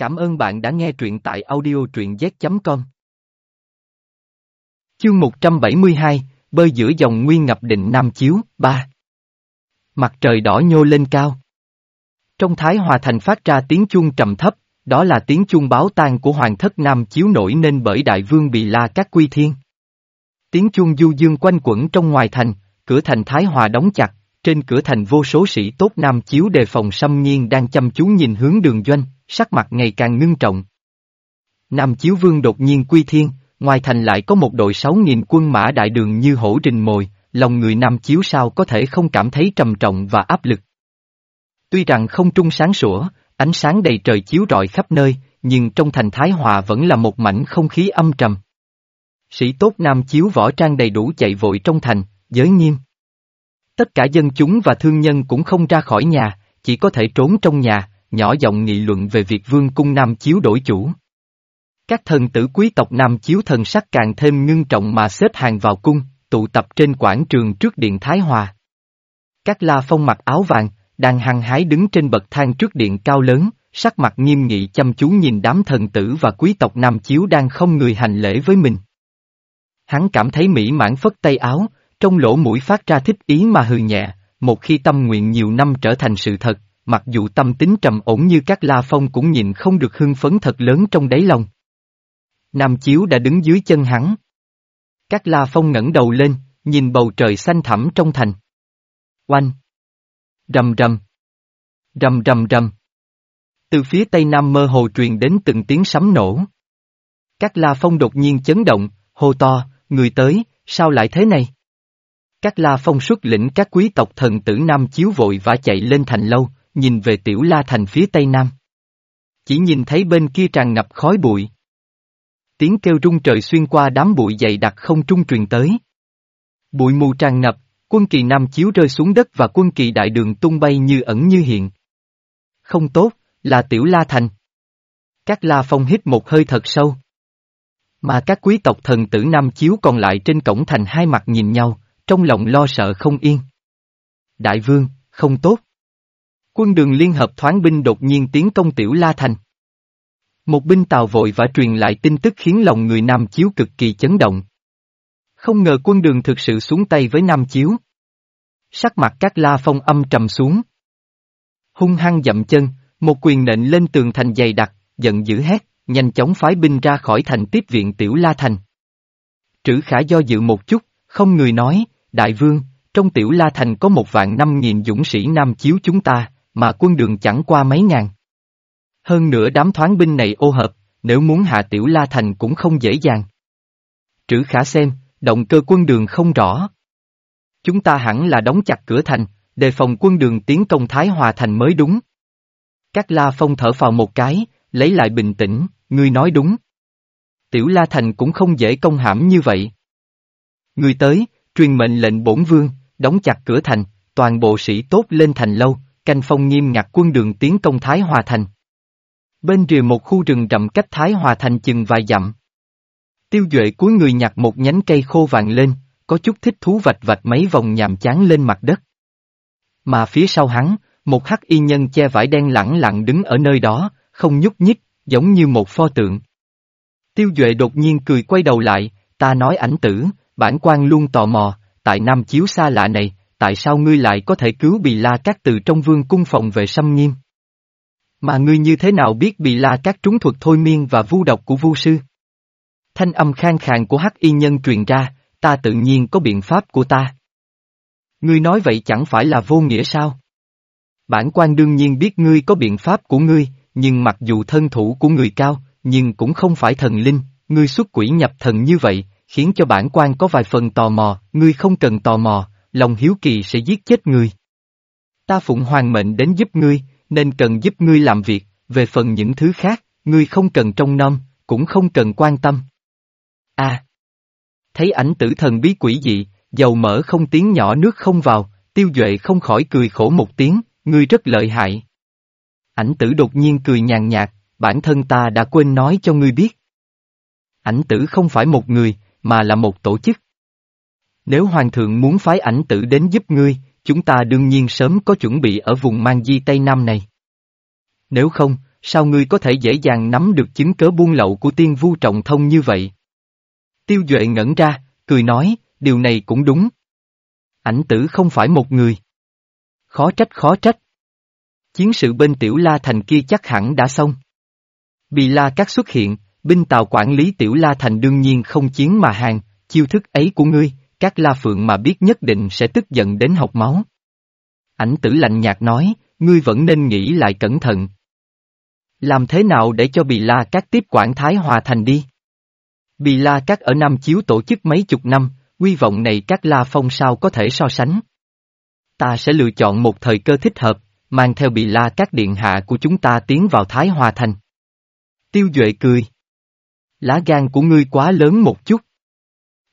Cảm ơn bạn đã nghe truyện tại audio truyện z.com. Chương 172, bơi giữa dòng nguyên ngập định Nam Chiếu, 3 Mặt trời đỏ nhô lên cao. Trong Thái Hòa Thành phát ra tiếng chuông trầm thấp, đó là tiếng chuông báo tan của Hoàng thất Nam Chiếu nổi nên bởi Đại Vương bị La các quy thiên. Tiếng chuông du dương quanh quẩn trong ngoài thành, cửa thành Thái Hòa đóng chặt, trên cửa thành vô số sĩ tốt Nam Chiếu đề phòng xâm nhiên đang chăm chú nhìn hướng đường doanh, sắc mặt ngày càng ngưng trọng. Nam Chiếu Vương đột nhiên quy thiên, ngoài thành lại có một đội sáu nghìn quân mã đại đường như hổ rình mồi, lòng người Nam Chiếu sao có thể không cảm thấy trầm trọng và áp lực. Tuy rằng không trung sáng sủa, ánh sáng đầy trời chiếu rọi khắp nơi, nhưng trong thành Thái Hòa vẫn là một mảnh không khí âm trầm. Sĩ tốt Nam Chiếu võ trang đầy đủ chạy vội trong thành, giới nghiêm. Tất cả dân chúng và thương nhân cũng không ra khỏi nhà, chỉ có thể trốn trong nhà, nhỏ giọng nghị luận về việc vương cung Nam Chiếu đổi chủ. Các thần tử quý tộc Nam Chiếu thần sắc càng thêm ngưng trọng mà xếp hàng vào cung, tụ tập trên quảng trường trước điện Thái Hòa. Các la phong mặc áo vàng, đang hăng hái đứng trên bậc thang trước điện cao lớn, sắc mặt nghiêm nghị chăm chú nhìn đám thần tử và quý tộc Nam Chiếu đang không người hành lễ với mình. Hắn cảm thấy mỹ mãn phất tay áo, trong lỗ mũi phát ra thích ý mà hừ nhẹ, một khi tâm nguyện nhiều năm trở thành sự thật, mặc dù tâm tính trầm ổn như các la phong cũng nhìn không được hưng phấn thật lớn trong đáy lòng. Nam Chiếu đã đứng dưới chân hắn. Các la phong ngẩng đầu lên, nhìn bầu trời xanh thẳm trong thành. Oanh! Rầm rầm! Rầm rầm rầm! Từ phía tây nam mơ hồ truyền đến từng tiếng sấm nổ. Các la phong đột nhiên chấn động, hô to, người tới, sao lại thế này? Các la phong xuất lĩnh các quý tộc thần tử Nam chiếu vội vã chạy lên thành lâu, nhìn về tiểu la thành phía tây nam. Chỉ nhìn thấy bên kia tràn ngập khói bụi. Tiếng kêu rung trời xuyên qua đám bụi dày đặc không trung truyền tới. Bụi mù tràn ngập, quân kỳ Nam chiếu rơi xuống đất và quân kỳ đại đường tung bay như ẩn như hiện. Không tốt, là tiểu la thành. Các la phong hít một hơi thật sâu. Mà các quý tộc thần tử Nam chiếu còn lại trên cổng thành hai mặt nhìn nhau, trong lòng lo sợ không yên. Đại vương, không tốt. Quân đường liên hợp thoáng binh đột nhiên tiến công tiểu La Thành. Một binh tàu vội và truyền lại tin tức khiến lòng người Nam Chiếu cực kỳ chấn động. Không ngờ quân đường thực sự xuống tay với Nam Chiếu. Sắc mặt các la phong âm trầm xuống. Hung hăng dậm chân, một quyền nện lên tường thành dày đặc, giận dữ hét, nhanh chóng phái binh ra khỏi thành tiếp viện tiểu La Thành. Trữ khả do dự một chút, không người nói, Đại vương, trong tiểu La Thành có một vạn năm nghìn dũng sĩ Nam chiếu chúng ta, mà quân đường chẳng qua mấy ngàn. Hơn nữa đám thoáng binh này ô hợp, nếu muốn hạ tiểu La Thành cũng không dễ dàng. Trữ khả xem, động cơ quân đường không rõ. Chúng ta hẳn là đóng chặt cửa thành, đề phòng quân đường tiến công Thái Hòa Thành mới đúng. Các La Phong thở vào một cái, lấy lại bình tĩnh, ngươi nói đúng. Tiểu La Thành cũng không dễ công hãm như vậy. Người tới, truyền mệnh lệnh bổn vương, đóng chặt cửa thành, toàn bộ sĩ tốt lên thành lâu, canh phong nghiêm ngặt quân đường tiến công Thái Hòa Thành. Bên rìa một khu rừng rậm cách Thái Hòa Thành chừng vài dặm. Tiêu Duệ cuối người nhặt một nhánh cây khô vàng lên, có chút thích thú vạch vạch mấy vòng nhàm chán lên mặt đất. Mà phía sau hắn, một hắc y nhân che vải đen lẳng lặng đứng ở nơi đó, không nhúc nhích, giống như một pho tượng. Tiêu Duệ đột nhiên cười quay đầu lại, ta nói ảnh tử, bản quan luôn tò mò, tại Nam Chiếu xa lạ này, tại sao ngươi lại có thể cứu Bì La Cát từ trong vương cung phòng về xâm nghiêm? Mà ngươi như thế nào biết Bì La Cát trúng thuật thôi miên và vu độc của vu sư? Thanh âm khang khàng của hắc y nhân truyền ra, ta tự nhiên có biện pháp của ta. Ngươi nói vậy chẳng phải là vô nghĩa sao? Bản quan đương nhiên biết ngươi có biện pháp của ngươi, nhưng mặc dù thân thủ của người cao, nhưng cũng không phải thần linh, ngươi xuất quỷ nhập thần như vậy, khiến cho bản quan có vài phần tò mò, ngươi không cần tò mò, lòng hiếu kỳ sẽ giết chết ngươi. Ta phụng hoàng mệnh đến giúp ngươi, nên cần giúp ngươi làm việc, về phần những thứ khác, ngươi không cần trông nom, cũng không cần quan tâm. A. À! Thấy ảnh tử thần bí quỷ dị, dầu mỡ không tiếng nhỏ nước không vào, tiêu duệ không khỏi cười khổ một tiếng, ngươi rất lợi hại. Ảnh tử đột nhiên cười nhàn nhạt, bản thân ta đã quên nói cho ngươi biết. Ảnh tử không phải một người, mà là một tổ chức. Nếu Hoàng thượng muốn phái ảnh tử đến giúp ngươi, chúng ta đương nhiên sớm có chuẩn bị ở vùng mang di Tây Nam này. Nếu không, sao ngươi có thể dễ dàng nắm được chứng cớ buôn lậu của tiên vu trọng thông như vậy? Tiêu Duệ ngẩn ra, cười nói, điều này cũng đúng. Ảnh tử không phải một người. Khó trách khó trách. Chiến sự bên Tiểu La Thành kia chắc hẳn đã xong. Bị La Cát xuất hiện, binh tàu quản lý Tiểu La Thành đương nhiên không chiến mà hàng, chiêu thức ấy của ngươi, các La Phượng mà biết nhất định sẽ tức giận đến học máu. Ảnh tử lạnh nhạt nói, ngươi vẫn nên nghĩ lại cẩn thận. Làm thế nào để cho Bì La Cát tiếp quản Thái Hòa Thành đi? Bì La Cát ở Nam Chiếu tổ chức mấy chục năm, quy vọng này các La Phong sao có thể so sánh? Ta sẽ lựa chọn một thời cơ thích hợp, mang theo Bì La Cát điện hạ của chúng ta tiến vào Thái Hòa Thành. Tiêu Duệ cười. Lá gan của ngươi quá lớn một chút.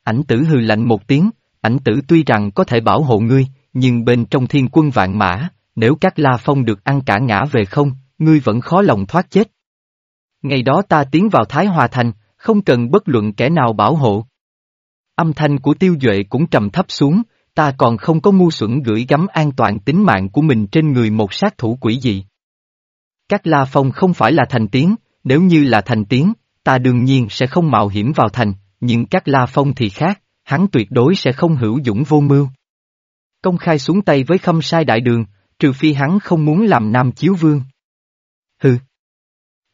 Ảnh tử hừ lạnh một tiếng, ảnh tử tuy rằng có thể bảo hộ ngươi, nhưng bên trong thiên quân vạn mã, nếu các La Phong được ăn cả ngã về không, ngươi vẫn khó lòng thoát chết. Ngày đó ta tiến vào Thái Hòa Thành, không cần bất luận kẻ nào bảo hộ. Âm thanh của tiêu duệ cũng trầm thấp xuống, ta còn không có ngu xuẩn gửi gắm an toàn tính mạng của mình trên người một sát thủ quỷ dị. Các La Phong không phải là thành tiến, nếu như là thành tiến, ta đương nhiên sẽ không mạo hiểm vào thành, nhưng các La Phong thì khác, hắn tuyệt đối sẽ không hữu dũng vô mưu. Công khai xuống tay với khâm sai đại đường, trừ phi hắn không muốn làm nam chiếu vương. Hừ.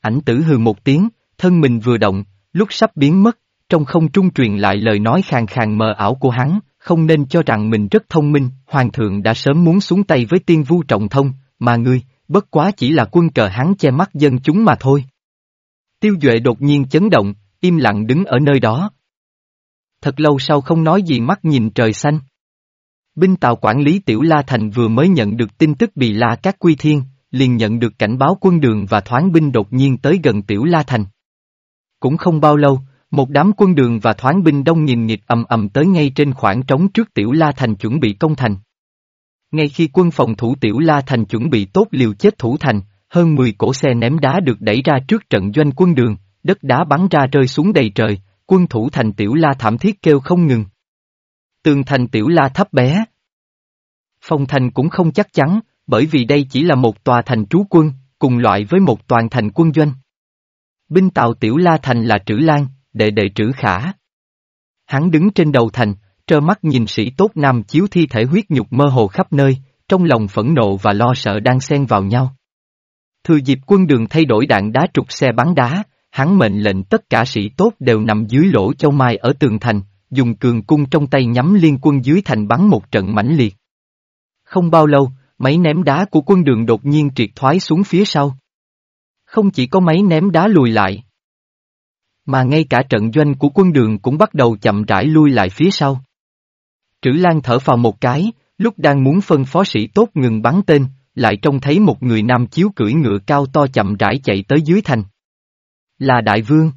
Ảnh tử hừ một tiếng, thân mình vừa động, lúc sắp biến mất, trong không trung truyền lại lời nói khàn khàn mờ ảo của hắn, không nên cho rằng mình rất thông minh, hoàng thượng đã sớm muốn xuống tay với tiên vu trọng thông, mà ngươi, bất quá chỉ là quân cờ hắn che mắt dân chúng mà thôi. Tiêu Duệ đột nhiên chấn động, im lặng đứng ở nơi đó. Thật lâu sau không nói gì mắt nhìn trời xanh. Binh tàu quản lý Tiểu La Thành vừa mới nhận được tin tức bị La các quy thiên, liền nhận được cảnh báo quân đường và thoáng binh đột nhiên tới gần Tiểu La Thành. Cũng không bao lâu, một đám quân đường và thoáng binh đông nghìn nghịch ầm ầm tới ngay trên khoảng trống trước Tiểu La Thành chuẩn bị công thành. Ngay khi quân phòng thủ Tiểu La Thành chuẩn bị tốt liều chết thủ thành, hơn 10 cổ xe ném đá được đẩy ra trước trận doanh quân đường, đất đá bắn ra rơi xuống đầy trời, quân thủ thành Tiểu La thảm thiết kêu không ngừng. Tường thành Tiểu La thấp bé. Phòng thành cũng không chắc chắn, bởi vì đây chỉ là một tòa thành trú quân, cùng loại với một toàn thành quân doanh. Binh tàu Tiểu La Thành là Trữ Lan, đệ đệ Trữ Khả. Hắn đứng trên đầu thành, trơ mắt nhìn sĩ tốt nam chiếu thi thể huyết nhục mơ hồ khắp nơi, trong lòng phẫn nộ và lo sợ đang xen vào nhau. Thừa dịp quân đường thay đổi đạn đá trục xe bắn đá, hắn mệnh lệnh tất cả sĩ tốt đều nằm dưới lỗ châu mai ở tường thành, dùng cường cung trong tay nhắm liên quân dưới thành bắn một trận mãnh liệt. Không bao lâu, máy ném đá của quân đường đột nhiên triệt thoái xuống phía sau. Không chỉ có máy ném đá lùi lại, mà ngay cả trận doanh của quân đường cũng bắt đầu chậm rãi lui lại phía sau. Trữ Lan thở vào một cái, lúc đang muốn phân phó sĩ tốt ngừng bắn tên, lại trông thấy một người nam chiếu cưỡi ngựa cao to chậm rãi chạy tới dưới thành. Là đại vương.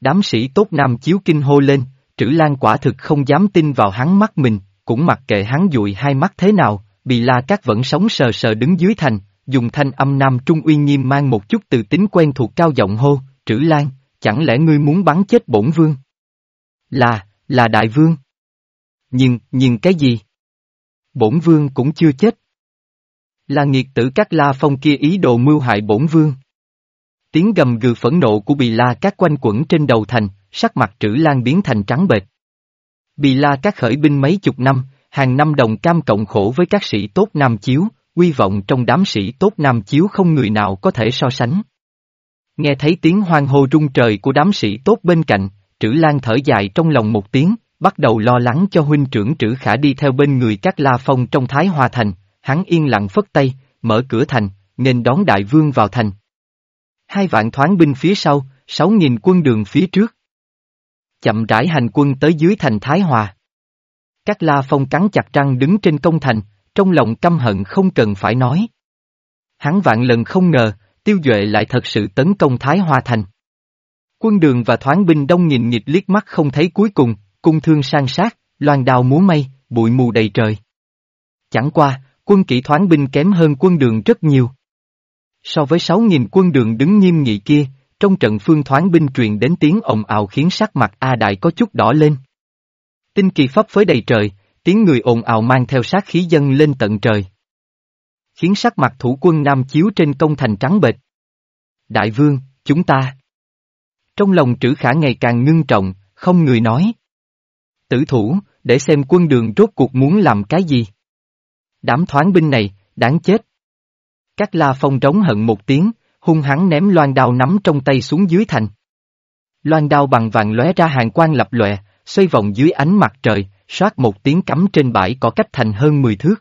Đám sĩ tốt nam chiếu kinh hô lên, Trữ Lan quả thực không dám tin vào hắn mắt mình, cũng mặc kệ hắn dụi hai mắt thế nào, bị la các vẫn sống sờ sờ đứng dưới thành, dùng thanh âm nam trung uy nghiêm mang một chút từ tính quen thuộc cao giọng hô, Trữ Lan, chẳng lẽ ngươi muốn bắn chết bổn vương? Là, là đại vương. Nhưng, nhưng cái gì? Bổn vương cũng chưa chết. Là nghiệt tử các la phong kia ý đồ mưu hại bổn vương. Tiếng gầm gừ phẫn nộ của bì la các quanh quẩn trên đầu thành, sắc mặt trữ lan biến thành trắng bệch. Bì la các khởi binh mấy chục năm, hàng năm đồng cam cộng khổ với các sĩ tốt nam chiếu, uy vọng trong đám sĩ tốt nam chiếu không người nào có thể so sánh. Nghe thấy tiếng hoang hô rung trời của đám sĩ tốt bên cạnh, trữ lan thở dài trong lòng một tiếng, bắt đầu lo lắng cho huynh trưởng trữ khả đi theo bên người các la phong trong Thái Hòa Thành, hắn yên lặng phất tay, mở cửa thành, nên đón đại vương vào thành. Hai vạn thoáng binh phía sau, sáu nghìn quân đường phía trước. Chậm rãi hành quân tới dưới thành Thái Hòa. Các la phong cắn chặt răng đứng trên công thành, trong lòng căm hận không cần phải nói. Hắn vạn lần không ngờ, tiêu duệ lại thật sự tấn công Thái Hòa Thành. Quân đường và thoáng binh đông nhìn nghịch liếc mắt không thấy cuối cùng, cung thương sang sát, loan đào múa mây, bụi mù đầy trời. Chẳng qua, quân kỹ thoáng binh kém hơn quân đường rất nhiều. So với 6.000 quân đường đứng nghiêm nghị kia, trong trận phương thoáng binh truyền đến tiếng ồn ào khiến sắc mặt A Đại có chút đỏ lên. Tinh kỳ pháp với đầy trời, tiếng người ồn ào mang theo sát khí dân lên tận trời. Khiến sắc mặt thủ quân Nam chiếu trên công thành trắng bệch. Đại vương, chúng ta. Trong lòng trữ khả ngày càng ngưng trọng, không người nói. Tử thủ, để xem quân đường rốt cuộc muốn làm cái gì. Đám thoáng binh này, đáng chết. Các la phong trống hận một tiếng, hung hắn ném loan đao nắm trong tay xuống dưới thành. Loan đao bằng vàng lóe ra hàng quang lập lòe, xoay vòng dưới ánh mặt trời, soát một tiếng cắm trên bãi có cách thành hơn 10 thước.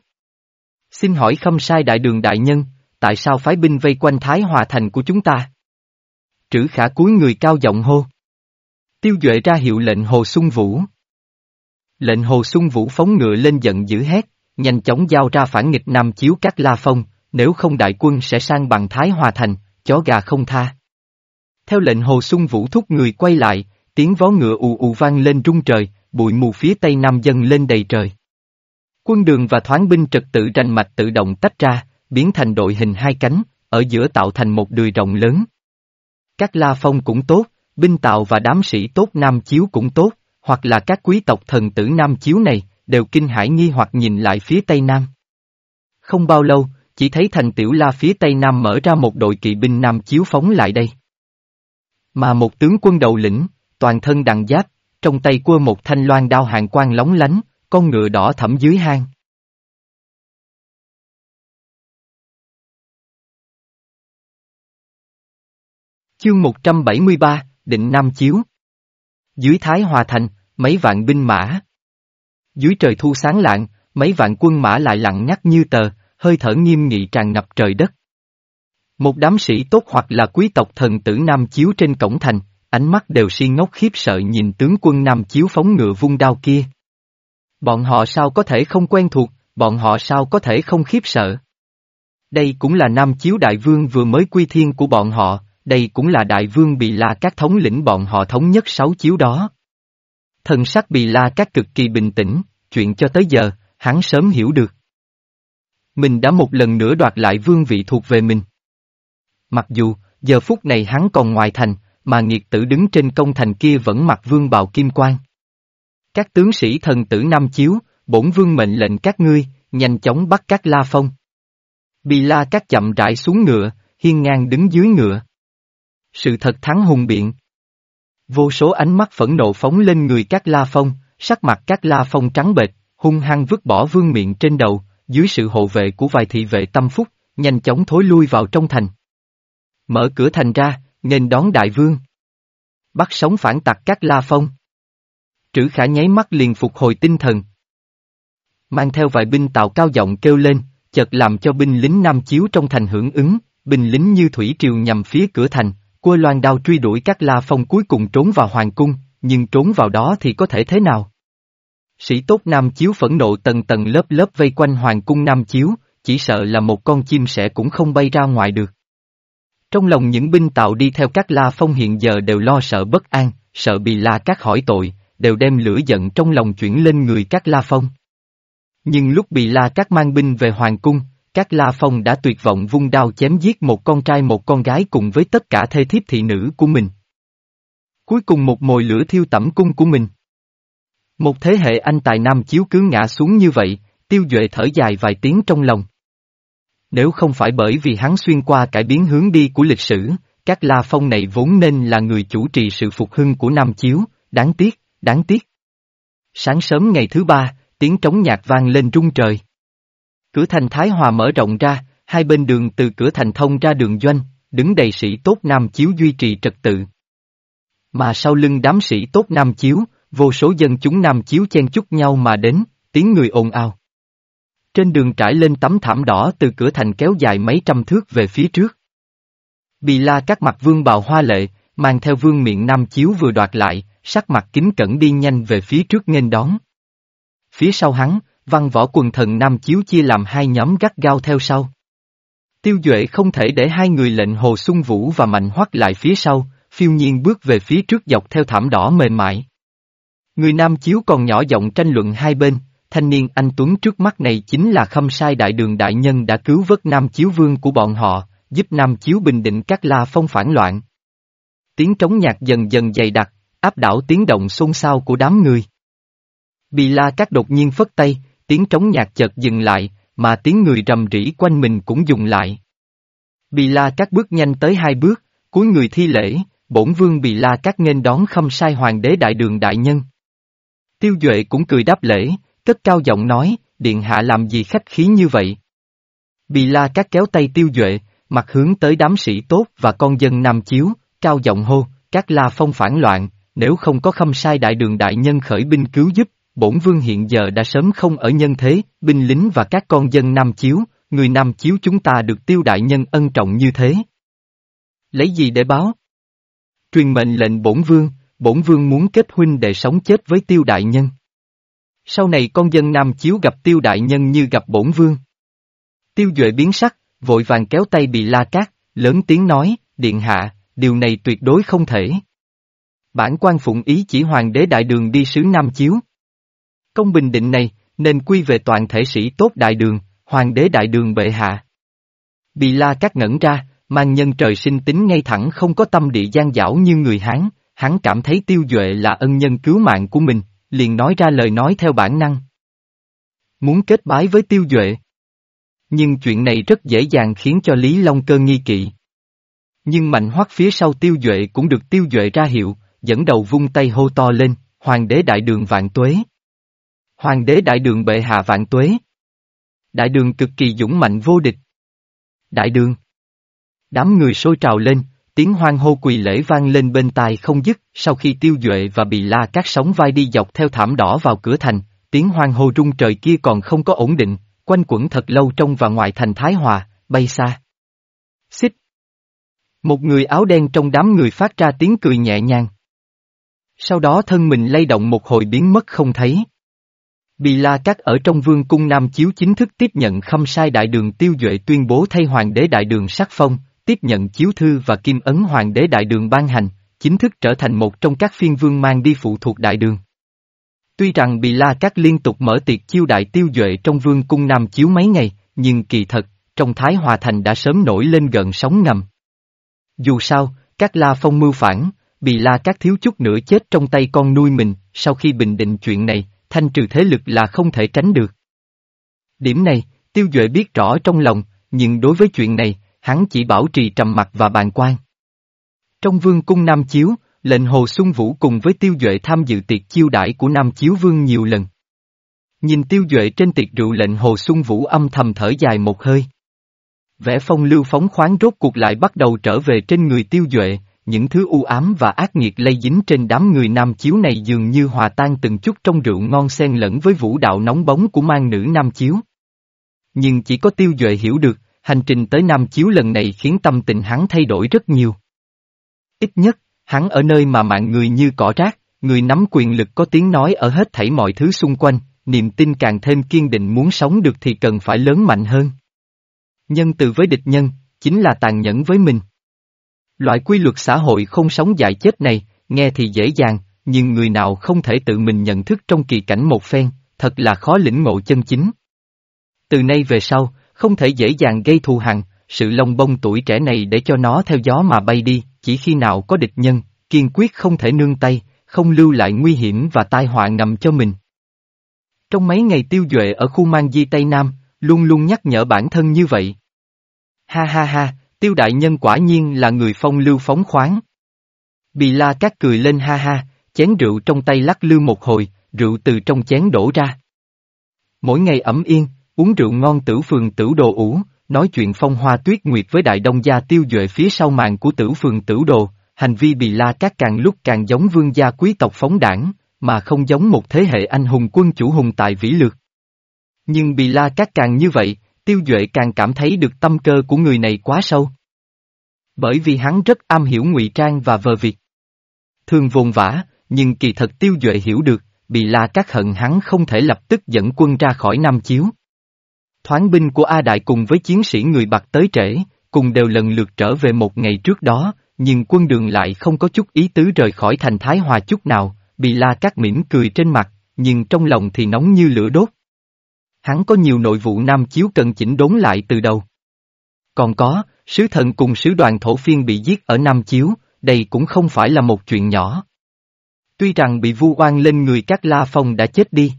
Xin hỏi không sai đại đường đại nhân, tại sao phái binh vây quanh Thái Hòa Thành của chúng ta? Trữ khả cúi người cao giọng hô. Tiêu Duệ ra hiệu lệnh Hồ Xuân Vũ. Lệnh Hồ Xuân Vũ phóng ngựa lên giận dữ hét, nhanh chóng giao ra phản nghịch Nam Chiếu các La Phong, nếu không đại quân sẽ sang bằng Thái Hòa Thành, chó gà không tha. Theo lệnh Hồ Xuân Vũ thúc người quay lại, tiếng vó ngựa ù ù vang lên rung trời, bụi mù phía tây nam dâng lên đầy trời. Quân đường và thoáng binh trật tự rành mạch tự động tách ra, biến thành đội hình hai cánh, ở giữa tạo thành một đùi rộng lớn. Các la phong cũng tốt, binh tạo và đám sĩ tốt nam chiếu cũng tốt, hoặc là các quý tộc thần tử nam chiếu này, đều kinh hãi nghi hoặc nhìn lại phía tây nam. Không bao lâu, chỉ thấy thành tiểu la phía tây nam mở ra một đội kỵ binh nam chiếu phóng lại đây. Mà một tướng quân đầu lĩnh, toàn thân đằng giáp, trong tay cua một thanh loan đao hàng quang lóng lánh, con ngựa đỏ thẫm dưới hang. Chương 173, Định Nam Chiếu Dưới Thái Hòa Thành, mấy vạn binh mã. Dưới trời thu sáng lạng, mấy vạn quân mã lại lặng ngắt như tờ, hơi thở nghiêm nghị tràn ngập trời đất. Một đám sĩ tốt hoặc là quý tộc thần tử Nam Chiếu trên cổng thành, ánh mắt đều si ngốc khiếp sợ nhìn tướng quân Nam Chiếu phóng ngựa vung đao kia. Bọn họ sao có thể không quen thuộc, bọn họ sao có thể không khiếp sợ. Đây cũng là Nam Chiếu Đại Vương vừa mới quy thiên của bọn họ, đây cũng là Đại Vương bị la các thống lĩnh bọn họ thống nhất sáu chiếu đó. Thần sắc bị la các cực kỳ bình tĩnh, chuyện cho tới giờ, hắn sớm hiểu được. Mình đã một lần nữa đoạt lại vương vị thuộc về mình. Mặc dù, giờ phút này hắn còn ngoài thành, mà nghiệt tử đứng trên công thành kia vẫn mặc vương bào kim quan. Các tướng sĩ thần tử Nam Chiếu, bổn vương mệnh lệnh các ngươi, nhanh chóng bắt các la phong. Bị la các chậm rãi xuống ngựa, hiên ngang đứng dưới ngựa. Sự thật thắng hùng biện. Vô số ánh mắt phẫn nộ phóng lên người các la phong, sắc mặt các la phong trắng bệch, hung hăng vứt bỏ vương miệng trên đầu, dưới sự hộ vệ của vài thị vệ tâm phúc, nhanh chóng thối lui vào trong thành. Mở cửa thành ra, nên đón đại vương. Bắt sống phản tặc các la phong. Trữ khả nháy mắt liền phục hồi tinh thần. Mang theo vài binh tạo cao giọng kêu lên, chợt làm cho binh lính nam chiếu trong thành hưởng ứng, binh lính như thủy triều nhằm phía cửa thành, cua loan đao truy đuổi các la phong cuối cùng trốn vào hoàng cung, nhưng trốn vào đó thì có thể thế nào? Sĩ tốt Nam Chiếu phẫn nộ tầng tầng lớp lớp vây quanh Hoàng cung Nam Chiếu, chỉ sợ là một con chim sẻ cũng không bay ra ngoài được. Trong lòng những binh tạo đi theo các la phong hiện giờ đều lo sợ bất an, sợ bị la các hỏi tội, đều đem lửa giận trong lòng chuyển lên người các la phong. Nhưng lúc bị la các mang binh về Hoàng cung, các la phong đã tuyệt vọng vung đao chém giết một con trai một con gái cùng với tất cả thê thiếp thị nữ của mình. Cuối cùng một mồi lửa thiêu tẩm cung của mình. Một thế hệ anh tài nam chiếu cứ ngã xuống như vậy, tiêu duệ thở dài vài tiếng trong lòng. Nếu không phải bởi vì hắn xuyên qua cải biến hướng đi của lịch sử, các La Phong này vốn nên là người chủ trì sự phục hưng của Nam Chiếu, đáng tiếc, đáng tiếc. Sáng sớm ngày thứ ba, tiếng trống nhạc vang lên rung trời. Cửa thành Thái Hòa mở rộng ra, hai bên đường từ cửa thành thông ra đường doanh, đứng đầy sĩ tốt Nam Chiếu duy trì trật tự. Mà sau lưng đám sĩ tốt Nam Chiếu, vô số dân chúng Nam Chiếu chen chúc nhau mà đến, tiếng người ồn ào. Trên đường trải lên tấm thảm đỏ từ cửa thành kéo dài mấy trăm thước về phía trước. Bì la các mặt vương bào hoa lệ, mang theo vương miệng Nam Chiếu vừa đoạt lại, sắc mặt kính cẩn đi nhanh về phía trước nghênh đón. Phía sau hắn, văn võ quần thần Nam Chiếu chia làm hai nhóm gắt gao theo sau. Tiêu Duệ không thể để hai người lệnh Hồ Xuân Vũ và Mạnh Hoắc lại phía sau, phiêu nhiên bước về phía trước dọc theo thảm đỏ mềm mại. Người Nam Chiếu còn nhỏ giọng tranh luận hai bên, thanh niên anh Tuấn trước mắt này chính là khâm sai đại đường đại nhân đã cứu vớt Nam Chiếu Vương của bọn họ, giúp Nam Chiếu bình định các la phong phản loạn. Tiếng trống nhạc dần dần dày đặc, áp đảo tiếng động xôn xao của đám người. Bì la các đột nhiên phất tay, tiếng trống nhạc chợt dừng lại, mà tiếng người rầm rỉ quanh mình cũng dừng lại. Bì la các bước nhanh tới hai bước, cuối người thi lễ, bổn vương bị la các nghênh đón khâm sai hoàng đế đại đường đại nhân. Tiêu Duệ cũng cười đáp lễ, cất cao giọng nói, điện hạ làm gì khách khí như vậy? Bị la các kéo tay Tiêu Duệ, mặt hướng tới đám sĩ tốt và con dân Nam Chiếu, cao giọng hô, các la phong phản loạn, nếu không có khâm sai đại đường đại nhân khởi binh cứu giúp, bổn vương hiện giờ đã sớm không ở nhân thế, binh lính và các con dân Nam Chiếu, người Nam Chiếu chúng ta được tiêu đại nhân ân trọng như thế. Lấy gì để báo? Truyền mệnh lệnh bổn vương, bổn vương muốn kết huynh để sống chết với tiêu đại nhân. Sau này con dân Nam Chiếu gặp tiêu đại nhân như gặp bổn vương. Tiêu Duệ biến sắc, vội vàng kéo tay bị la cát, lớn tiếng nói, điện hạ, điều này tuyệt đối không thể. Bản quan phụng ý chỉ hoàng đế đại đường đi sứ Nam Chiếu. Công bình định này, nên quy về toàn thể sĩ tốt đại đường, hoàng đế đại đường bệ hạ. Bị la cát ngẩn ra, mang nhân trời sinh tính ngay thẳng không có tâm địa gian dảo như người Hán, hắn cảm thấy tiêu duệ là ân nhân cứu mạng của mình, liền nói ra lời nói theo bản năng. Muốn kết bái với tiêu duệ. Nhưng chuyện này rất dễ dàng khiến cho Lý Long Cơ nghi kỵ. Nhưng mạnh hoắc phía sau tiêu duệ cũng được tiêu duệ ra hiệu, dẫn đầu vung tay hô to lên, Hoàng đế đại đường vạn tuế. Hoàng đế đại đường bệ hạ vạn tuế. Đại đường cực kỳ dũng mạnh vô địch. Đại đường. Đám người sôi trào lên, tiếng hoang hô quỳ lễ vang lên bên tai không dứt, sau khi tiêu duệ và bị la các sóng vai đi dọc theo thảm đỏ vào cửa thành, tiếng hoang hô rung trời kia còn không có ổn định, quanh quẩn thật lâu trong và ngoài thành Thái Hòa, bay xa. Xích. Một người áo đen trong đám người phát ra tiếng cười nhẹ nhàng. Sau đó thân mình lay động một hồi biến mất không thấy. Bì La Cát ở trong vương cung Nam Chiếu chính thức tiếp nhận khâm sai đại đường tiêu duệ tuyên bố thay hoàng đế đại đường sắc phong, tiếp nhận chiếu thư và kim ấn hoàng đế đại đường ban hành, chính thức trở thành một trong các phiên vương mang đi phụ thuộc đại đường. Tuy rằng Bì La Cát liên tục mở tiệc chiêu đại tiêu duệ trong vương cung Nam Chiếu mấy ngày, nhưng kỳ thật, trong Thái Hòa Thành đã sớm nổi lên gần sóng ngầm. Dù sao, các La Phong mưu phản, Bì La Cát thiếu chút nữa chết trong tay con nuôi mình, sau khi bình định chuyện này, thanh trừ thế lực là không thể tránh được. Điểm này, Tiêu Duệ biết rõ trong lòng, nhưng đối với chuyện này, hắn chỉ bảo trì trầm mặc và bàn quan. Trong vương cung Nam Chiếu, lệnh Hồ Xuân Vũ cùng với Tiêu Duệ tham dự tiệc chiêu đãi của Nam Chiếu Vương nhiều lần. Nhìn Tiêu Duệ trên tiệc rượu lệnh Hồ Xuân Vũ âm thầm thở dài một hơi. Vẻ phong lưu phóng khoáng rốt cuộc lại bắt đầu trở về trên người Tiêu Duệ, những thứ u ám và ác nghiệt lây dính trên đám người nam chiếu này dường như hòa tan từng chút trong rượu ngon xen lẫn với vũ đạo nóng bóng của mang nữ nam chiếu. Nhưng chỉ có tiêu duệ hiểu được, hành trình tới nam chiếu lần này khiến tâm tình hắn thay đổi rất nhiều. Ít nhất, hắn ở nơi mà mạng người như cỏ rác, người nắm quyền lực có tiếng nói ở hết thảy mọi thứ xung quanh, niềm tin càng thêm kiên định muốn sống được thì cần phải lớn mạnh hơn. Nhân từ với địch nhân, chính là tàn nhẫn với mình. Loại quy luật xã hội không sống dại chết này, nghe thì dễ dàng, nhưng người nào không thể tự mình nhận thức trong kỳ cảnh một phen, thật là khó lĩnh ngộ chân chính. Từ nay về sau, không thể dễ dàng gây thù hằn, sự lông bông tuổi trẻ này để cho nó theo gió mà bay đi, chỉ khi nào có địch nhân, kiên quyết không thể nương tay, không lưu lại nguy hiểm và tai họa ngầm cho mình. Trong mấy ngày tiêu duệ ở khu mang di Tây Nam, luôn luôn nhắc nhở bản thân như vậy. Ha ha ha, Tiêu đại nhân quả nhiên là người phong lưu phóng khoáng. Bì la cát cười lên ha ha, chén rượu trong tay lắc lư một hồi, rượu từ trong chén đổ ra. Mỗi ngày ẩm yên, uống rượu ngon tử phường tử đồ ủ, nói chuyện phong hoa tuyết nguyệt với đại đông gia tiêu duệ phía sau màn của tử phường tử đồ, hành vi bì la cát càng lúc càng giống vương gia quý tộc phóng đảng, mà không giống một thế hệ anh hùng quân chủ hùng tài vĩ lược. Nhưng bì la cát càng như vậy, Tiêu Duệ càng cảm thấy được tâm cơ của người này quá sâu. Bởi vì hắn rất am hiểu ngụy trang và vờ việc. Thường vồn vã, nhưng kỳ thật Tiêu Duệ hiểu được, bị la các hận hắn không thể lập tức dẫn quân ra khỏi Nam Chiếu. Thoáng binh của A Đại cùng với chiến sĩ người bạc tới trễ, cùng đều lần lượt trở về một ngày trước đó, nhưng quân đường lại không có chút ý tứ rời khỏi thành Thái Hòa chút nào, bị la các mỉm cười trên mặt, nhưng trong lòng thì nóng như lửa đốt. Hắn có nhiều nội vụ Nam Chiếu cần chỉnh đốn lại từ đầu. Còn có, sứ thần cùng sứ đoàn thổ phiên bị giết ở Nam Chiếu, đây cũng không phải là một chuyện nhỏ. Tuy rằng bị vu oan lên người các La Phong đã chết đi.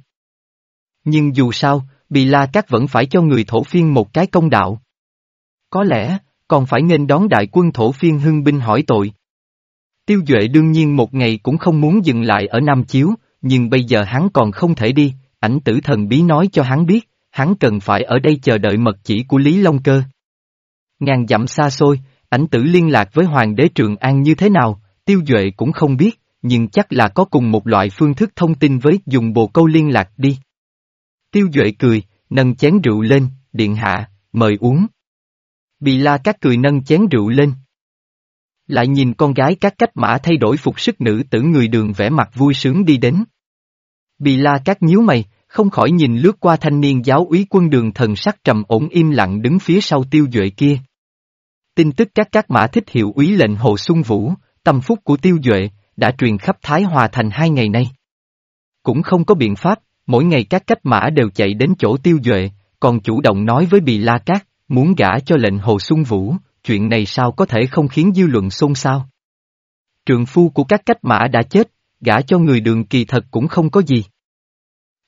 Nhưng dù sao, Bì La Cát vẫn phải cho người thổ phiên một cái công đạo. Có lẽ, còn phải nên đón đại quân thổ phiên hưng binh hỏi tội. Tiêu Duệ đương nhiên một ngày cũng không muốn dừng lại ở Nam Chiếu, nhưng bây giờ hắn còn không thể đi, ảnh tử thần bí nói cho hắn biết, hắn cần phải ở đây chờ đợi mật chỉ của Lý Long Cơ. Ngàn dặm xa xôi, ảnh tử liên lạc với Hoàng đế Trường An như thế nào, Tiêu Duệ cũng không biết, nhưng chắc là có cùng một loại phương thức thông tin với dùng bồ câu liên lạc đi. Tiêu Duệ cười, nâng chén rượu lên, điện hạ, mời uống. Bị la các cười nâng chén rượu lên. Lại nhìn con gái các cách mã thay đổi phục sức nữ tử người đường vẻ mặt vui sướng đi đến. Bị la các nhíu mày, không khỏi nhìn lướt qua thanh niên giáo úy quân đường thần sắc trầm ổn im lặng đứng phía sau tiêu duệ kia. Tin tức các các mã thích hiệu úy lệnh Hồ Xuân Vũ, tâm phúc của tiêu duệ, đã truyền khắp Thái Hòa thành hai ngày nay. Cũng không có biện pháp, mỗi ngày các cách mã đều chạy đến chỗ tiêu duệ, còn chủ động nói với Bì La Cát, muốn gả cho lệnh Hồ Xuân Vũ, chuyện này sao có thể không khiến dư luận xôn xao. Trường phu của các cách mã đã chết, gả cho người đường kỳ thật cũng không có gì.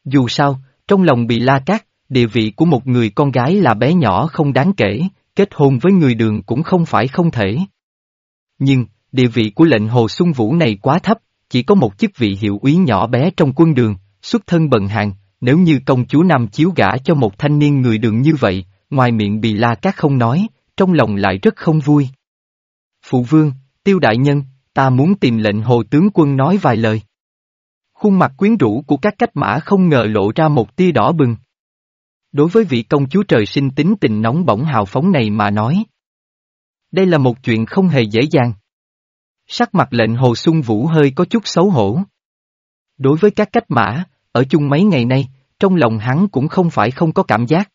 Dù sao, trong lòng bị la cát, địa vị của một người con gái là bé nhỏ không đáng kể, kết hôn với người đường cũng không phải không thể. Nhưng, địa vị của lệnh Hồ Xuân Vũ này quá thấp, chỉ có một chức vị hiệu úy nhỏ bé trong quân đường, xuất thân bần hàng, nếu như công chúa Nam chiếu gả cho một thanh niên người đường như vậy, ngoài miệng bị la các không nói, trong lòng lại rất không vui. Phụ vương, tiêu đại nhân, ta muốn tìm lệnh hồ tướng quân nói vài lời. Khuôn mặt quyến rũ của các cách mã không ngờ lộ ra một tia đỏ bừng. Đối với vị công chúa trời sinh tính tình nóng bỏng hào phóng này mà nói. Đây là một chuyện không hề dễ dàng. Sắc mặt lệnh Hồ Xuân Vũ hơi có chút xấu hổ. Đối với các cách mã, ở chung mấy ngày nay, trong lòng hắn cũng không phải không có cảm giác.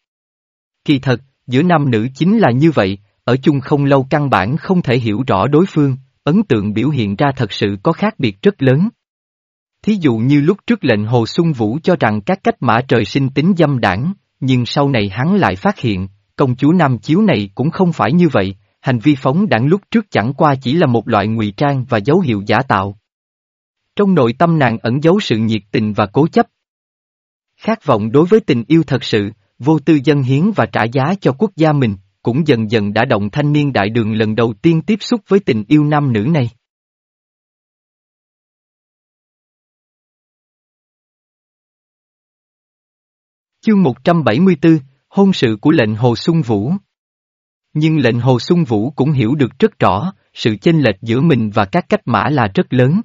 Kỳ thật, giữa nam nữ chính là như vậy, ở chung không lâu căn bản không thể hiểu rõ đối phương, ấn tượng biểu hiện ra thật sự có khác biệt rất lớn. Thí dụ như lúc trước lệnh Hồ Xuân Vũ cho rằng các cách mã trời sinh tính dâm đảng, nhưng sau này hắn lại phát hiện, công chúa Nam Chiếu này cũng không phải như vậy, hành vi phóng đảng lúc trước chẳng qua chỉ là một loại ngụy trang và dấu hiệu giả tạo. Trong nội tâm nàng ẩn giấu sự nhiệt tình và cố chấp. Khát vọng đối với tình yêu thật sự, vô tư dân hiến và trả giá cho quốc gia mình, cũng dần dần đã động thanh niên đại đường lần đầu tiên tiếp xúc với tình yêu nam nữ này. Chương 174, Hôn sự của lệnh Hồ Xuân Vũ Nhưng lệnh Hồ Xuân Vũ cũng hiểu được rất rõ, sự chênh lệch giữa mình và các cách mã là rất lớn.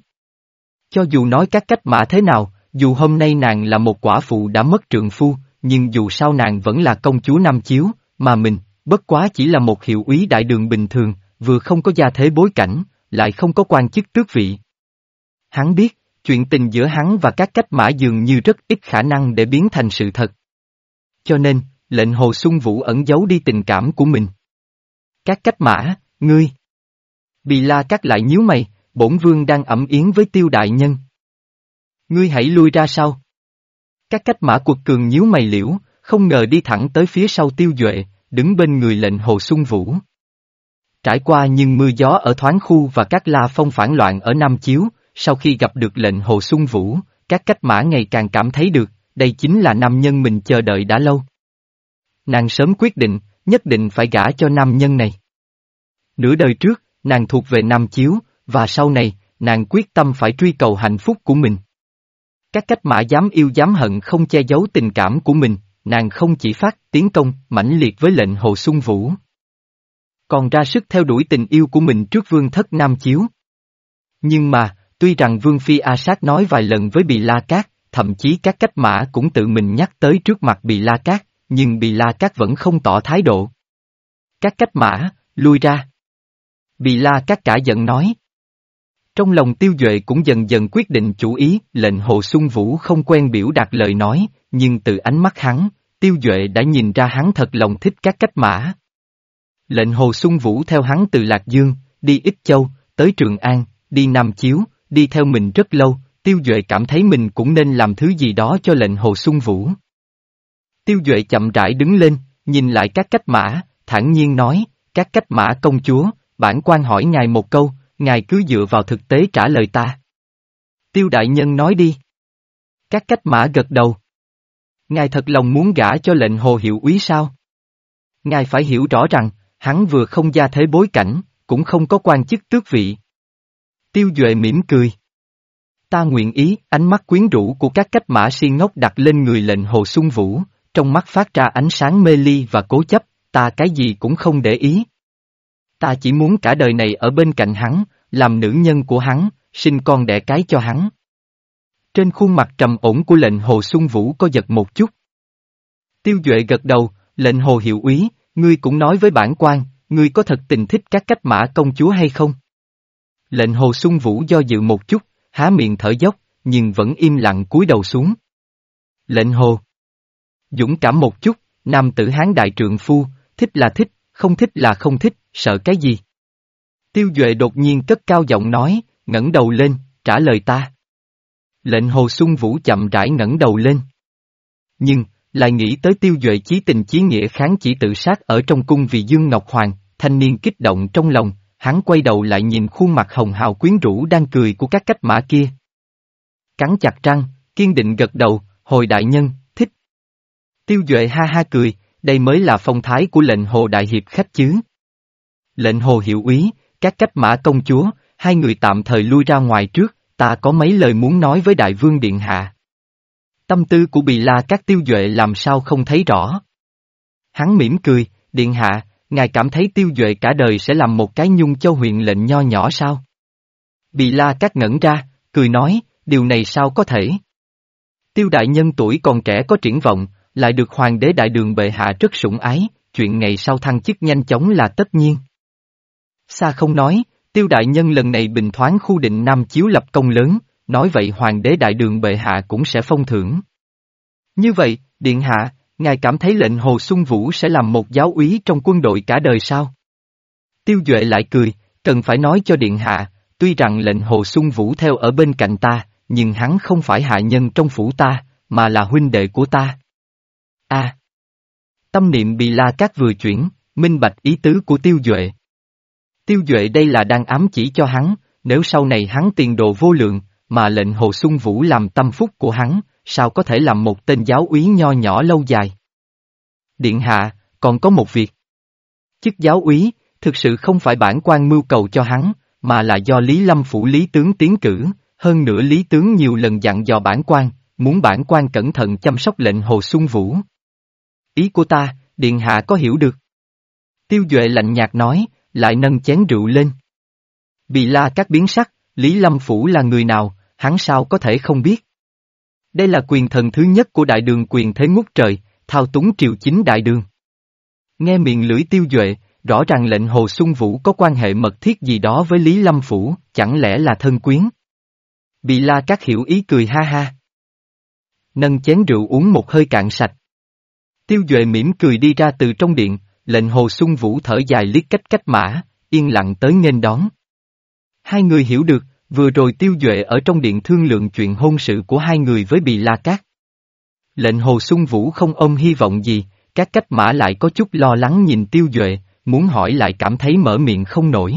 Cho dù nói các cách mã thế nào, dù hôm nay nàng là một quả phụ đã mất trượng phu, nhưng dù sao nàng vẫn là công chúa Nam Chiếu, mà mình, bất quá chỉ là một hiệu úy đại đường bình thường, vừa không có gia thế bối cảnh, lại không có quan chức tước vị. Hắn biết, chuyện tình giữa hắn và các cách mã dường như rất ít khả năng để biến thành sự thật. Cho nên, lệnh Hồ Xuân Vũ ẩn giấu đi tình cảm của mình. Các cách mã, ngươi. Bì la cắt lại nhíu mày, bổn vương đang ẩm yến với tiêu đại nhân. Ngươi hãy lui ra sau. Các cách mã cuộc cường nhíu mày liễu, không ngờ đi thẳng tới phía sau tiêu duệ, đứng bên người lệnh Hồ Xuân Vũ. Trải qua nhưng mưa gió ở thoáng khu và các la phong phản loạn ở Nam Chiếu, sau khi gặp được lệnh Hồ Xuân Vũ, các cách mã ngày càng cảm thấy được, đây chính là nam nhân mình chờ đợi đã lâu. Nàng sớm quyết định, nhất định phải gả cho nam nhân này. Nửa đời trước, nàng thuộc về Nam Chiếu, và sau này, nàng quyết tâm phải truy cầu hạnh phúc của mình. Các cách mã dám yêu dám hận không che giấu tình cảm của mình, nàng không chỉ phát tiến công mãnh liệt với lệnh Hồ Xuân Vũ. Còn ra sức theo đuổi tình yêu của mình trước vương thất Nam Chiếu. Nhưng mà, tuy rằng vương phi A Sát nói vài lần với Bì La Cát, thậm chí các cách mã cũng tự mình nhắc tới trước mặt Bì La Cát, nhưng Bì La Cát vẫn không tỏ thái độ. Các cách mã, lui ra. Bì La Cát cả giận nói. Trong lòng tiêu duệ cũng dần dần quyết định chủ ý, lệnh Hồ Xuân Vũ không quen biểu đạt lời nói, nhưng từ ánh mắt hắn, tiêu duệ đã nhìn ra hắn thật lòng thích các cách mã. Lệnh Hồ Xuân Vũ theo hắn từ Lạc Dương, đi Ích Châu, tới Trường An, đi Nam Chiếu, đi theo mình rất lâu, tiêu duệ cảm thấy mình cũng nên làm thứ gì đó cho lệnh Hồ Xuân Vũ. Tiêu duệ chậm rãi đứng lên, nhìn lại các cách mã, thản nhiên nói, các cách mã công chúa, bản quan hỏi ngài một câu, ngài cứ dựa vào thực tế trả lời ta. Tiêu đại nhân nói đi. Các cách mã gật đầu. Ngài thật lòng muốn gả cho lệnh hồ hiệu úy sao? Ngài phải hiểu rõ rằng, hắn vừa không gia thế bối cảnh, cũng không có quan chức tước vị. Tiêu Duệ mỉm cười. Ta nguyện ý, ánh mắt quyến rũ của các cách mã si ngốc đặt lên người lệnh Hồ Xuân Vũ, trong mắt phát ra ánh sáng mê ly và cố chấp, ta cái gì cũng không để ý. Ta chỉ muốn cả đời này ở bên cạnh hắn, làm nữ nhân của hắn, sinh con đẻ cái cho hắn. Trên khuôn mặt trầm ổn của lệnh Hồ Xuân Vũ có giật một chút. Tiêu Duệ gật đầu, lệnh Hồ Hiệu úy, ngươi cũng nói với bản quan, ngươi có thật tình thích các cách mã công chúa hay không? Lệnh Hồ Xuân Vũ do dự một chút, há miệng thở dốc, nhưng vẫn im lặng cúi đầu xuống. Lệnh Hồ Dũng cảm một chút, nam tử hán đại trượng phu, thích là thích, không thích là không thích, sợ cái gì? Tiêu Duệ đột nhiên cất cao giọng nói, ngẩng đầu lên, trả lời ta. Lệnh Hồ Xuân Vũ chậm rãi ngẩng đầu lên. Nhưng, lại nghĩ tới Tiêu Duệ chí tình chí nghĩa kháng chỉ tự sát ở trong cung vì Dương Ngọc Hoàng, thanh niên kích động trong lòng, hắn quay đầu lại nhìn khuôn mặt hồng hào quyến rũ đang cười của các cách mã kia. Cắn chặt răng, kiên định gật đầu, hồi đại nhân, thích. Tiêu Duệ ha ha cười, đây mới là phong thái của lệnh hồ đại hiệp khách chứ. Lệnh hồ hiệu úy, các cách mã công chúa, hai người tạm thời lui ra ngoài trước, ta có mấy lời muốn nói với đại vương điện hạ. Tâm tư của bì la các tiêu duệ làm sao không thấy rõ. Hắn mỉm cười, điện hạ, ngài cảm thấy tiêu duệ cả đời sẽ làm một cái nhung cho huyện lệnh nho nhỏ sao? Bì la các ngẩn ra, cười nói, điều này sao có thể? Tiêu đại nhân tuổi còn trẻ có triển vọng, lại được hoàng đế đại đường bệ hạ rất sủng ái, chuyện ngày sau thăng chức nhanh chóng là tất nhiên. Sa không nói, tiêu đại nhân lần này bình thoáng khu định Nam Chiếu lập công lớn, nói vậy hoàng đế đại đường bệ hạ cũng sẽ phong thưởng. Như vậy, điện hạ, ngài cảm thấy lệnh Hồ Xuân Vũ sẽ làm một giáo úy trong quân đội cả đời sao? Tiêu Duệ lại cười, cần phải nói cho điện hạ, tuy rằng lệnh Hồ Xuân Vũ theo ở bên cạnh ta, nhưng hắn không phải hạ nhân trong phủ ta, mà là huynh đệ của ta. A. Tâm niệm bị la cát vừa chuyển, minh bạch ý tứ của Tiêu Duệ. Tiêu Duệ đây là đang ám chỉ cho hắn, nếu sau này hắn tiền đồ vô lượng, mà lệnh Hồ Xuân Vũ làm tâm phúc của hắn, sao có thể làm một tên giáo úy nho nhỏ lâu dài. Điện hạ, còn có một việc. Chức giáo úy, thực sự không phải bản quan mưu cầu cho hắn, mà là do Lý Lâm Phủ Lý Tướng tiến cử, hơn nữa Lý Tướng nhiều lần dặn dò bản quan, muốn bản quan cẩn thận chăm sóc lệnh Hồ Xuân Vũ. Ý của ta, Điện Hạ có hiểu được. Tiêu Duệ lạnh nhạt nói, lại nâng chén rượu lên. Bị la các biến sắc, Lý Lâm Phủ là người nào, hắn sao có thể không biết. Đây là quyền thần thứ nhất của đại đường quyền thế ngút trời, thao túng triều chính đại đường. Nghe miệng lưỡi tiêu duệ, rõ ràng lệnh Hồ Xuân Vũ có quan hệ mật thiết gì đó với Lý Lâm Phủ, chẳng lẽ là thân quyến? Bị la các hiểu ý cười ha ha. Nâng chén rượu uống một hơi cạn sạch. Tiêu Duệ mỉm cười đi ra từ trong điện, lệnh Hồ Xuân Vũ thở dài liếc cách cách mã, yên lặng tới nghênh đón. Hai người hiểu được, vừa rồi Tiêu Duệ ở trong điện thương lượng chuyện hôn sự của hai người với Bì La Cát. Lệnh Hồ Xuân Vũ không ôm hy vọng gì, các cách mã lại có chút lo lắng nhìn Tiêu Duệ, muốn hỏi lại cảm thấy mở miệng không nổi.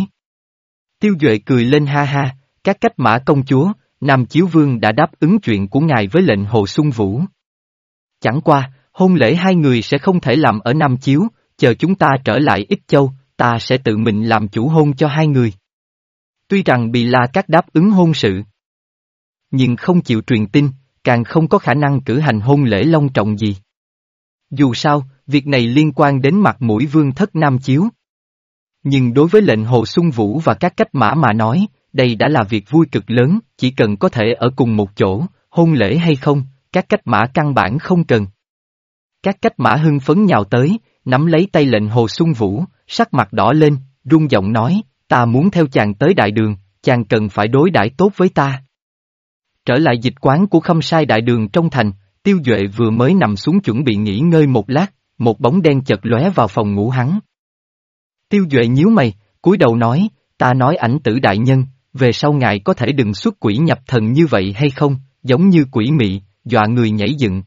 Tiêu Duệ cười lên ha ha, các cách mã công chúa, Nam Chiếu Vương đã đáp ứng chuyện của ngài với lệnh Hồ Xuân Vũ. Chẳng qua, hôn lễ hai người sẽ không thể làm ở Nam Chiếu, chờ chúng ta trở lại ít Châu, ta sẽ tự mình làm chủ hôn cho hai người. Tuy rằng bị La Cát đáp ứng hôn sự, nhưng không chịu truyền tin, càng không có khả năng cử hành hôn lễ long trọng gì. Dù sao, việc này liên quan đến mặt mũi vương thất Nam Chiếu. Nhưng đối với lệnh Hồ Xuân Vũ và các cách mã mà nói, đây đã là việc vui cực lớn, chỉ cần có thể ở cùng một chỗ, hôn lễ hay không, các cách mã căn bản không cần. Các cách mã hưng phấn nhào tới, nắm lấy tay lệnh Hồ Xuân Vũ, sắc mặt đỏ lên, rung giọng nói, ta muốn theo chàng tới đại đường, chàng cần phải đối đãi tốt với ta. Trở lại dịch quán của khâm sai đại đường trong thành, tiêu duệ vừa mới nằm xuống chuẩn bị nghỉ ngơi một lát, một bóng đen chật lóe vào phòng ngủ hắn. Tiêu duệ nhíu mày, cúi đầu nói, ta nói ảnh tử đại nhân, về sau ngài có thể đừng xuất quỷ nhập thần như vậy hay không, giống như quỷ mị, dọa người nhảy dựng.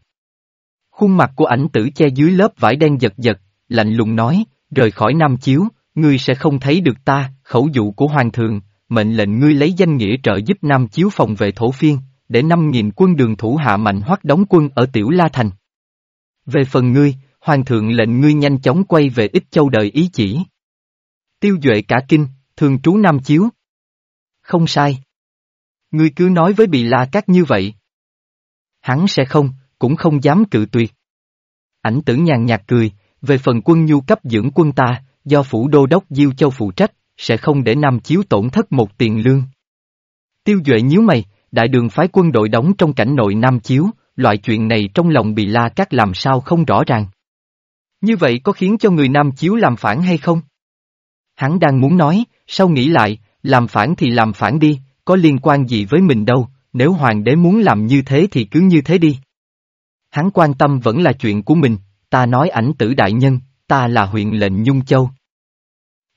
Khuôn mặt của ảnh tử che dưới lớp vải đen giật giật, lạnh lùng nói, rời khỏi Nam Chiếu, ngươi sẽ không thấy được ta, khẩu dụ của Hoàng thượng, mệnh lệnh ngươi lấy danh nghĩa trợ giúp Nam Chiếu phòng vệ thổ phiên, để năm nghìn quân đường thủ hạ mạnh hoắc đóng quân ở Tiểu La Thành. Về phần ngươi, Hoàng thượng lệnh ngươi nhanh chóng quay về ít Châu đợi ý chỉ. Tiêu Duệ cả kinh, thường trú Nam Chiếu. Không sai. Ngươi cứ nói với Bì La Cát như vậy. Hắn sẽ không, cũng không dám cự tuyệt. Ảnh tử nhàn nhạt cười, về phần quân nhu cấp dưỡng quân ta, do phủ đô đốc Diêu Châu phụ trách, sẽ không để Nam Chiếu tổn thất một tiền lương. Tiêu Duệ nhíu mày, đại đường phái quân đội đóng trong cảnh nội Nam Chiếu, loại chuyện này trong lòng bị la cát làm sao không rõ ràng. Như vậy có khiến cho người Nam Chiếu làm phản hay không? Hắn đang muốn nói, sau nghĩ lại, làm phản thì làm phản đi, có liên quan gì với mình đâu, nếu hoàng đế muốn làm như thế thì cứ như thế đi. Hắn quan tâm vẫn là chuyện của mình, ta nói ảnh tử đại nhân, ta là huyện lệnh Nhung Châu.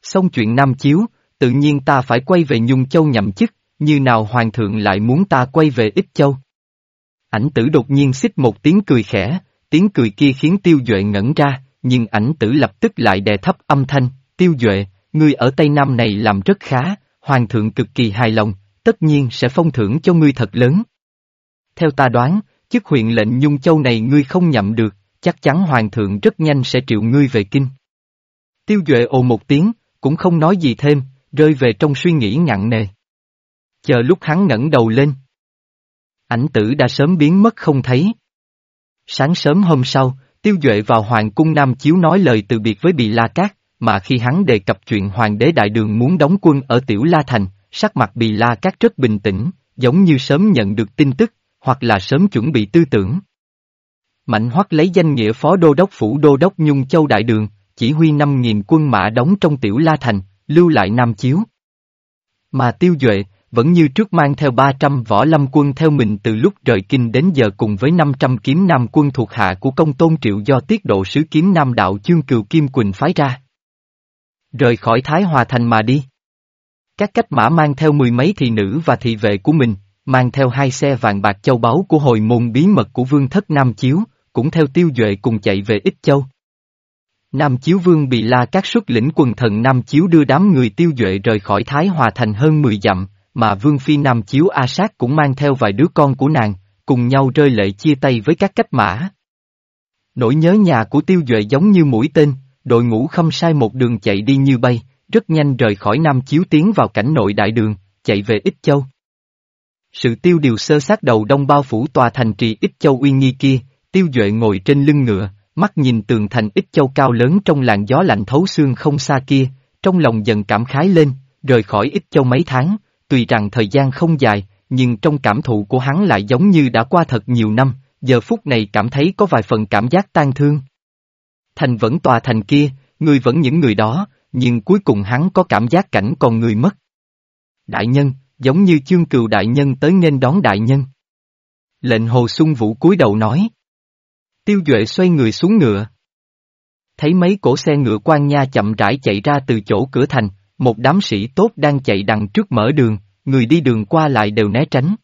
Xong chuyện Nam Chiếu, tự nhiên ta phải quay về Nhung Châu nhậm chức, như nào hoàng thượng lại muốn ta quay về Ích Châu. Ảnh tử đột nhiên xích một tiếng cười khẽ, tiếng cười kia khiến tiêu duệ ngẩn ra, nhưng ảnh tử lập tức lại đè thấp âm thanh, tiêu duệ, ngươi ở Tây Nam này làm rất khá, hoàng thượng cực kỳ hài lòng, tất nhiên sẽ phong thưởng cho ngươi thật lớn. Theo ta đoán, chức huyện lệnh Nhung Châu này ngươi không nhậm được, chắc chắn hoàng thượng rất nhanh sẽ triệu ngươi về kinh. Tiêu Duệ ồ một tiếng, cũng không nói gì thêm, rơi về trong suy nghĩ nặng nề. Chờ lúc hắn ngẩng đầu lên. Ảnh tử đã sớm biến mất không thấy. Sáng sớm hôm sau, Tiêu Duệ vào Hoàng cung Nam Chiếu nói lời từ biệt với Bị La Cát, mà khi hắn đề cập chuyện Hoàng đế Đại Đường muốn đóng quân ở Tiểu La Thành, sắc mặt Bị La Cát rất bình tĩnh, giống như sớm nhận được tin tức, hoặc là sớm chuẩn bị tư tưởng. Mạnh Hoắc lấy danh nghĩa phó đô đốc phủ đô đốc Nhung Châu Đại Đường, chỉ huy 5.000 quân mã đóng trong Tiểu La Thành, lưu lại Nam Chiếu. Mà Tiêu Duệ, vẫn như trước mang theo 300 võ lâm quân theo mình từ lúc rời kinh đến giờ cùng với 500 kiếm nam quân thuộc hạ của công tôn triệu do tiết độ sứ kiếm nam đạo chương cừu Kim Quỳnh phái ra. Rời khỏi Thái Hòa Thành mà đi. Các cách mã mang theo mười mấy thị nữ và thị vệ của mình, mang theo hai xe vàng bạc châu báu của hồi môn bí mật của vương thất Nam Chiếu, cũng theo tiêu duệ cùng chạy về Ích Châu. Nam Chiếu Vương bị la các xuất lĩnh quần thần Nam Chiếu đưa đám người tiêu duệ rời khỏi Thái Hòa Thành hơn 10 dặm, mà Vương Phi Nam Chiếu A Sát cũng mang theo vài đứa con của nàng, cùng nhau rơi lệ chia tay với các cách mã. Nỗi nhớ nhà của tiêu duệ giống như mũi tên, đội ngũ không sai một đường chạy đi như bay, rất nhanh rời khỏi Nam Chiếu tiến vào cảnh nội đại đường, chạy về Ích Châu. Sự tiêu điều sơ sát đầu đông bao phủ tòa thành trì Ích Châu uy nghi kia, tiêu duệ ngồi trên lưng ngựa, mắt nhìn tường thành ít Châu cao lớn trong làn gió lạnh thấu xương không xa kia, trong lòng dần cảm khái lên, rời khỏi ít Châu mấy tháng, tuy rằng thời gian không dài, nhưng trong cảm thụ của hắn lại giống như đã qua thật nhiều năm, giờ phút này cảm thấy có vài phần cảm giác tan thương. Thành vẫn tòa thành kia, người vẫn những người đó, nhưng cuối cùng hắn có cảm giác cảnh còn người mất. Đại nhân, giống như chương cừu đại nhân tới nên đón đại nhân. Lệnh hồ sung vũ cúi đầu nói. Tiêu Duệ xoay người xuống ngựa. Thấy mấy cổ xe ngựa quan nha chậm rãi chạy ra từ chỗ cửa thành, một đám sĩ tốt đang chạy đằng trước mở đường, người đi đường qua lại đều né tránh.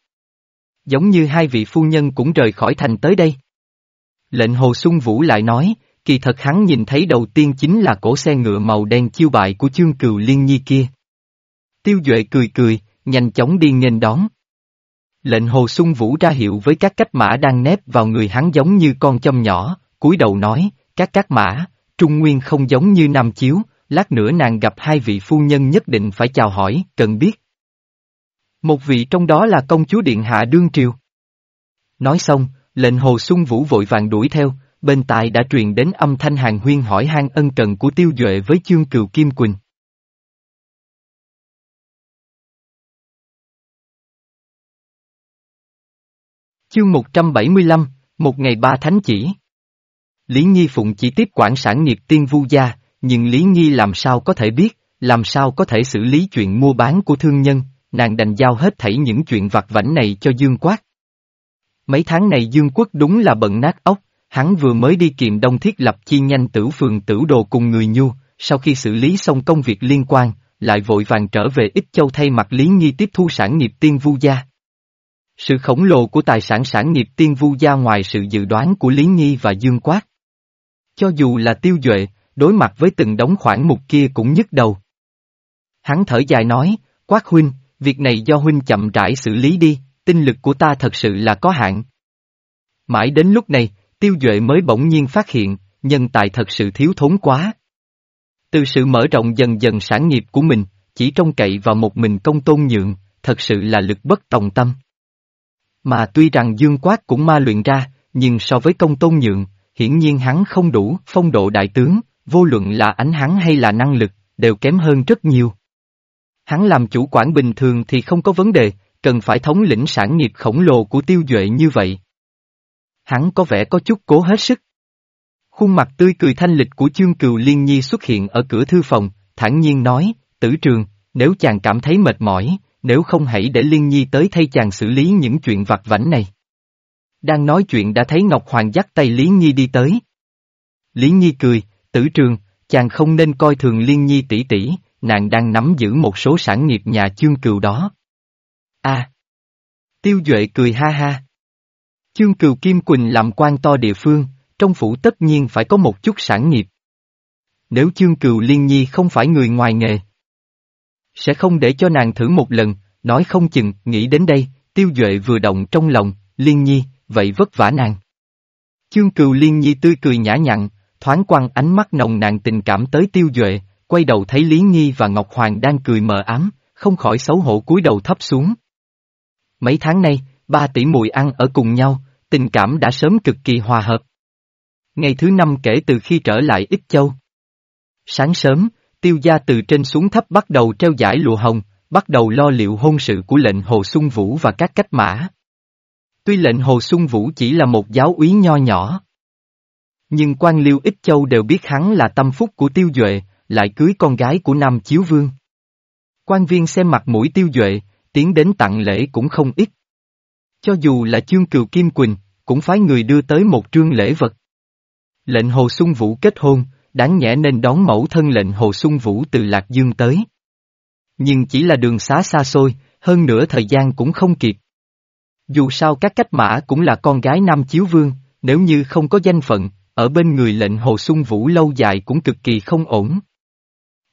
Giống như hai vị phu nhân cũng rời khỏi thành tới đây. Lệnh Hồ Xuân Vũ lại nói, kỳ thật hắn nhìn thấy đầu tiên chính là cổ xe ngựa màu đen chiêu bại của chương cừu liên nhi kia. Tiêu Duệ cười cười, nhanh chóng đi nghênh đón. Lệnh Hồ Xuân Vũ ra hiệu với các cách mã đang nép vào người hắn giống như con châm nhỏ, cúi đầu nói, các các mã, Trung Nguyên không giống như Nam Chiếu, lát nữa nàng gặp hai vị phu nhân nhất định phải chào hỏi, cần biết. Một vị trong đó là công chúa Điện Hạ Đương Triều. Nói xong, lệnh Hồ Xuân Vũ vội vàng đuổi theo, bên tai đã truyền đến âm thanh hàng huyên hỏi han ân cần của tiêu duệ với chương cừu Kim Quỳnh. Chương 175, một ngày ba thánh chỉ. Lý Nhi Phụng chỉ tiếp quản sản nghiệp tiên vu gia, nhưng Lý Nhi làm sao có thể biết, làm sao có thể xử lý chuyện mua bán của thương nhân, nàng đành giao hết thảy những chuyện vặt vảnh này cho Dương Quát. Mấy tháng này Dương Quốc đúng là bận nát ốc, hắn vừa mới đi kiềm đông thiết lập chi nhanh tử phường tử đồ cùng người nhu, sau khi xử lý xong công việc liên quan, lại vội vàng trở về Ích Châu thay mặt Lý Nhi tiếp thu sản nghiệp tiên vu gia. Sự khổng lồ của tài sản sản nghiệp tiên vu gia ngoài sự dự đoán của Lý Nhi và Dương Quát. Cho dù là tiêu duệ, đối mặt với từng đống khoản mục kia cũng nhức đầu. Hắn thở dài nói, Quát huynh, việc này do huynh chậm rãi xử lý đi, tinh lực của ta thật sự là có hạn. Mãi đến lúc này, tiêu duệ mới bỗng nhiên phát hiện, nhân tài thật sự thiếu thốn quá. Từ sự mở rộng dần dần sản nghiệp của mình, chỉ trông cậy vào một mình công tôn nhượng, thật sự là lực bất tòng tâm. Mà tuy rằng Dương Quát cũng ma luyện ra, nhưng so với công tôn nhượng, hiển nhiên hắn không đủ, phong độ đại tướng, vô luận là ánh hắn hay là năng lực, đều kém hơn rất nhiều. Hắn làm chủ quản bình thường thì không có vấn đề, cần phải thống lĩnh sản nghiệp khổng lồ của tiêu duệ như vậy. Hắn có vẻ có chút cố hết sức. Khuôn mặt tươi cười thanh lịch của chương cừu liên nhi xuất hiện ở cửa thư phòng, thản nhiên nói, tử trường, nếu chàng cảm thấy mệt mỏi, nếu không hãy để liên nhi tới thay chàng xử lý những chuyện vặt vảnh này. Đang nói chuyện đã thấy Ngọc Hoàng dắt tay Lý Nhi đi tới. Lý Nhi cười, tử trường, chàng không nên coi thường Liên Nhi tỷ tỷ, nàng đang nắm giữ một số sản nghiệp nhà chương cừu đó. a Tiêu Duệ cười ha ha. Chương cừu Kim Quỳnh làm quan to địa phương, trong phủ tất nhiên phải có một chút sản nghiệp. Nếu chương cừu Liên Nhi không phải người ngoài nghề, sẽ không để cho nàng thử một lần, nói không chừng, nghĩ đến đây, Tiêu Duệ vừa động trong lòng, Liên Nhi, vậy vất vả nàng. Chương cừu Liên Nhi tươi cười nhã nhặn, thoáng quăng ánh mắt nồng nàn tình cảm tới Tiêu Duệ, quay đầu thấy Lý Nhi và Ngọc Hoàng đang cười mờ ám, không khỏi xấu hổ cúi đầu thấp xuống. Mấy tháng nay, ba tỷ muội ăn ở cùng nhau, tình cảm đã sớm cực kỳ hòa hợp. Ngày thứ năm kể từ khi trở lại Ích Châu. Sáng sớm, tiêu gia từ trên xuống thấp bắt đầu treo giải lụa hồng, bắt đầu lo liệu hôn sự của lệnh Hồ Xuân Vũ và các cách mã. Tuy lệnh Hồ Xuân Vũ chỉ là một giáo úy nho nhỏ. Nhưng quan liêu Ích Châu đều biết hắn là tâm phúc của tiêu duệ, lại cưới con gái của Nam Chiếu Vương. Quan viên xem mặt mũi tiêu duệ, tiến đến tặng lễ cũng không ít. Cho dù là chương cừu Kim Quỳnh, cũng phái người đưa tới một trương lễ vật. Lệnh Hồ Xuân Vũ kết hôn, đáng nhẽ nên đón mẫu thân lệnh Hồ Xuân Vũ từ Lạc Dương tới. Nhưng chỉ là đường xá xa xôi, hơn nữa thời gian cũng không kịp. Dù sao các cách mã cũng là con gái Nam Chiếu Vương, nếu như không có danh phận, ở bên người lệnh Hồ Xuân Vũ lâu dài cũng cực kỳ không ổn.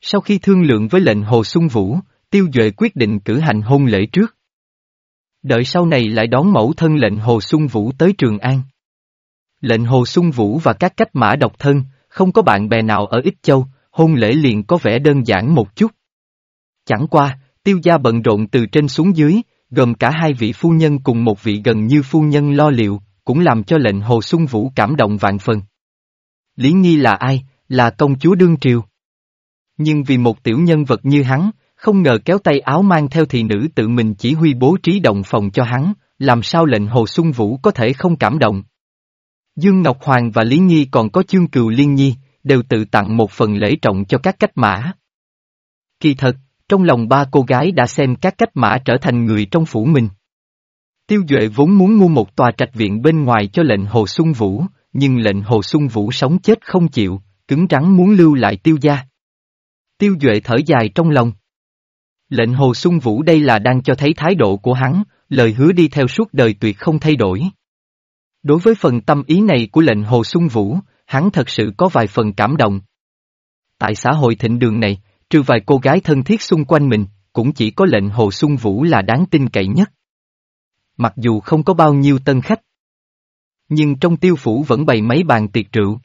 Sau khi thương lượng với lệnh Hồ Xuân Vũ, Tiêu Duệ quyết định cử hành hôn lễ trước. Đợi sau này lại đón mẫu thân lệnh Hồ Xuân Vũ tới Trường An. Lệnh Hồ Xuân Vũ và các cách mã độc thân, không có bạn bè nào ở Ích Châu, hôn lễ liền có vẻ đơn giản một chút. Chẳng qua, tiêu gia bận rộn từ trên xuống dưới, gồm cả hai vị phu nhân cùng một vị gần như phu nhân lo liệu, cũng làm cho lệnh Hồ Xuân Vũ cảm động vạn phần. Lý nghi là ai, là công chúa đương triều. Nhưng vì một tiểu nhân vật như hắn, không ngờ kéo tay áo mang theo thị nữ tự mình chỉ huy bố trí động phòng cho hắn, làm sao lệnh Hồ Xuân Vũ có thể không cảm động. Dương Ngọc Hoàng và Lý Nhi còn có chương cừu Liên Nhi, đều tự tặng một phần lễ trọng cho các cách mã. Kỳ thật, trong lòng ba cô gái đã xem các cách mã trở thành người trong phủ mình. Tiêu Duệ vốn muốn mua một tòa trạch viện bên ngoài cho lệnh Hồ Xuân Vũ, nhưng lệnh Hồ Xuân Vũ sống chết không chịu, cứng rắn muốn lưu lại tiêu gia. Tiêu Duệ thở dài trong lòng. Lệnh Hồ Xuân Vũ đây là đang cho thấy thái độ của hắn, lời hứa đi theo suốt đời tuyệt không thay đổi. Đối với phần tâm ý này của lệnh Hồ Xuân Vũ, hắn thật sự có vài phần cảm động. Tại xã hội thịnh đường này, trừ vài cô gái thân thiết xung quanh mình, cũng chỉ có lệnh Hồ Xuân Vũ là đáng tin cậy nhất. Mặc dù không có bao nhiêu tân khách, nhưng trong tiêu phủ vẫn bày mấy bàn tiệc rượu.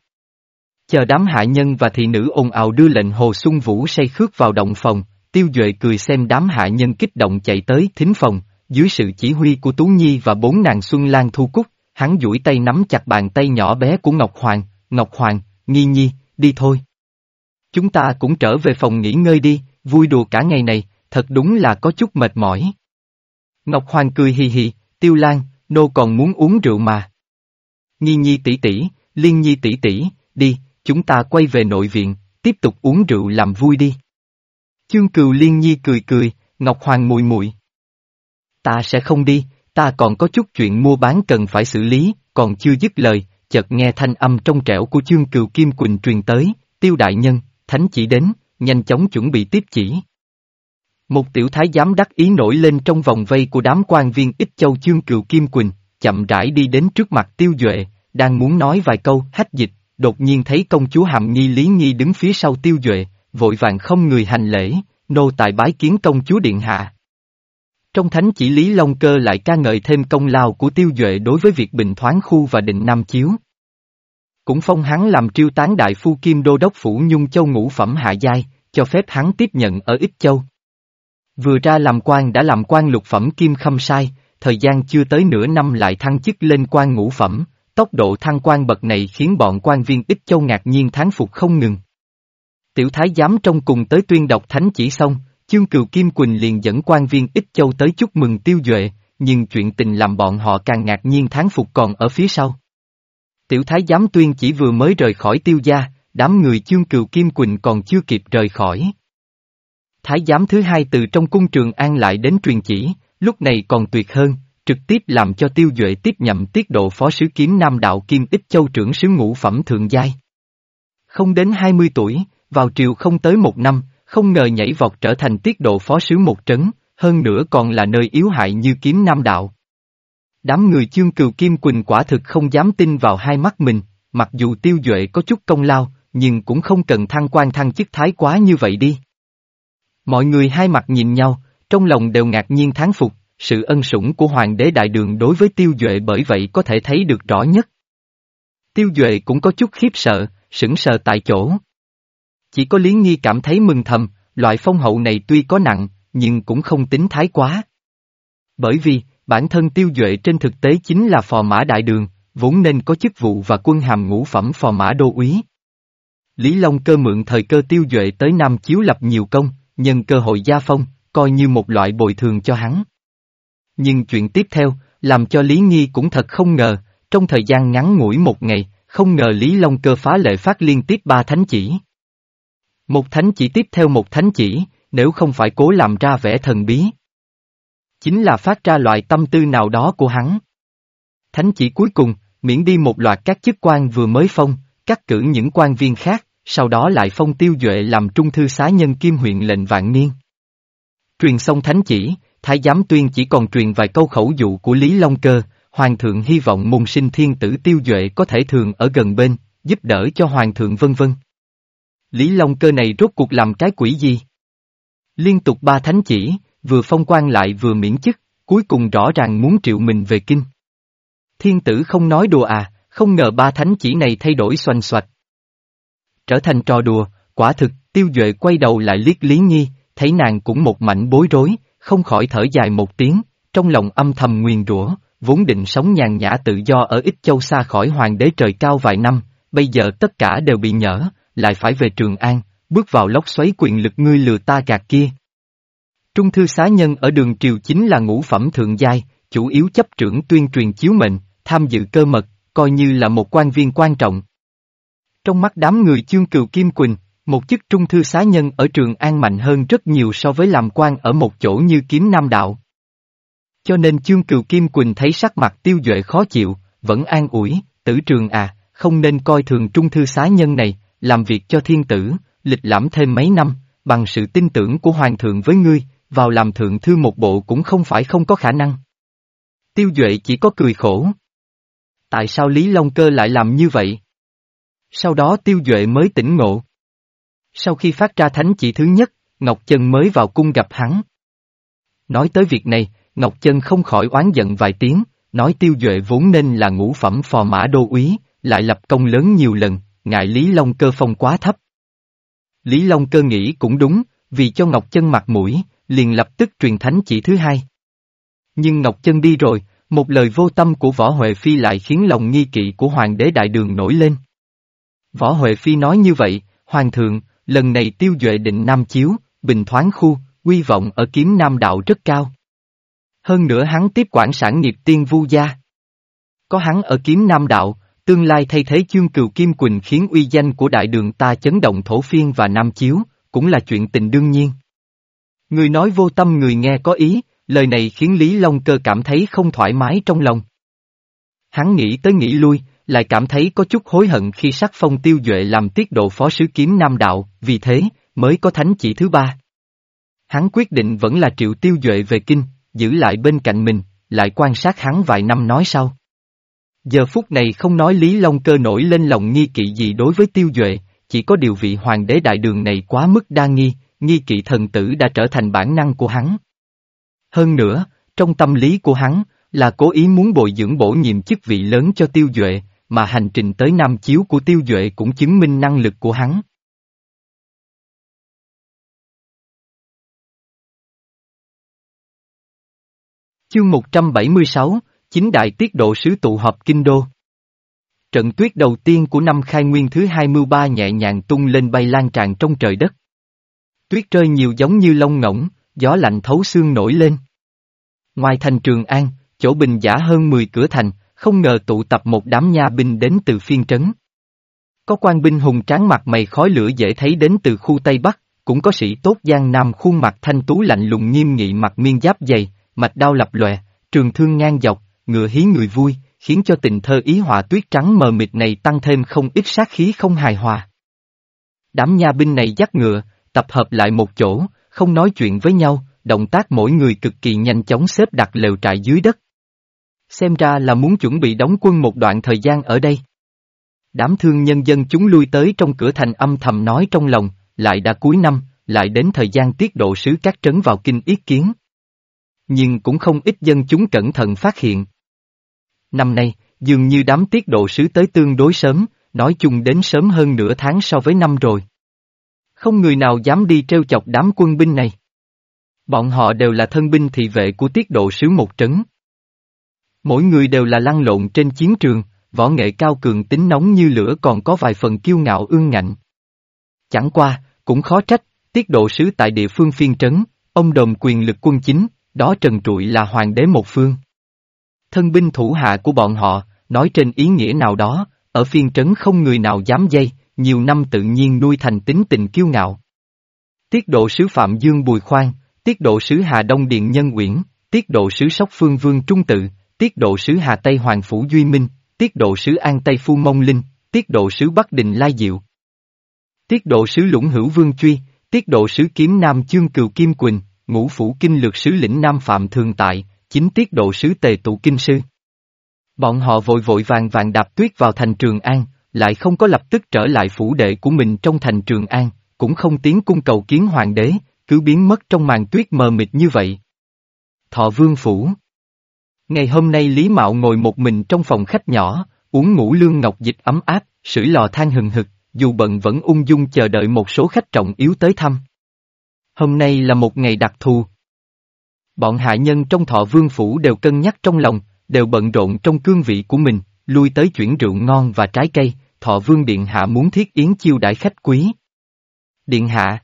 Chờ đám hạ nhân và thị nữ ồn ào đưa lệnh Hồ Xuân Vũ say khước vào động phòng, tiêu duệ cười xem đám hạ nhân kích động chạy tới thính phòng, dưới sự chỉ huy của Tú Nhi và bốn nàng Xuân Lan Thu Cúc, hắn duỗi tay nắm chặt bàn tay nhỏ bé của Ngọc Hoàng, Ngọc Hoàng, Nghi Nhi, đi thôi. Chúng ta cũng trở về phòng nghỉ ngơi đi, vui đùa cả ngày này, thật đúng là có chút mệt mỏi. Ngọc Hoàng cười hì hì, Tiêu Lan, nô còn muốn uống rượu mà. Nghi Nhi tỷ tỷ, Liên Nhi tỷ tỷ, đi, chúng ta quay về nội viện, tiếp tục uống rượu làm vui đi. Chương Cừu Liên Nhi cười cười, Ngọc Hoàng mùi mùi. Ta sẽ không đi, ta còn có chút chuyện mua bán cần phải xử lý, còn chưa dứt lời, chợt nghe thanh âm trong trẻo của chương cừu Kim Quỳnh truyền tới, tiêu đại nhân, thánh chỉ đến, nhanh chóng chuẩn bị tiếp chỉ. Một tiểu thái giám đắc ý nổi lên trong vòng vây của đám quan viên ít châu chương cừu Kim Quỳnh, chậm rãi đi đến trước mặt tiêu duệ, đang muốn nói vài câu, hách dịch, đột nhiên thấy công chúa Hàm Nghi Lý Nghi đứng phía sau tiêu duệ, vội vàng không người hành lễ, nô tài bái kiến công chúa Điện Hạ. Trong thánh chỉ Lý Long Cơ lại ca ngợi thêm công lao của tiêu duệ đối với việc bình thoáng khu và định Nam Chiếu. Cũng phong hắn làm triêu tán đại phu kim đô đốc phủ nhung châu ngũ phẩm hạ giai, cho phép hắn tiếp nhận ở Ích Châu. Vừa ra làm quan đã làm quan lục phẩm kim khâm sai, thời gian chưa tới nửa năm lại thăng chức lên quan ngũ phẩm, tốc độ thăng quan bậc này khiến bọn quan viên Ích Châu ngạc nhiên thán phục không ngừng. Tiểu thái giám trong cùng tới tuyên đọc thánh chỉ xong, chương cừu Kim Quỳnh liền dẫn quan viên ít Châu tới chúc mừng tiêu duệ, nhưng chuyện tình làm bọn họ càng ngạc nhiên Tháng phục còn ở phía sau. Tiểu thái giám tuyên chỉ vừa mới rời khỏi tiêu gia, đám người chương cừu Kim Quỳnh còn chưa kịp rời khỏi. Thái giám thứ hai từ trong cung trường an lại đến truyền chỉ, lúc này còn tuyệt hơn, trực tiếp làm cho tiêu duệ tiếp nhậm tiết độ phó sứ kiếm Nam Đạo Kim Ích Châu trưởng sứ ngũ phẩm thượng giai. Không đến 20 tuổi, vào triều không tới một năm, không ngờ nhảy vọt trở thành tiết độ phó sứ một trấn, hơn nữa còn là nơi yếu hại như kiếm Nam Đạo. Đám người chương cừu Kim Quỳnh quả thực không dám tin vào hai mắt mình, mặc dù tiêu duệ có chút công lao, nhưng cũng không cần thăng quan thăng chức thái quá như vậy đi. Mọi người hai mặt nhìn nhau, trong lòng đều ngạc nhiên thán phục, sự ân sủng của Hoàng đế Đại Đường đối với Tiêu Duệ bởi vậy có thể thấy được rõ nhất. Tiêu Duệ cũng có chút khiếp sợ, sững sờ tại chỗ. Chỉ có Lý Nghi cảm thấy mừng thầm, loại phong hậu này tuy có nặng, nhưng cũng không tính thái quá. Bởi vì, bản thân Tiêu Duệ trên thực tế chính là phò mã Đại Đường, vốn nên có chức vụ và quân hàm ngũ phẩm phò mã đô úy. Lý Long cơ mượn thời cơ Tiêu Duệ tới Nam Chiếu lập nhiều công, nhân cơ hội gia phong, coi như một loại bồi thường cho hắn. Nhưng chuyện tiếp theo, làm cho Lý Nghi cũng thật không ngờ, trong thời gian ngắn ngủi một ngày, không ngờ Lý Long cơ phá lệ phát liên tiếp ba thánh chỉ. Một thánh chỉ tiếp theo một thánh chỉ, nếu không phải cố làm ra vẻ thần bí. Chính là phát ra loại tâm tư nào đó của hắn. Thánh chỉ cuối cùng, miễn đi một loạt các chức quan vừa mới phong, cắt cử những quan viên khác, sau đó lại phong tiêu duệ làm trung thư xá nhân kim huyện lệnh vạn niên. Truyền xong thánh chỉ, thái giám tuyên chỉ còn truyền vài câu khẩu dụ của Lý Long Cơ, Hoàng thượng hy vọng môn sinh thiên tử tiêu duệ có thể thường ở gần bên, giúp đỡ cho Hoàng thượng vân vân. Lý Long Cơ này rốt cuộc làm cái quỷ gì? Liên tục ba thánh chỉ, vừa phong quan lại vừa miễn chức, cuối cùng rõ ràng muốn triệu mình về kinh. Thiên tử không nói đùa à, không ngờ ba thánh chỉ này thay đổi xoành xoạch. Trở thành trò đùa, quả thực, tiêu duệ quay đầu lại liếc Lý Nhi, thấy nàng cũng một mảnh bối rối, không khỏi thở dài một tiếng, trong lòng âm thầm nguyền rủa, vốn định sống nhàn nhã tự do ở ít Châu xa khỏi hoàng đế trời cao vài năm, bây giờ tất cả đều bị nhỡ, lại phải về Trường An, bước vào lốc xoáy quyền lực ngươi lừa ta gạt kia. Trung thư xá nhân ở đường triều chính là ngũ phẩm thượng giai, chủ yếu chấp trưởng tuyên truyền chiếu mệnh, tham dự cơ mật, coi như là một quan viên quan trọng. Trong mắt đám người chương cừu Kim Quỳnh, một chức trung thư xá nhân ở Trường An mạnh hơn rất nhiều so với làm quan ở một chỗ như kiếm nam đạo. Cho nên chương cừu Kim Quỳnh thấy sắc mặt tiêu duệ khó chịu, vẫn an ủi, tử trường à, không nên coi thường trung thư xá nhân này, làm việc cho thiên tử, lịch lãm thêm mấy năm, bằng sự tin tưởng của hoàng thượng với ngươi, vào làm thượng thư một bộ cũng không phải không có khả năng. Tiêu Duệ chỉ có cười khổ. Tại sao Lý Long Cơ lại làm như vậy? Sau đó Tiêu Duệ mới tỉnh ngộ. Sau khi phát ra thánh chỉ thứ nhất, Ngọc Trân mới vào cung gặp hắn. Nói tới việc này, Ngọc Trân không khỏi oán giận vài tiếng, nói Tiêu Duệ vốn nên là ngũ phẩm phò mã đô úy, lại lập công lớn nhiều lần, ngại Lý Long Cơ phong quá thấp. Lý Long Cơ nghĩ cũng đúng, vì cho Ngọc Trân mặt mũi, liền lập tức truyền thánh chỉ thứ hai. Nhưng Ngọc Trân đi rồi, một lời vô tâm của Võ Huệ Phi lại khiến lòng nghi kỵ của Hoàng đế Đại Đường nổi lên. Võ Huệ Phi nói như vậy, Hoàng thượng, lần này tiêu duệ định Nam Chiếu, bình thoáng khu, quy vọng ở kiếm Nam Đạo rất cao. Hơn nữa hắn tiếp quản sản nghiệp tiên vu gia. Có hắn ở kiếm Nam Đạo, tương lai thay thế chương cừu Kim Quỳnh khiến uy danh của đại đường ta chấn động thổ phiên và Nam Chiếu, cũng là chuyện tình đương nhiên. Người nói vô tâm người nghe có ý, lời này khiến Lý Long Cơ cảm thấy không thoải mái trong lòng. Hắn nghĩ tới nghĩ lui, lại cảm thấy có chút hối hận khi sắc phong tiêu duệ làm tiết độ phó sứ kiếm Nam Đạo, vì thế, mới có thánh chỉ thứ ba. Hắn quyết định vẫn là triệu tiêu duệ về kinh, giữ lại bên cạnh mình, lại quan sát hắn vài năm nói sau. Giờ phút này không nói Lý Long Cơ nổi lên lòng nghi kỵ gì đối với tiêu duệ, chỉ có điều vị hoàng đế đại đường này quá mức đa nghi, nghi kỵ thần tử đã trở thành bản năng của hắn. Hơn nữa, trong tâm lý của hắn, là cố ý muốn bồi dưỡng bổ nhiệm chức vị lớn cho tiêu duệ, mà hành trình tới Nam Chiếu của Tiêu Duệ cũng chứng minh năng lực của hắn. Chương 176, Chính Đại Tiết Độ Sứ tụ họp Kinh Đô Trận tuyết đầu tiên của năm khai nguyên thứ 23 nhẹ nhàng tung lên bay lan tràn trong trời đất. Tuyết rơi nhiều giống như lông ngỗng, gió lạnh thấu xương nổi lên. Ngoài thành Trường An, chỗ bình giả hơn 10 cửa thành, không ngờ tụ tập một đám nha binh đến từ phiên trấn. Có quan binh hùng tráng mặt mày khói lửa dễ thấy đến từ khu Tây Bắc, cũng có sĩ tốt giang nam khuôn mặt thanh tú lạnh lùng nghiêm nghị mặt miên giáp dày, mạch đao lập lòe, trường thương ngang dọc, ngựa hí người vui, khiến cho tình thơ ý họa tuyết trắng mờ mịt này tăng thêm không ít sát khí không hài hòa. Đám nha binh này dắt ngựa, tập hợp lại một chỗ, không nói chuyện với nhau, động tác mỗi người cực kỳ nhanh chóng xếp đặt lều trại dưới đất. Xem ra là muốn chuẩn bị đóng quân một đoạn thời gian ở đây. Đám thương nhân dân chúng lui tới trong cửa thành âm thầm nói trong lòng, lại đã cuối năm, lại đến thời gian tiết độ sứ các trấn vào kinh ý kiến. Nhưng cũng không ít dân chúng cẩn thận phát hiện. Năm nay, dường như đám tiết độ sứ tới tương đối sớm, nói chung đến sớm hơn nửa tháng so với năm rồi. Không người nào dám đi treo chọc đám quân binh này. Bọn họ đều là thân binh thị vệ của tiết độ sứ một trấn. Mỗi người đều là lăn lộn trên chiến trường, võ nghệ cao cường tính nóng như lửa còn có vài phần kiêu ngạo ương ngạnh. Chẳng qua, cũng khó trách, tiết độ sứ tại địa phương phiên trấn, ông đồng quyền lực quân chính, đó trần trụi là hoàng đế một phương. Thân binh thủ hạ của bọn họ, nói trên ý nghĩa nào đó, ở phiên trấn không người nào dám dây, nhiều năm tự nhiên nuôi thành tính tình kiêu ngạo. Tiết độ sứ Phạm Dương Bùi Khoan, tiết độ sứ Hà Đông Điện Nhân Uyển, tiết độ sứ Sóc Phương Vương Trung Tự, tiết độ sứ Hà Tây Hoàng Phủ Duy Minh, tiết độ sứ An Tây Phu Mông Linh, tiết độ sứ Bắc Đình Lai Diệu. Tiết độ sứ Lũng Hữu Vương Truy, tiết độ sứ Kiếm Nam Chương Cừu Kim Quỳnh, ngũ phủ kinh lược sứ lĩnh Nam Phạm Thường Tại, chính tiết độ sứ Tề Tụ Kinh Sư. Bọn họ vội vội vàng vàng đạp tuyết vào thành Trường An, lại không có lập tức trở lại phủ đệ của mình trong thành Trường An, cũng không tiến cung cầu kiến hoàng đế, cứ biến mất trong màn tuyết mờ mịt như vậy. Thọ Vương Phủ Ngày hôm nay Lý Mạo ngồi một mình trong phòng khách nhỏ, uống ngũ lương ngọc dịch ấm áp, sưởi lò than hừng hực, dù bận vẫn ung dung chờ đợi một số khách trọng yếu tới thăm. Hôm nay là một ngày đặc thù. Bọn hạ nhân trong thọ vương phủ đều cân nhắc trong lòng, đều bận rộn trong cương vị của mình, lui tới chuyển rượu ngon và trái cây, thọ vương điện hạ muốn thiết yến chiêu đãi khách quý. Điện hạ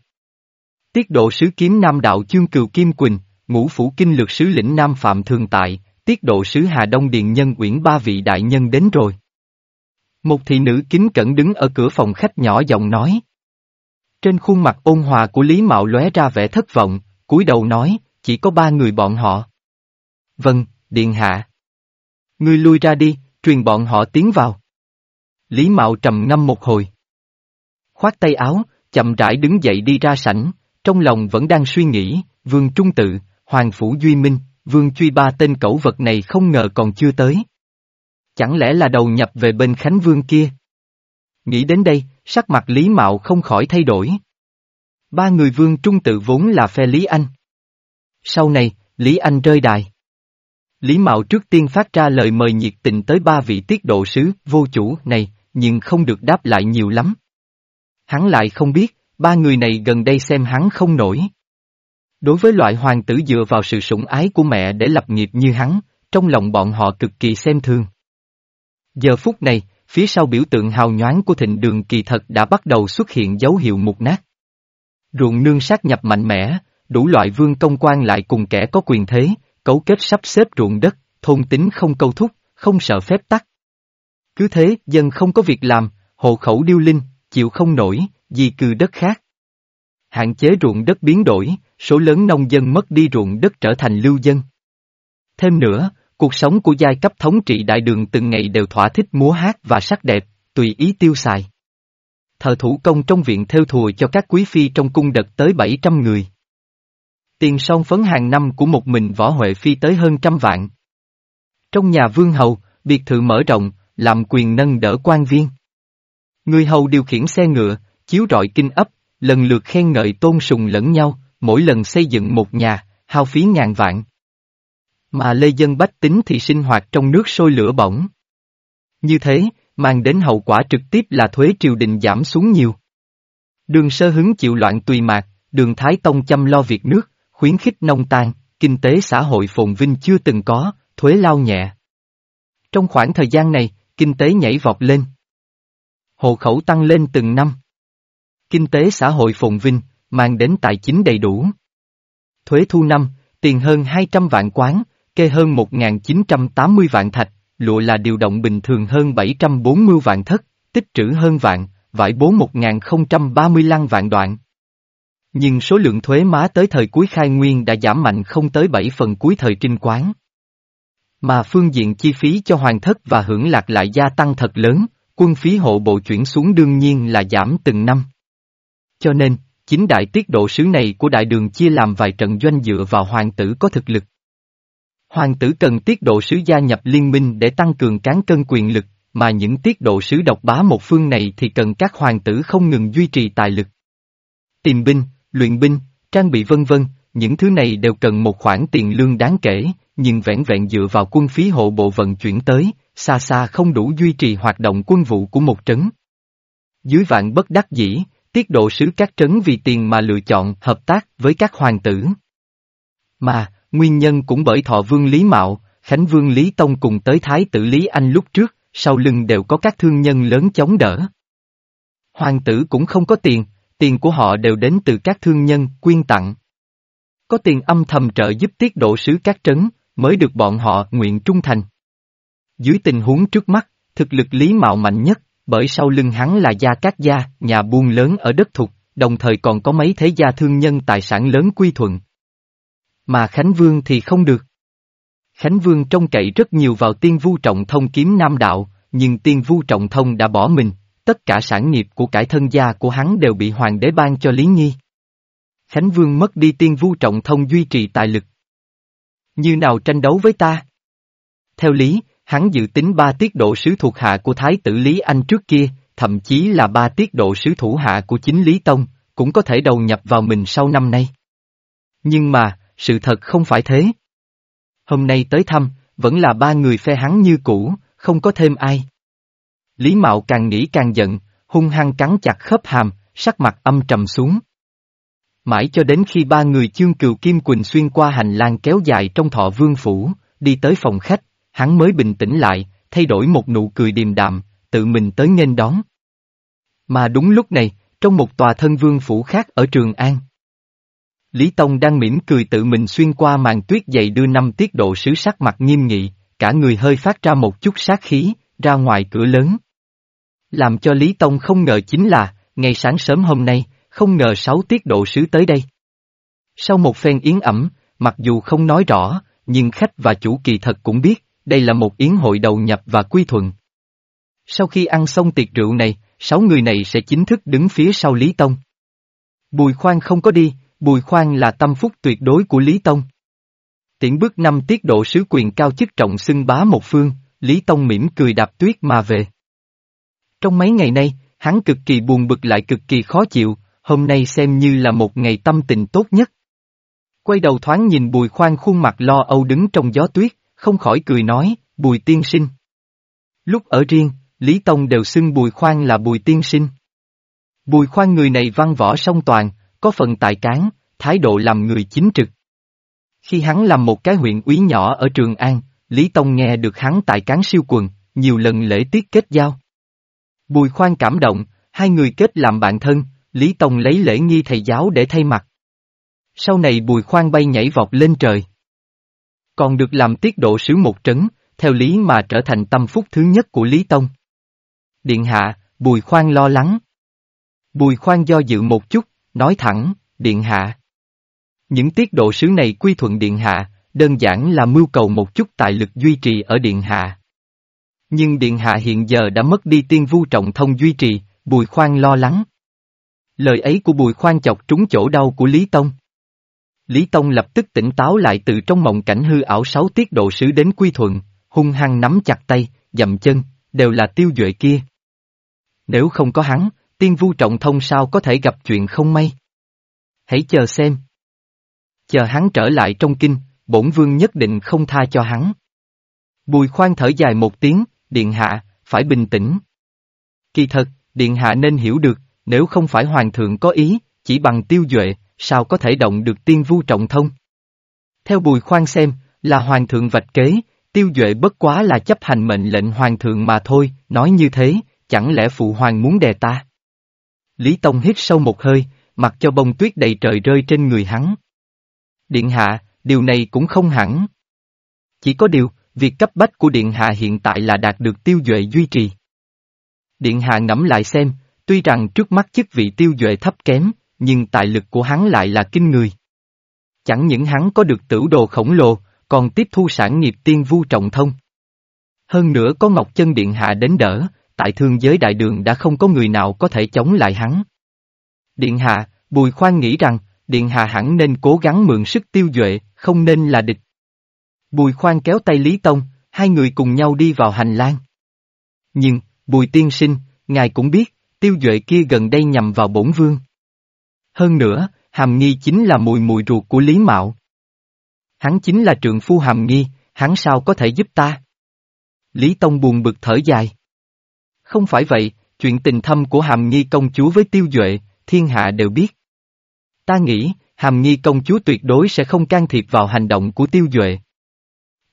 Tiết độ sứ kiếm nam đạo chương cừu Kim Quỳnh, ngũ phủ kinh lược sứ lĩnh nam phạm thường tại, tiết độ sứ Hà Đông Điền Nhân Uyển ba vị đại nhân đến rồi. Một thị nữ kính cẩn đứng ở cửa phòng khách nhỏ giọng nói. Trên khuôn mặt ôn hòa của Lý Mạo lóe ra vẻ thất vọng, cúi đầu nói, chỉ có ba người bọn họ. Vâng, điện hạ. Ngươi lui ra đi, truyền bọn họ tiến vào. Lý Mạo trầm ngâm một hồi. Khoát tay áo, chậm rãi đứng dậy đi ra sảnh, trong lòng vẫn đang suy nghĩ, Vương Trung Tự, Hoàng Phủ Duy Minh, Vương Truy ba tên cẩu vật này không ngờ còn chưa tới. Chẳng lẽ là đầu nhập về bên Khánh Vương kia? Nghĩ đến đây, sắc mặt Lý Mạo không khỏi thay đổi. Ba người Vương Trung Tự vốn là phe Lý Anh. Sau này, Lý Anh rơi đài. Lý Mạo trước tiên phát ra lời mời nhiệt tình tới ba vị tiết độ sứ, vô chủ này, nhưng không được đáp lại nhiều lắm. Hắn lại không biết, ba người này gần đây xem hắn không nổi. Đối với loại hoàng tử dựa vào sự sủng ái của mẹ để lập nghiệp như hắn, trong lòng bọn họ cực kỳ xem thương. Giờ phút này, phía sau biểu tượng hào nhoáng của thịnh đường kỳ thật đã bắt đầu xuất hiện dấu hiệu mục nát. Ruộng nương sát nhập mạnh mẽ, đủ loại vương công quan lại cùng kẻ có quyền thế, cấu kết sắp xếp ruộng đất, thôn tính không câu thúc, không sợ phép tắc. Cứ thế, dân không có việc làm, hộ khẩu điêu linh, chịu không nổi, di cư đất khác. Hạn chế ruộng đất biến đổi, số lớn nông dân mất đi ruộng đất trở thành lưu dân. Thêm nữa, cuộc sống của giai cấp thống trị đại đường từng ngày đều thỏa thích múa hát và sắc đẹp, tùy ý tiêu xài. Thợ thủ công trong viện theo thùa cho các quý phi trong cung đợt tới 700 người. Tiền son phấn hàng năm của một mình võ Huệ Phi tới hơn trăm vạn. Trong nhà vương hầu, biệt thự mở rộng, làm quyền nâng đỡ quan viên. Người hầu điều khiển xe ngựa, chiếu rọi kinh ấp, lần lượt khen ngợi tôn sùng lẫn nhau, mỗi lần xây dựng một nhà, hao phí ngàn vạn. Mà lê dân bách tính thì sinh hoạt trong nước sôi lửa bỏng. Như thế, mang đến hậu quả trực tiếp là thuế triều đình giảm xuống nhiều. Đường sơ hứng chịu loạn tùy mạc, đường Thái Tông chăm lo việc nước, khuyến khích nông tan, kinh tế xã hội phồn vinh chưa từng có, thuế lao nhẹ. Trong khoảng thời gian này, kinh tế nhảy vọt lên. Hộ khẩu tăng lên từng năm. Kinh tế xã hội phồn vinh, mang đến tài chính đầy đủ. Thuế thu năm, tiền hơn 200 vạn quán, kê hơn 1.980 vạn thạch, lụa là điều động bình thường hơn 740 vạn thất, tích trữ hơn vạn, vải bố 1.030 lăng vạn đoạn. Nhưng số lượng thuế má tới thời cuối khai nguyên đã giảm mạnh không tới 7 phần cuối thời trinh quán. Mà phương diện chi phí cho hoàng thất và hưởng lạc lại gia tăng thật lớn, quân phí hộ bộ chuyển xuống đương nhiên là giảm từng năm. Cho nên, chính đại tiết độ sứ này của đại đường chia làm vài trận doanh dựa vào hoàng tử có thực lực. Hoàng tử cần tiết độ sứ gia nhập liên minh để tăng cường cán cân quyền lực, mà những tiết độ sứ độc bá một phương này thì cần các hoàng tử không ngừng duy trì tài lực. Tìm binh, luyện binh, trang bị vân vân, những thứ này đều cần một khoản tiền lương đáng kể, nhưng vẹn vẹn dựa vào quân phí hộ bộ vận chuyển tới, xa xa không đủ duy trì hoạt động quân vụ của một trấn. Dưới vạn bất đắc dĩ, tiết độ sứ các trấn vì tiền mà lựa chọn hợp tác với các hoàng tử. Mà, nguyên nhân cũng bởi thọ vương Lý Mạo, Khánh vương Lý Tông cùng tới Thái tử Lý Anh lúc trước, sau lưng đều có các thương nhân lớn chống đỡ. Hoàng tử cũng không có tiền, tiền của họ đều đến từ các thương nhân, quyên tặng. Có tiền âm thầm trợ giúp tiết độ sứ các trấn, mới được bọn họ nguyện trung thành. Dưới tình huống trước mắt, thực lực Lý Mạo mạnh nhất, bởi sau lưng hắn là gia các gia, nhà buôn lớn ở đất thục, đồng thời còn có mấy thế gia thương nhân tài sản lớn quy thuận. Mà Khánh Vương thì không được. Khánh Vương trông cậy rất nhiều vào tiên vu trọng thông kiếm nam đạo, nhưng tiên vu trọng thông đã bỏ mình, tất cả sản nghiệp của cải thân gia của hắn đều bị hoàng đế ban cho Lý Nhi. Khánh Vương mất đi tiên vu trọng thông duy trì tài lực. Như nào tranh đấu với ta? Theo lý, hắn dự tính ba tiết độ sứ thuộc hạ của Thái tử Lý Anh trước kia, thậm chí là ba tiết độ sứ thủ hạ của chính Lý Tông, cũng có thể đầu nhập vào mình sau năm nay. Nhưng mà, sự thật không phải thế. Hôm nay tới thăm, vẫn là ba người phe hắn như cũ, không có thêm ai. Lý Mạo càng nghĩ càng giận, hung hăng cắn chặt khớp hàm, sắc mặt âm trầm xuống. Mãi cho đến khi ba người chương cừu Kim Quỳnh xuyên qua hành lang kéo dài trong thọ vương phủ, đi tới phòng khách, hắn mới bình tĩnh lại, thay đổi một nụ cười điềm đạm, tự mình tới nghênh đón. Mà đúng lúc này, trong một tòa thân vương phủ khác ở Trường An. Lý Tông đang mỉm cười tự mình xuyên qua màn tuyết dày đưa năm tiết độ sứ sắc mặt nghiêm nghị, cả người hơi phát ra một chút sát khí, ra ngoài cửa lớn. Làm cho Lý Tông không ngờ chính là, ngày sáng sớm hôm nay, không ngờ sáu tiết độ sứ tới đây. Sau một phen yến ẩm, mặc dù không nói rõ, nhưng khách và chủ kỳ thật cũng biết, đây là một yến hội đầu nhập và quy thuận. Sau khi ăn xong tiệc rượu này, sáu người này sẽ chính thức đứng phía sau Lý Tông. Bùi khoan không có đi, Bùi khoan là tâm phúc tuyệt đối của Lý Tông. Tiễn bước năm tiết độ sứ quyền cao chức trọng xưng bá một phương, Lý Tông mỉm cười đạp tuyết mà về. Trong mấy ngày nay, hắn cực kỳ buồn bực lại cực kỳ khó chịu, hôm nay xem như là một ngày tâm tình tốt nhất. Quay đầu thoáng nhìn bùi khoan khuôn mặt lo âu đứng trong gió tuyết, không khỏi cười nói, bùi tiên sinh. Lúc ở riêng, Lý Tông đều xưng bùi khoan là bùi tiên sinh. Bùi khoan người này văn võ song toàn, có phần tài cán, thái độ làm người chính trực. Khi hắn làm một cái huyện úy nhỏ ở Trường An, Lý Tông nghe được hắn tại cán siêu quần, nhiều lần lễ tiết kết giao. Bùi khoan cảm động, hai người kết làm bạn thân, Lý Tông lấy lễ nghi thầy giáo để thay mặt. Sau này bùi khoan bay nhảy vọt lên trời. Còn được làm tiết độ sứ một trấn, theo lý mà trở thành tâm phúc thứ nhất của Lý Tông. Điện hạ, bùi khoan lo lắng. Bùi khoan do dự một chút, nói thẳng, điện hạ. Những tiết độ sứ này quy thuận điện hạ, đơn giản là mưu cầu một chút tài lực duy trì ở điện hạ. Nhưng điện hạ hiện giờ đã mất đi tiên vu trọng thông duy trì, bùi khoan lo lắng. Lời ấy của bùi khoan chọc trúng chỗ đau của Lý Tông. Lý Tông lập tức tỉnh táo lại từ trong mộng cảnh hư ảo sáu tiết độ sứ đến quy thuận, hung hăng nắm chặt tay, dậm chân, đều là tiêu duệ kia. Nếu không có hắn, tiên vu trọng thông sao có thể gặp chuyện không may. Hãy chờ xem. Chờ hắn trở lại trong kinh, bổn vương nhất định không tha cho hắn. Bùi khoan thở dài một tiếng, điện hạ, phải bình tĩnh. Kỳ thật, Điện Hạ nên hiểu được, nếu không phải Hoàng thượng có ý, chỉ bằng tiêu duệ, sao có thể động được tiên vu trọng thông. Theo bùi khoan xem, là Hoàng thượng vạch kế, tiêu duệ bất quá là chấp hành mệnh lệnh Hoàng thượng mà thôi, nói như thế, chẳng lẽ Phụ Hoàng muốn đè ta? Lý Tông hít sâu một hơi, mặc cho bông tuyết đầy trời rơi trên người hắn. Điện Hạ, điều này cũng không hẳn. Chỉ có điều, việc cấp bách của Điện Hạ hiện tại là đạt được tiêu duệ duy trì. Điện Hạ ngẫm lại xem, tuy rằng trước mắt chức vị tiêu duệ thấp kém, nhưng tài lực của hắn lại là kinh người. Chẳng những hắn có được tử đồ khổng lồ, còn tiếp thu sản nghiệp tiên vu trọng thông. Hơn nữa có Ngọc Chân Điện Hạ đến đỡ, tại thương giới đại đường đã không có người nào có thể chống lại hắn. Điện Hạ, Bùi Khoan nghĩ rằng, Điện Hạ hẳn nên cố gắng mượn sức tiêu duệ, không nên là địch. Bùi Khoan kéo tay Lý Tông, hai người cùng nhau đi vào hành lang. Nhưng, Bùi Tiên Sinh, ngài cũng biết, tiêu duệ kia gần đây nhằm vào bổn vương. Hơn nữa, Hàm Nghi chính là mùi mùi ruột của Lý Mạo. Hắn chính là trượng phu Hàm Nghi, hắn sao có thể giúp ta? Lý Tông buồn bực thở dài. Không phải vậy, chuyện tình thâm của Hàm Nghi công chúa với Tiêu Duệ, thiên hạ đều biết. Ta nghĩ, Hàm Nghi công chúa tuyệt đối sẽ không can thiệp vào hành động của Tiêu Duệ.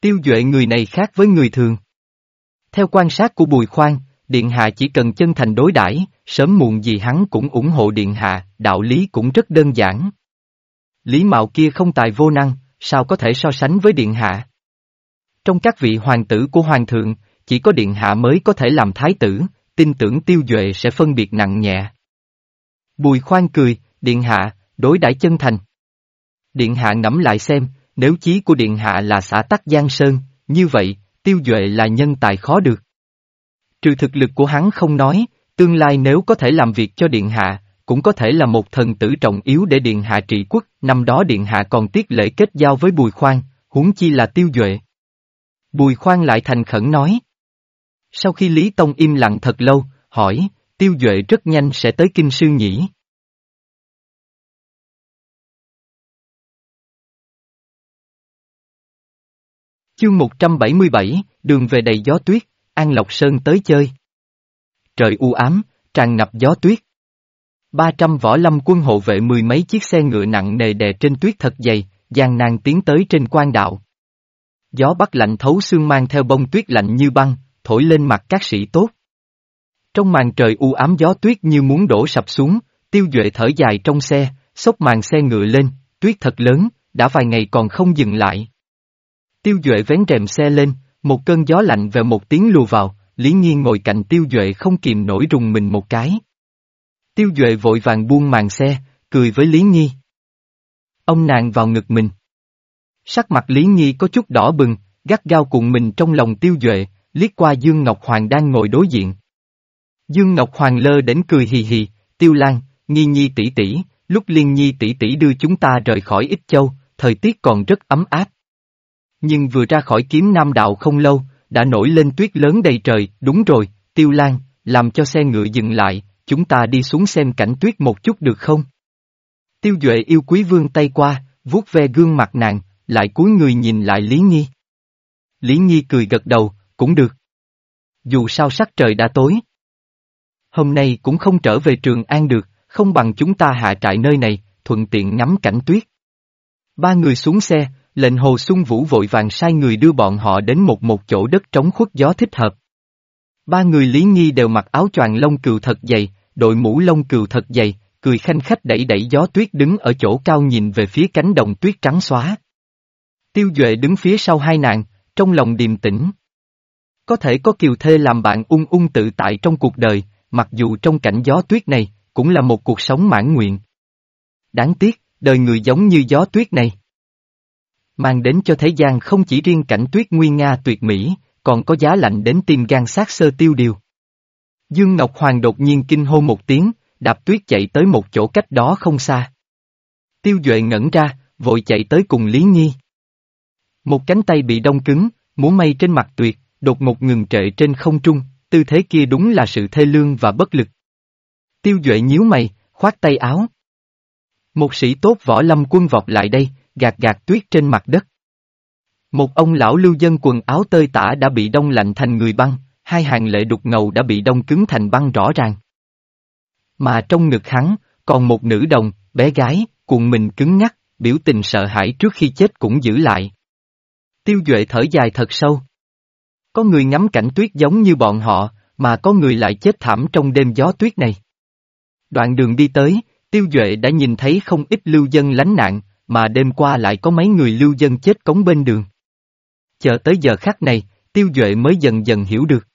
Tiêu Duệ người này khác với người thường. Theo quan sát của Bùi Khoan, Điện Hạ chỉ cần chân thành đối đãi, sớm muộn gì hắn cũng ủng hộ Điện Hạ, đạo lý cũng rất đơn giản. Lý Mạo kia không tài vô năng, sao có thể so sánh với Điện Hạ? Trong các vị hoàng tử của Hoàng thượng, chỉ có Điện Hạ mới có thể làm thái tử, tin tưởng tiêu duệ sẽ phân biệt nặng nhẹ. Bùi khoan cười, Điện Hạ, đối đãi chân thành. Điện Hạ ngẫm lại xem, nếu chí của Điện Hạ là xã tắc Giang Sơn, như vậy, tiêu duệ là nhân tài khó được. Trừ thực lực của hắn không nói, tương lai nếu có thể làm việc cho Điện Hạ, cũng có thể là một thần tử trọng yếu để Điện Hạ trị quốc, năm đó Điện Hạ còn tiết lễ kết giao với Bùi Khoan, huống chi là tiêu duệ. Bùi Khoan lại thành khẩn nói. Sau khi Lý Tông im lặng thật lâu, hỏi, tiêu duệ rất nhanh sẽ tới Kinh Sư nhỉ? Chương 177, đường về đầy gió tuyết, An Lộc Sơn tới chơi. Trời u ám, tràn ngập gió tuyết. 300 võ lâm quân hộ vệ mười mấy chiếc xe ngựa nặng nề đè trên tuyết thật dày, gian nan tiến tới trên quan đạo. Gió bắc lạnh thấu xương mang theo bông tuyết lạnh như băng, thổi lên mặt các sĩ tốt. Trong màn trời u ám gió tuyết như muốn đổ sập xuống, tiêu duệ thở dài trong xe, xốc màn xe ngựa lên, tuyết thật lớn, đã vài ngày còn không dừng lại. Tiêu duệ vén rèm xe lên, một cơn gió lạnh về một tiếng lùa vào, Lý Nhiên ngồi cạnh tiêu duệ không kìm nổi rùng mình một cái. Tiêu duệ vội vàng buông màn xe, cười với Lý Nhi. Ông nàng vào ngực mình. Sắc mặt Lý Nhi có chút đỏ bừng, gắt gao cuộn mình trong lòng tiêu duệ, liếc qua Dương Ngọc Hoàng đang ngồi đối diện. Dương Ngọc Hoàng lơ đến cười hì hì, tiêu lan, Nhi Nhi tỷ tỷ, lúc Liên Nhi tỷ tỷ đưa chúng ta rời khỏi Ích Châu, thời tiết còn rất ấm áp. Nhưng vừa ra khỏi kiếm Nam Đạo không lâu, đã nổi lên tuyết lớn đầy trời, đúng rồi, tiêu lan, làm cho xe ngựa dừng lại, chúng ta đi xuống xem cảnh tuyết một chút được không? Tiêu Duệ yêu quý vương tay qua, vuốt ve gương mặt nàng, lại cúi người nhìn lại Lý Nhi. Lý Nhi cười gật đầu, cũng được. Dù sao sắc trời đã tối. Hôm nay cũng không trở về trường an được, không bằng chúng ta hạ trại nơi này, thuận tiện ngắm cảnh tuyết. Ba người xuống xe, lệnh hồ xuân vũ vội vàng sai người đưa bọn họ đến một một chỗ đất trống khuất gió thích hợp. Ba người Lý nghi đều mặc áo choàng lông cừu thật dày, đội mũ lông cừu thật dày, cười khanh khách đẩy đẩy gió tuyết đứng ở chỗ cao nhìn về phía cánh đồng tuyết trắng xóa. Tiêu Duệ đứng phía sau hai nàng, trong lòng điềm tĩnh. Có thể có kiều thê làm bạn ung ung tự tại trong cuộc đời, mặc dù trong cảnh gió tuyết này, cũng là một cuộc sống mãn nguyện. Đáng tiếc, đời người giống như gió tuyết này. Mang đến cho thế gian không chỉ riêng cảnh tuyết nguy nga tuyệt mỹ, còn có giá lạnh đến tim gan sát sơ tiêu điều. Dương Ngọc Hoàng đột nhiên kinh hô một tiếng, đạp tuyết chạy tới một chỗ cách đó không xa. Tiêu Duệ ngẩn ra, vội chạy tới cùng Lý Nhi. Một cánh tay bị đông cứng, múa mây trên mặt tuyệt, đột ngột ngừng trệ trên không trung, tư thế kia đúng là sự thê lương và bất lực. Tiêu Duệ nhíu mày, khoát tay áo. Một sĩ tốt võ lâm quân vọt lại đây, gạt gạt tuyết trên mặt đất. Một ông lão lưu dân quần áo tơi tả đã bị đông lạnh thành người băng, hai hàng lệ đục ngầu đã bị đông cứng thành băng rõ ràng. Mà trong ngực hắn, còn một nữ đồng, bé gái, cuộn mình cứng ngắc, biểu tình sợ hãi trước khi chết cũng giữ lại. Tiêu Duệ thở dài thật sâu. Có người ngắm cảnh tuyết giống như bọn họ, mà có người lại chết thảm trong đêm gió tuyết này. Đoạn đường đi tới, Tiêu Duệ đã nhìn thấy không ít lưu dân lánh nạn, mà đêm qua lại có mấy người lưu dân chết cống bên đường. Chờ tới giờ khắc này, Tiêu Duệ mới dần dần hiểu được.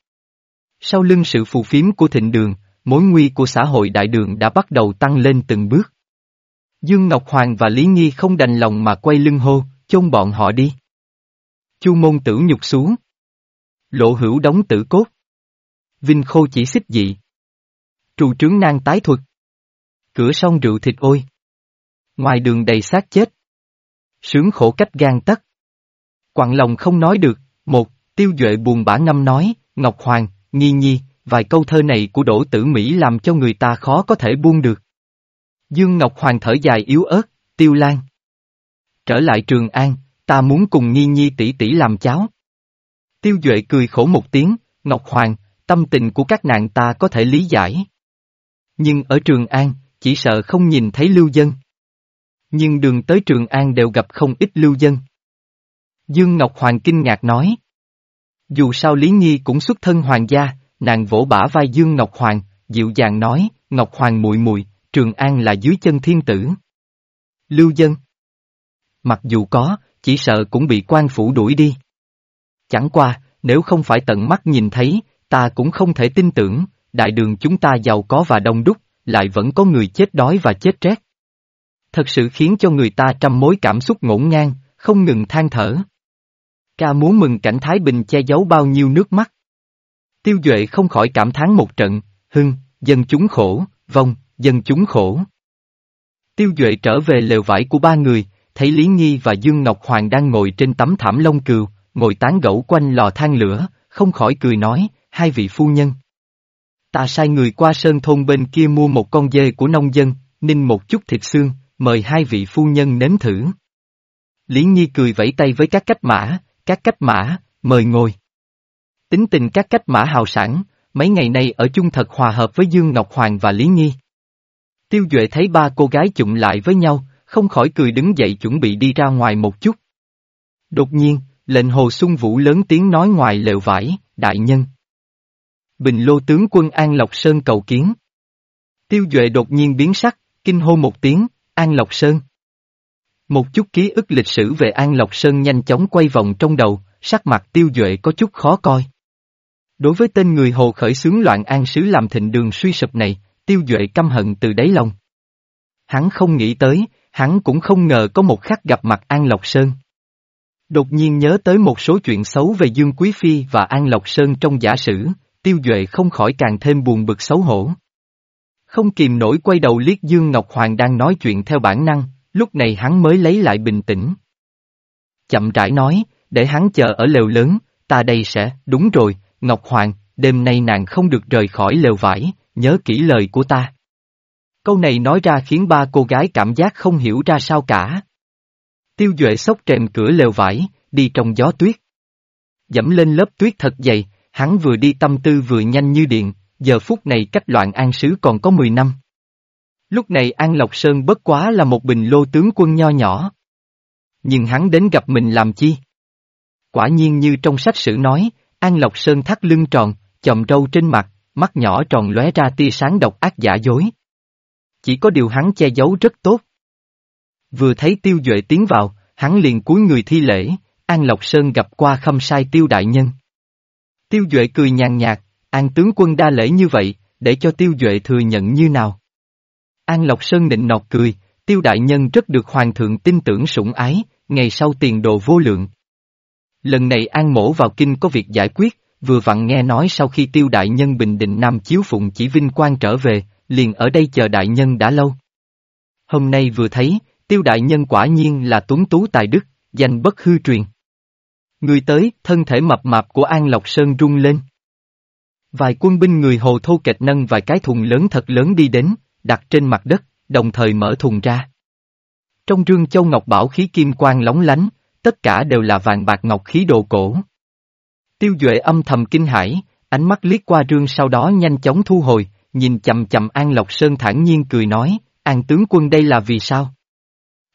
Sau lưng sự phù phiếm của thịnh đường, mối nguy của xã hội đại đường đã bắt đầu tăng lên từng bước. Dương Ngọc Hoàng và Lý Nghi không đành lòng mà quay lưng hô, chôn bọn họ đi. Chu môn tử nhục xuống. Lộ hữu đóng tử cốt. Vinh khô chỉ xích dị. Trù trướng nang tái thuật. Cửa sông rượu thịt ôi. Ngoài đường đầy xác chết. Sướng khổ cách gan tất. Quặng lòng không nói được, một, tiêu duệ buồn bã ngâm nói, Ngọc Hoàng, Nhi Nhi, vài câu thơ này của Đỗ Tử Mỹ làm cho người ta khó có thể buông được. Dương Ngọc Hoàng thở dài yếu ớt, tiêu lan. Trở lại Trường An, ta muốn cùng Nhi Nhi tỷ tỷ làm cháo. Tiêu Duệ cười khổ một tiếng, Ngọc Hoàng, tâm tình của các nạn ta có thể lý giải. Nhưng ở Trường An, chỉ sợ không nhìn thấy lưu dân. Nhưng đường tới Trường An đều gặp không ít lưu dân. Dương Ngọc Hoàng kinh ngạc nói. Dù sao Lý Nhi cũng xuất thân hoàng gia, nàng vỗ bả vai Dương Ngọc Hoàng, dịu dàng nói, Ngọc Hoàng muội muội, Trường An là dưới chân thiên tử. Lưu dân. Mặc dù có, chỉ sợ cũng bị quan phủ đuổi đi. Chẳng qua, nếu không phải tận mắt nhìn thấy, ta cũng không thể tin tưởng, đại đường chúng ta giàu có và đông đúc, lại vẫn có người chết đói và chết rét. Thật sự khiến cho người ta trăm mối cảm xúc ngổn ngang, không ngừng than thở. Ca muốn mừng cảnh Thái Bình che giấu bao nhiêu nước mắt. Tiêu Duệ không khỏi cảm thán một trận, hưng, dân chúng khổ, vong, dân chúng khổ. Tiêu Duệ trở về lều vải của ba người, thấy Lý Nhi và Dương Ngọc Hoàng đang ngồi trên tấm thảm lông cừu, ngồi tán gẫu quanh lò than lửa, không khỏi cười nói, hai vị phu nhân. Ta sai người qua sơn thôn bên kia mua một con dê của nông dân, ninh một chút thịt xương, mời hai vị phu nhân nếm thử. Lý Nhi cười vẫy tay với các cách mã, các cách mã, mời ngồi. Tính tình các cách mã hào sản, mấy ngày nay ở chung thật hòa hợp với Dương Ngọc Hoàng và Lý Nhi. Tiêu Duệ thấy ba cô gái chụm lại với nhau, không khỏi cười đứng dậy chuẩn bị đi ra ngoài một chút. Đột nhiên, lệnh hồ sung vũ lớn tiếng nói ngoài lều vải, đại nhân. Bình lô tướng quân An Lộc Sơn cầu kiến. Tiêu Duệ đột nhiên biến sắc, kinh hô một tiếng, An Lộc Sơn. Một chút ký ức lịch sử về An Lộc Sơn nhanh chóng quay vòng trong đầu, sắc mặt Tiêu Duệ có chút khó coi. Đối với tên người hồ khởi xướng loạn an sứ làm thịnh đường suy sụp này, Tiêu Duệ căm hận từ đáy lòng. Hắn không nghĩ tới, hắn cũng không ngờ có một khắc gặp mặt An Lộc Sơn. Đột nhiên nhớ tới một số chuyện xấu về Dương Quý Phi và An Lộc Sơn trong giả sử, Tiêu Duệ không khỏi càng thêm buồn bực xấu hổ. Không kìm nổi quay đầu liếc Dương Ngọc Hoàng đang nói chuyện theo bản năng, lúc này hắn mới lấy lại bình tĩnh. Chậm rãi nói, để hắn chờ ở lều lớn, ta đây sẽ, đúng rồi, Ngọc Hoàng, đêm nay nàng không được rời khỏi lều vải, nhớ kỹ lời của ta. Câu này nói ra khiến ba cô gái cảm giác không hiểu ra sao cả. Tiêu Duệ sốc rèm cửa lều vải, đi trong gió tuyết. Dẫm lên lớp tuyết thật dày, hắn vừa đi tâm tư vừa nhanh như điện, giờ phút này cách loạn an sứ còn có 10 năm. Lúc này An Lộc Sơn bất quá là một bình lô tướng quân nho nhỏ. Nhưng hắn đến gặp mình làm chi? Quả nhiên như trong sách sử nói, An Lộc Sơn thắt lưng tròn, chòm râu trên mặt, mắt nhỏ tròn lóe ra tia sáng độc ác giả dối. Chỉ có điều hắn che giấu rất tốt. Vừa thấy Tiêu Duệ tiến vào, hắn liền cúi người thi lễ, An Lộc Sơn gặp qua khâm sai Tiêu Đại Nhân. Tiêu Duệ cười nhàn nhạt, An tướng quân đa lễ như vậy, để cho Tiêu Duệ thừa nhận như nào. An Lộc Sơn nịnh nọt cười, Tiêu Đại Nhân rất được Hoàng thượng tin tưởng sủng ái, ngày sau tiền đồ vô lượng. Lần này An mổ vào kinh có việc giải quyết, vừa vặn nghe nói sau khi Tiêu Đại Nhân bình định Nam Chiếu Phụng chỉ vinh quang trở về, liền ở đây chờ Đại Nhân đã lâu. Hôm nay vừa thấy, Tiêu Đại Nhân quả nhiên là tuấn tú tài đức, danh bất hư truyền. Người tới, thân thể mập mạp của An Lộc Sơn rung lên. Vài quân binh người hồ thô kệch nâng vài cái thùng lớn thật lớn đi đến, đặt trên mặt đất, đồng thời mở thùng ra. Trong rương châu ngọc bảo khí kim quang lóng lánh, tất cả đều là vàng bạc ngọc khí đồ cổ. Tiêu Duệ âm thầm kinh hãi, ánh mắt liếc qua rương sau đó nhanh chóng thu hồi, nhìn chầm chầm An Lộc Sơn thản nhiên cười nói, An tướng quân đây là vì sao?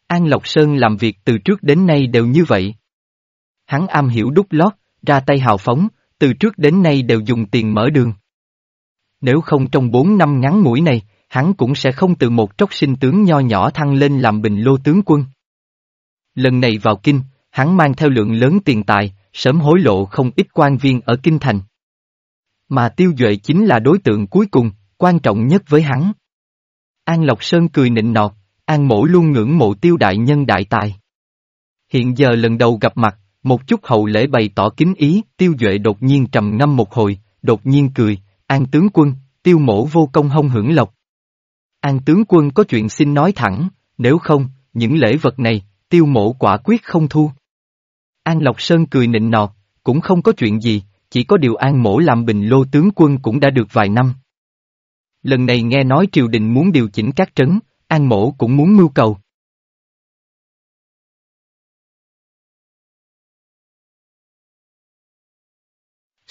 An Lộc Sơn làm việc từ trước đến nay đều như vậy. Hắn am hiểu đúc lót, ra tay hào phóng, từ trước đến nay đều dùng tiền mở đường. Nếu không trong bốn năm ngắn ngủi này, hắn cũng sẽ không từ một tróc sinh tướng nho nhỏ thăng lên làm bình lô tướng quân. Lần này vào kinh, hắn mang theo lượng lớn tiền tài, sớm hối lộ không ít quan viên ở kinh thành. Mà tiêu duệ chính là đối tượng cuối cùng, quan trọng nhất với hắn. An Lộc Sơn cười nịnh nọt, An mổ luôn ngưỡng mộ tiêu đại nhân đại tài. Hiện giờ lần đầu gặp mặt, một chút hậu lễ bày tỏ kính ý, tiêu duệ đột nhiên trầm ngâm một hồi, đột nhiên cười, An tướng quân, tiêu mổ vô công hông hưởng lộc. An tướng quân có chuyện xin nói thẳng, nếu không, những lễ vật này, tiêu mổ quả quyết không thu. An Lộc Sơn cười nịnh nọt, cũng không có chuyện gì, chỉ có điều An mổ làm bình lô tướng quân cũng đã được vài năm. Lần này nghe nói triều đình muốn điều chỉnh các trấn, An mổ cũng muốn mưu cầu.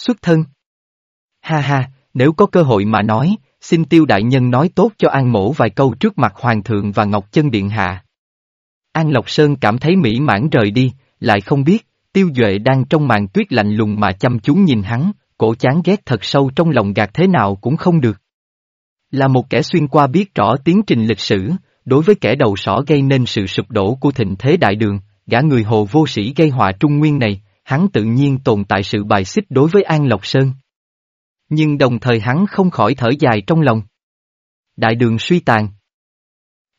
Xuất thân Ha ha, nếu có cơ hội mà nói, xin tiêu đại nhân nói tốt cho An mổ vài câu trước mặt Hoàng thượng và Ngọc Chân Điện Hạ. An Lộc Sơn cảm thấy mỹ mãn rời đi, lại không biết, tiêu duệ đang trong màn tuyết lạnh lùng mà chăm chú nhìn hắn, cổ chán ghét thật sâu trong lòng gạt thế nào cũng không được. Là một kẻ xuyên qua biết rõ tiến trình lịch sử, đối với kẻ đầu sỏ gây nên sự sụp đổ của thịnh thế đại đường, gã người hồ vô sĩ gây họa trung nguyên này, hắn tự nhiên tồn tại sự bài xích đối với An Lộc Sơn. Nhưng đồng thời hắn không khỏi thở dài trong lòng. Đại đường suy tàn.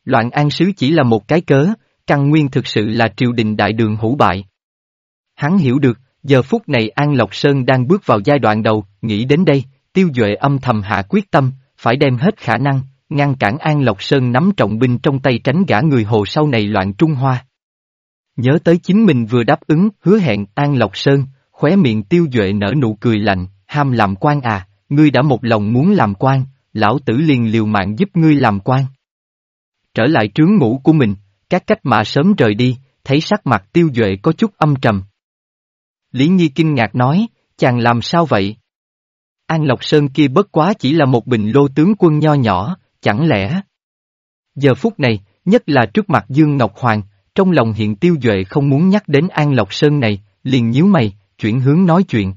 Loạn an sứ chỉ là một cái cớ, căn nguyên thực sự là triều đình đại đường hủ bại. Hắn hiểu được, giờ phút này An Lộc Sơn đang bước vào giai đoạn đầu, nghĩ đến đây, tiêu duệ âm thầm hạ quyết tâm, phải đem hết khả năng, ngăn cản An Lộc Sơn nắm trọng binh trong tay tránh gã người hồ sau này loạn Trung Hoa. Nhớ tới chính mình vừa đáp ứng, hứa hẹn An Lộc Sơn, khóe miệng tiêu duệ nở nụ cười lạnh, ham làm quan à, ngươi đã một lòng muốn làm quan, lão tử liền liều mạng giúp ngươi làm quan. Trở lại trướng ngủ của mình, các cách mà sớm rời đi, thấy sắc mặt tiêu duệ có chút âm trầm. Lý Nhi kinh ngạc nói, chàng làm sao vậy? An Lộc Sơn kia bất quá chỉ là một bình lô tướng quân nho nhỏ, chẳng lẽ? Giờ phút này, nhất là trước mặt Dương Ngọc Hoàng, trong lòng hiện tiêu duệ không muốn nhắc đến An Lộc Sơn này, liền nhíu mày, chuyển hướng nói chuyện.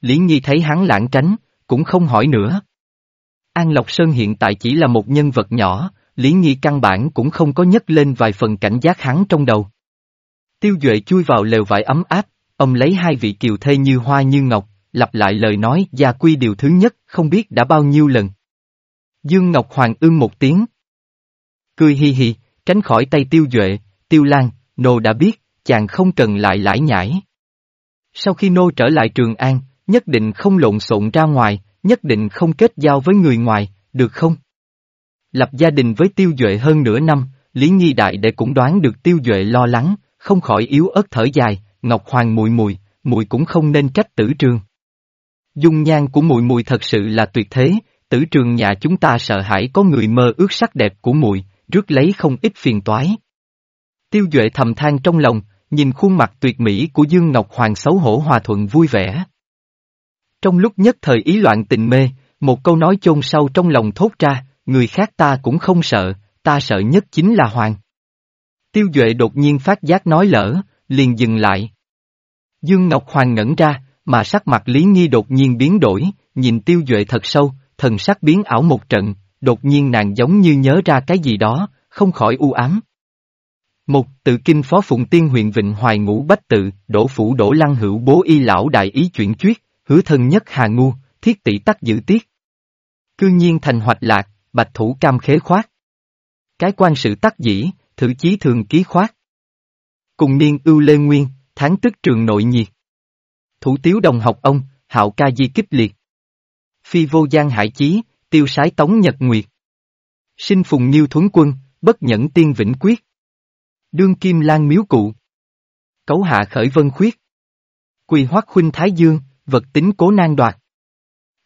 Lý Nhi thấy hắn lãng tránh, cũng không hỏi nữa. An Lộc Sơn hiện tại chỉ là một nhân vật nhỏ, Lý Nhi căn bản cũng không có nhấc lên vài phần cảnh giác hắn trong đầu. Tiêu Duệ chui vào lều vải ấm áp, ông lấy hai vị kiều thê như hoa như ngọc, lặp lại lời nói gia quy điều thứ nhất không biết đã bao nhiêu lần. Dương Ngọc Hoàng ưng một tiếng. Cười hi hi, tránh khỏi tay Tiêu Duệ, Tiêu Lan, Nô đã biết, chàng không cần lại lải nhải. Sau khi Nô trở lại Trường An, nhất định không lộn xộn ra ngoài, nhất định không kết giao với người ngoài, được không? Lập gia đình với Tiêu Duệ hơn nửa năm, Lý Nhi Đại để cũng đoán được Tiêu Duệ lo lắng, không khỏi yếu ớt thở dài, Ngọc Hoàng mùi mùi, mùi cũng không nên trách tử trường. Dung nhan của mùi mùi thật sự là tuyệt thế, tử trường nhà chúng ta sợ hãi có người mơ ước sắc đẹp của mùi, rước lấy không ít phiền toái. Tiêu Duệ thầm than trong lòng, nhìn khuôn mặt tuyệt mỹ của Dương Ngọc Hoàng xấu hổ hòa thuận vui vẻ. Trong lúc nhất thời ý loạn tình mê, một câu nói chôn sâu trong lòng thốt ra, người khác ta cũng không sợ, ta sợ nhất chính là Hoàng. Tiêu Duệ đột nhiên phát giác nói lỡ, liền dừng lại. Dương Ngọc Hoàng ngẩn ra, mà sắc mặt Lý Nhi đột nhiên biến đổi, nhìn Tiêu Duệ thật sâu, thần sắc biến ảo một trận, đột nhiên nàng giống như nhớ ra cái gì đó, không khỏi u ám. Một, tự kinh phó phụng tiên huyện Vịnh Hoài ngũ bách tự, đổ phủ đổ lăng hữu bố y lão đại ý chuyển chuyết, hứa thân nhất hà ngu, thiết tỷ tắc giữ tiết. Cư nhiên thành hoạch lạc, bạch thủ cam khế khoát. Cái quan sự tắc dĩ, thử chí thường ký khoát. Cùng niên ưu lê nguyên, tháng tức trường nội nhiệt. Thủ tiếu đồng học ông, hạo ca di kích liệt. Phi vô giang hải chí, tiêu sái tống nhật nguyệt. Sinh phùng nhiêu thuấn quân, bất nhẫn tiên vĩnh quyết. Đương kim lan miếu cụ. Cấu hạ khởi vân khuyết. Quỳ hoắc khuynh thái dương, vật tính cố nan đoạt.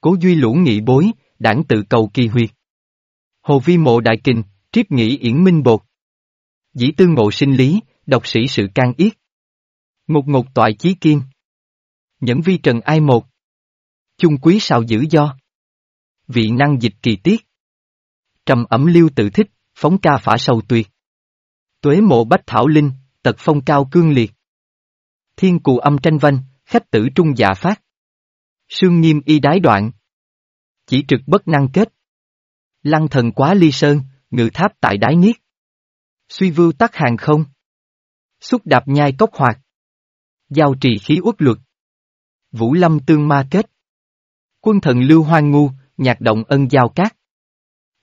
Cố duy lũ nghị bối, đảng tự cầu kỳ huyệt. Hồ vi mộ đại kình, triếp nghĩ yển minh bột. Dĩ tư ngộ sinh lý, độc sĩ sự can yết. Ngục ngục toại chí kiên. Nhẫn vi trần ai một. Chung quý sao dữ do. Vị năng dịch kỳ tiết. Trầm ẩm lưu tự thích, phóng ca phả sầu tuyệt. Tuế mộ bách thảo linh, tật phong cao cương liệt. Thiên cù âm tranh vanh, khách tử trung dạ phát. Sương nghiêm y đái đoạn. Chỉ trực bất năng kết. Lăng thần quá ly sơn, ngự tháp tại đái niết. Suy vưu tắc hàng không. Xúc đạp nhai cốc hoạt. Giao trì khí uất luật. Vũ lâm tương ma kết. Quân thần lưu hoang ngu, nhạc động ân giao cát.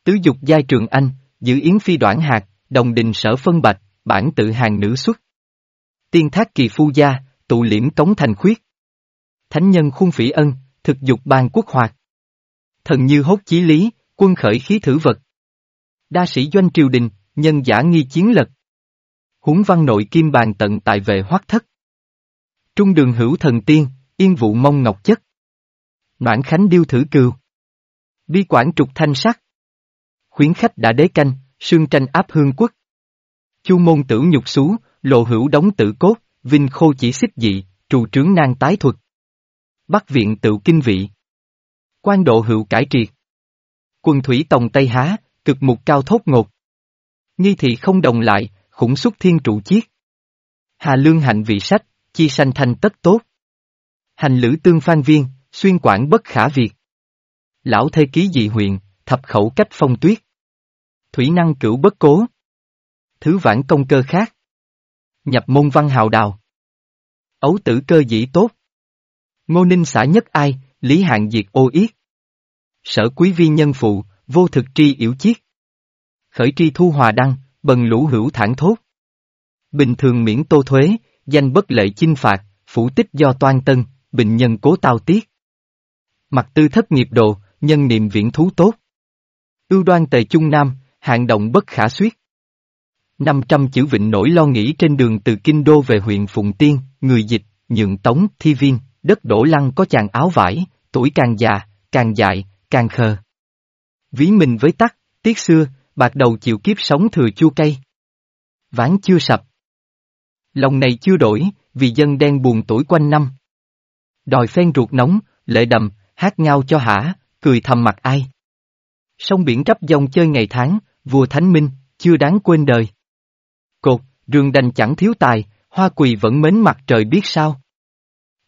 Tứ dục giai trường anh, giữ yến phi đoạn hạt, đồng đình sở phân bạch, bản tự hàng nữ xuất. Tiên thác kỳ phu gia, tụ liễm cống thành khuyết. Thánh nhân khuôn phỉ ân, thực dục ban quốc hoạt. Thần như hốt chí lý, quân khởi khí thử vật. Đa sĩ doanh triều đình, nhân giả nghi chiến lật. Huống văn nội kim bàn tận tại vệ hoắc thất. Trung đường hữu thần tiên, yên vụ mông ngọc chất. Noãn khánh điêu thử cừu. Bi quản trục thanh sắc. Khuyến khách đã đế canh, sương tranh áp hương quốc. Chu môn tử nhục xú, lộ hữu đóng tử cốt, vinh khô chỉ xích dị, trù trướng nan tái thuật. Bắc viện tự kinh vị. Quan độ hữu cải triệt. Quân thủy tòng Tây Há, cực mục cao thốt ngột. Nghi thị không đồng lại, khủng xuất thiên trụ chiết. Hà lương hạnh vị sách, chi sanh thành tất tốt. Hành lữ tương phan viên, xuyên quản bất khả việt. Lão thê ký dị huyện, thập khẩu cách phong tuyết. Thủy năng cửu bất cố. Thứ vãn công cơ khác. Nhập môn văn hào đào. Ấu tử cơ dĩ tốt. Ngô ninh xã nhất ai, lý hạng diệt ô yết. Sở quý vi nhân phụ, vô thực tri yểu chiết. Khởi tri thu hòa đăng, bần lũ hữu thản thốt. Bình thường miễn tô thuế, danh bất lệ chinh phạt, phủ tích do toan tân, bình nhân cố tao tiết. Mặt tư thất nghiệp độ, nhân niệm viễn thú tốt. Ưu đoan tề trung nam, hạng động bất khả suyết. 500 chữ vịnh nổi lo nghĩ trên đường từ Kinh Đô về huyện Phụng Tiên, người dịch, nhượng tống, thi viên, đất đổ lăng có chàng áo vải, tuổi càng già, càng dại, càng khờ. Ví mình với tắc, tiết xưa, bạc đầu chịu kiếp sống thừa chua cây. Ván chưa sập. Lòng này chưa đổi, vì dân đen buồn tuổi quanh năm. Đòi phen ruột nóng, lệ đầm, hát ngao cho hả, cười thầm mặt ai. Sông biển rắp dòng chơi ngày tháng, vua Thánh Minh, chưa đáng quên đời. Cột, rương đành chẳng thiếu tài, hoa quỳ vẫn mến mặt trời biết sao.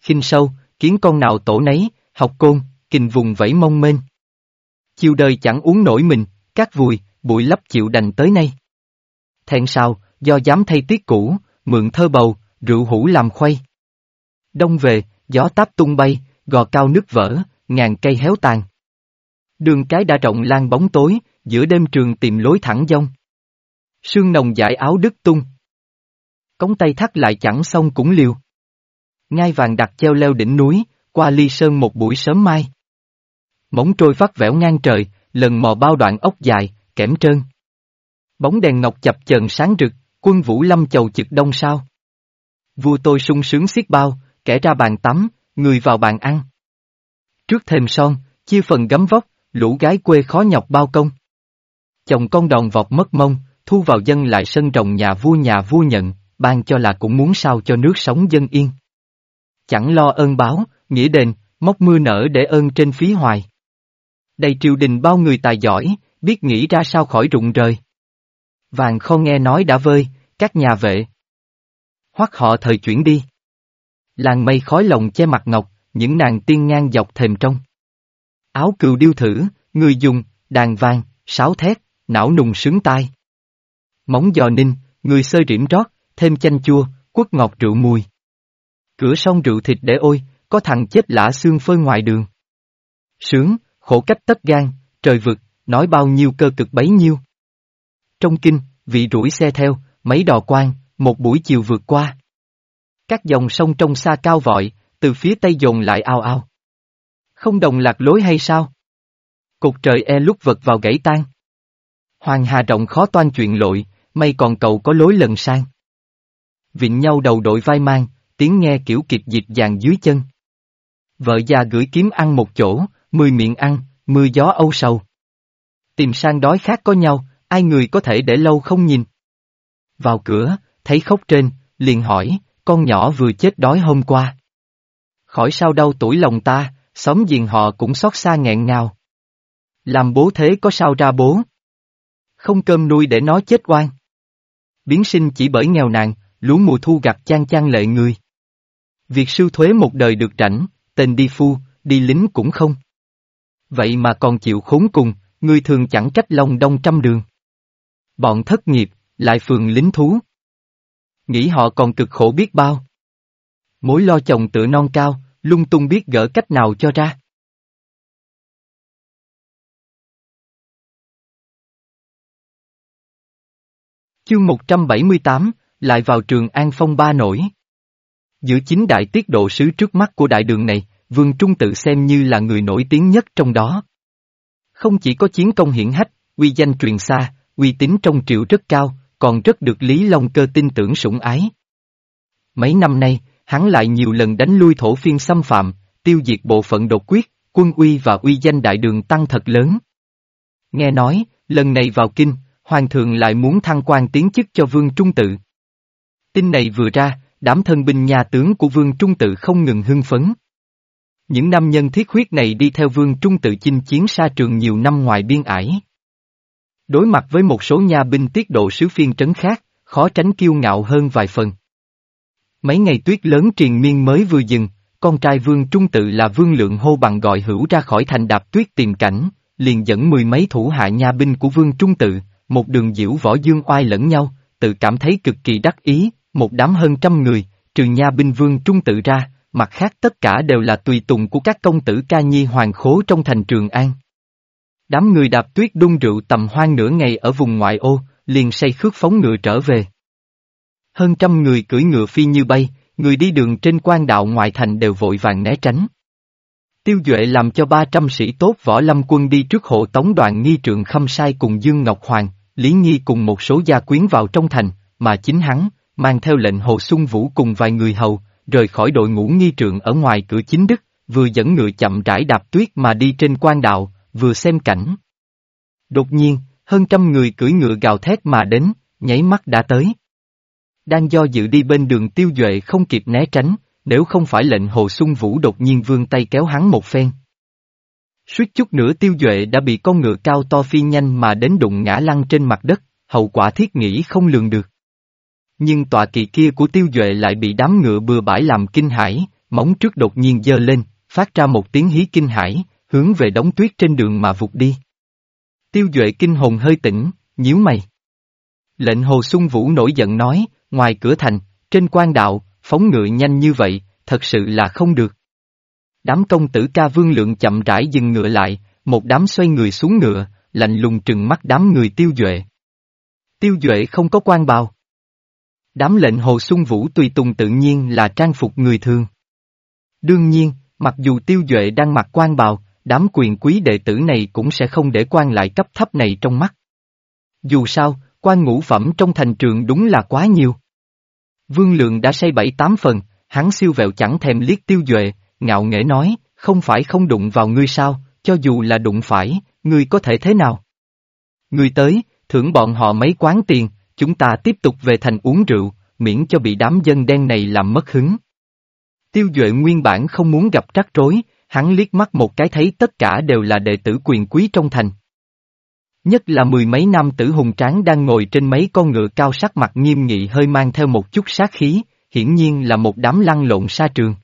khinh sâu, kiến con nào tổ nấy, học côn, kình vùng vẫy mong mênh. Chiều đời chẳng uống nổi mình, cát vùi, bụi lấp chịu đành tới nay. Thẹn sao, do dám thay tiết cũ, mượn thơ bầu, rượu hũ làm khuây. Đông về, gió táp tung bay, gò cao nước vỡ, ngàn cây héo tàn. Đường cái đã rộng lan bóng tối, giữa đêm trường tìm lối thẳng dông. Sương nồng giải áo đứt tung. Cống tay thắt lại chẳng xong cũng liều. Ngai vàng đặt treo leo đỉnh núi, qua ly sơn một buổi sớm mai. Móng trôi vắt vẻo ngang trời, lần mò bao đoạn ốc dài, kẽm trơn. Bóng đèn ngọc chập chờn sáng rực, quân vũ lâm chầu chực đông sao. Vua tôi sung sướng xiết bao, kẻ ra bàn tắm, người vào bàn ăn. Trước thềm son, chia phần gấm vóc, lũ gái quê khó nhọc bao công. Chồng con đòn vọt mất mông, thu vào dân lại sân rồng nhà vua nhà vua nhận, ban cho là cũng muốn sao cho nước sống dân yên. Chẳng lo ơn báo, nghĩa đền, móc mưa nở để ơn trên phí hoài. Đầy triều đình bao người tài giỏi, biết nghĩ ra sao khỏi rụng rời. Vàng kho nghe nói đã vơi, các nhà vệ. Hoắc họ thời chuyển đi. Làng mây khói lồng che mặt ngọc, những nàng tiên ngang dọc thềm trong. Áo cừu điêu thử, người dùng, đàn vàng, sáo thét, não nùng sướng tai. Móng giò ninh, người sơi riểm rót, thêm chanh chua, quất ngọt rượu mùi. Cửa sông rượu thịt để ôi, có thằng chết lã xương phơi ngoài đường. Sướng, khổ cách tất gan, trời vực, nói bao nhiêu cơ cực bấy nhiêu. Trong kinh, vị rủi xe theo, mấy đò quan, một buổi chiều vượt qua. Các dòng sông trong xa cao vọi, từ phía tây dồn lại ao ao. Không đồng lạc lối hay sao? Cục trời e lúc vật vào gãy tan. Hoàng hà rộng khó toan chuyện lội, may còn cậu có lối lần sang. Vịnh nhau đầu đội vai mang, tiếng nghe kiểu kịp dịch dàn dưới chân. Vợ già gửi kiếm ăn một chỗ, mười miệng ăn, mưa gió âu sầu. Tìm sang đói khác có nhau, ai người có thể để lâu không nhìn. Vào cửa, thấy khóc trên, liền hỏi, con nhỏ vừa chết đói hôm qua. Khỏi sao đau tuổi lòng ta, xóm giềng họ cũng xót xa nghẹn ngào. Làm bố thế có sao ra bố? Không cơm nuôi để nó chết oan. Biến sinh chỉ bởi nghèo nàn, lúa mùa thu gặt chan chan lệ người. Việc sư thuế một đời được rảnh, tên đi phu, đi lính cũng không. Vậy mà còn chịu khốn cùng, người thường chẳng trách lòng đông trăm đường. Bọn thất nghiệp, lại phường lính thú. Nghĩ họ còn cực khổ biết bao. Mối lo chồng tựa non cao, lung tung biết gỡ cách nào cho ra. Chương 178, lại vào trường An Phong ba nổi. Giữa chính đại tiết độ sứ trước mắt của đại đường này, Vương Trung tự xem như là người nổi tiếng nhất trong đó. Không chỉ có chiến công hiển hách, uy danh truyền xa, uy tín trong triệu rất cao, còn rất được Lý Long Cơ tin tưởng sủng ái. Mấy năm nay, hắn lại nhiều lần đánh lui thổ phiên xâm phạm, tiêu diệt bộ phận đột quyết, quân uy và uy danh đại đường tăng thật lớn. Nghe nói, lần này vào kinh, Hoàng thượng lại muốn thăng quan tiến chức cho Vương Trung Tự. Tin này vừa ra, đám thân binh nhà tướng của Vương Trung Tự không ngừng hưng phấn. Những nam nhân thiết huyết này đi theo Vương Trung Tự chinh chiến xa trường nhiều năm ngoài biên ải. Đối mặt với một số nhà binh tiết độ sứ phiên trấn khác, khó tránh kiêu ngạo hơn vài phần. Mấy ngày tuyết lớn triền miên mới vừa dừng, con trai Vương Trung Tự là Vương Lượng hô bằng gọi hữu ra khỏi thành đạp tuyết tìm cảnh, liền dẫn mười mấy thủ hạ nhà binh của Vương Trung Tự, một đường diễu võ dương oai lẫn nhau, tự cảm thấy cực kỳ đắc ý, một đám hơn trăm người, trừ nha binh vương trung tự ra, mặt khác tất cả đều là tùy tùng của các công tử ca nhi hoàng khố trong thành Trường An. Đám người đạp tuyết đun rượu tầm hoang nửa ngày ở vùng ngoại ô, liền say khước phóng ngựa trở về. Hơn trăm người cưỡi ngựa phi như bay, người đi đường trên quan đạo ngoại thành đều vội vàng né tránh. Tiêu Duệ làm cho 300 sĩ tốt võ lâm quân đi trước hộ tống đoàn nghi trượng khâm sai cùng Dương Ngọc Hoàng, Lý Nghi cùng một số gia quyến vào trong thành, mà chính hắn, mang theo lệnh Hồ Xuân Vũ cùng vài người hầu, rời khỏi đội ngũ nghi trượng ở ngoài cửa chính đức, vừa dẫn ngựa chậm rãi đạp tuyết mà đi trên quan đạo, vừa xem cảnh. Đột nhiên, hơn trăm người cưỡi ngựa gào thét mà đến, nháy mắt đã tới. Đang do dự đi bên đường tiêu duệ không kịp né tránh, nếu không phải lệnh Hồ Xuân Vũ đột nhiên vươn tay kéo hắn một phen. Suýt chút nữa tiêu duệ đã bị con ngựa cao to phi nhanh mà đến đụng ngã lăn trên mặt đất, hậu quả thiết nghĩ không lường được. Nhưng tọa kỳ kia của tiêu duệ lại bị đám ngựa bừa bãi làm kinh hãi, móng trước đột nhiên dơ lên, phát ra một tiếng hí kinh hãi, hướng về đống tuyết trên đường mà vụt đi. Tiêu duệ kinh hồn hơi tỉnh, nhíu mày. Lệnh Hồ Xuân Vũ nổi giận nói, ngoài cửa thành, trên quan đạo, phóng ngựa nhanh như vậy, thật sự là không được. Đám công tử ca vương lượng chậm rãi dừng ngựa lại, một đám xoay người xuống ngựa, lạnh lùng trừng mắt đám người tiêu duệ. Tiêu duệ không có quan bào. Đám lệnh hồ xuân vũ tùy tùng tự nhiên là trang phục người thường. Đương nhiên, mặc dù tiêu duệ đang mặc quan bào, đám quyền quý đệ tử này cũng sẽ không để quan lại cấp thấp này trong mắt. Dù sao, quan ngũ phẩm trong thành trường đúng là quá nhiều. Vương lượng đã say bảy tám phần, hắn siêu vẹo chẳng thèm liếc tiêu duệ, ngạo nghễ nói, không phải không đụng vào ngươi sao, cho dù là đụng phải, ngươi có thể thế nào? Ngươi tới, thưởng bọn họ mấy quán tiền, chúng ta tiếp tục về thành uống rượu, miễn cho bị đám dân đen này làm mất hứng. Tiêu Duệ nguyên bản không muốn gặp trắc rối, hắn liếc mắt một cái thấy tất cả đều là đệ tử quyền quý trong thành. Nhất là mười mấy năm tử hùng tráng đang ngồi trên mấy con ngựa cao sắc mặt nghiêm nghị hơi mang theo một chút sát khí, hiển nhiên là một đám lăn lộn xa trường.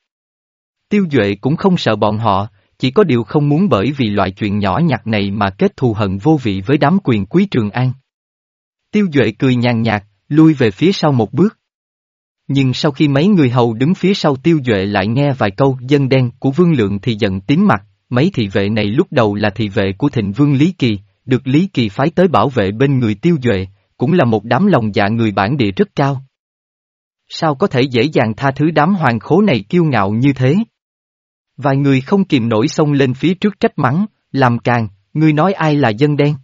Tiêu Duệ cũng không sợ bọn họ, chỉ có điều không muốn bởi vì loại chuyện nhỏ nhặt này mà kết thù hận vô vị với đám quyền quý Trường An. Tiêu Duệ cười nhàn nhạt, lui về phía sau một bước. Nhưng sau khi mấy người hầu đứng phía sau Tiêu Duệ lại nghe vài câu dân đen của Vương Lượng thì giận tím mặt, mấy thị vệ này lúc đầu là thị vệ của thịnh Vương Lý Kỳ, được Lý Kỳ phái tới bảo vệ bên người Tiêu Duệ, cũng là một đám lòng dạ người bản địa rất cao. Sao có thể dễ dàng tha thứ đám hoàng khố này kiêu ngạo như thế? Vài người không kìm nổi xông lên phía trước trách mắng, làm càng, ngươi nói ai là dân đen.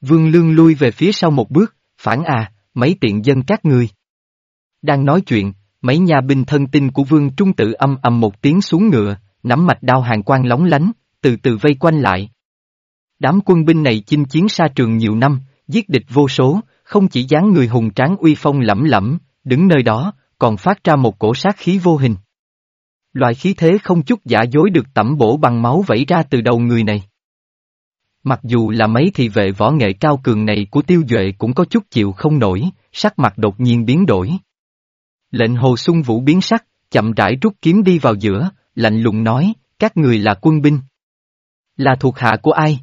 Vương Lương lui về phía sau một bước, phản à, mấy tiện dân các ngươi. Đang nói chuyện, mấy nhà binh thân tin của Vương Trung tự âm ầm một tiếng xuống ngựa, nắm mạch đao hàng quan lóng lánh, từ từ vây quanh lại. Đám quân binh này chinh chiến xa trường nhiều năm, giết địch vô số, không chỉ dáng người hùng tráng uy phong lẫm lẫm, đứng nơi đó, còn phát ra một cổ sát khí vô hình. Loại khí thế không chút giả dối được tẩm bổ bằng máu vẩy ra từ đầu người này. Mặc dù là mấy thị vệ võ nghệ cao cường này của tiêu duệ cũng có chút chịu không nổi, sắc mặt đột nhiên biến đổi. Lệnh hồ sung vũ biến sắc, chậm rãi rút kiếm đi vào giữa, lạnh lùng nói, các người là quân binh. Là thuộc hạ của ai?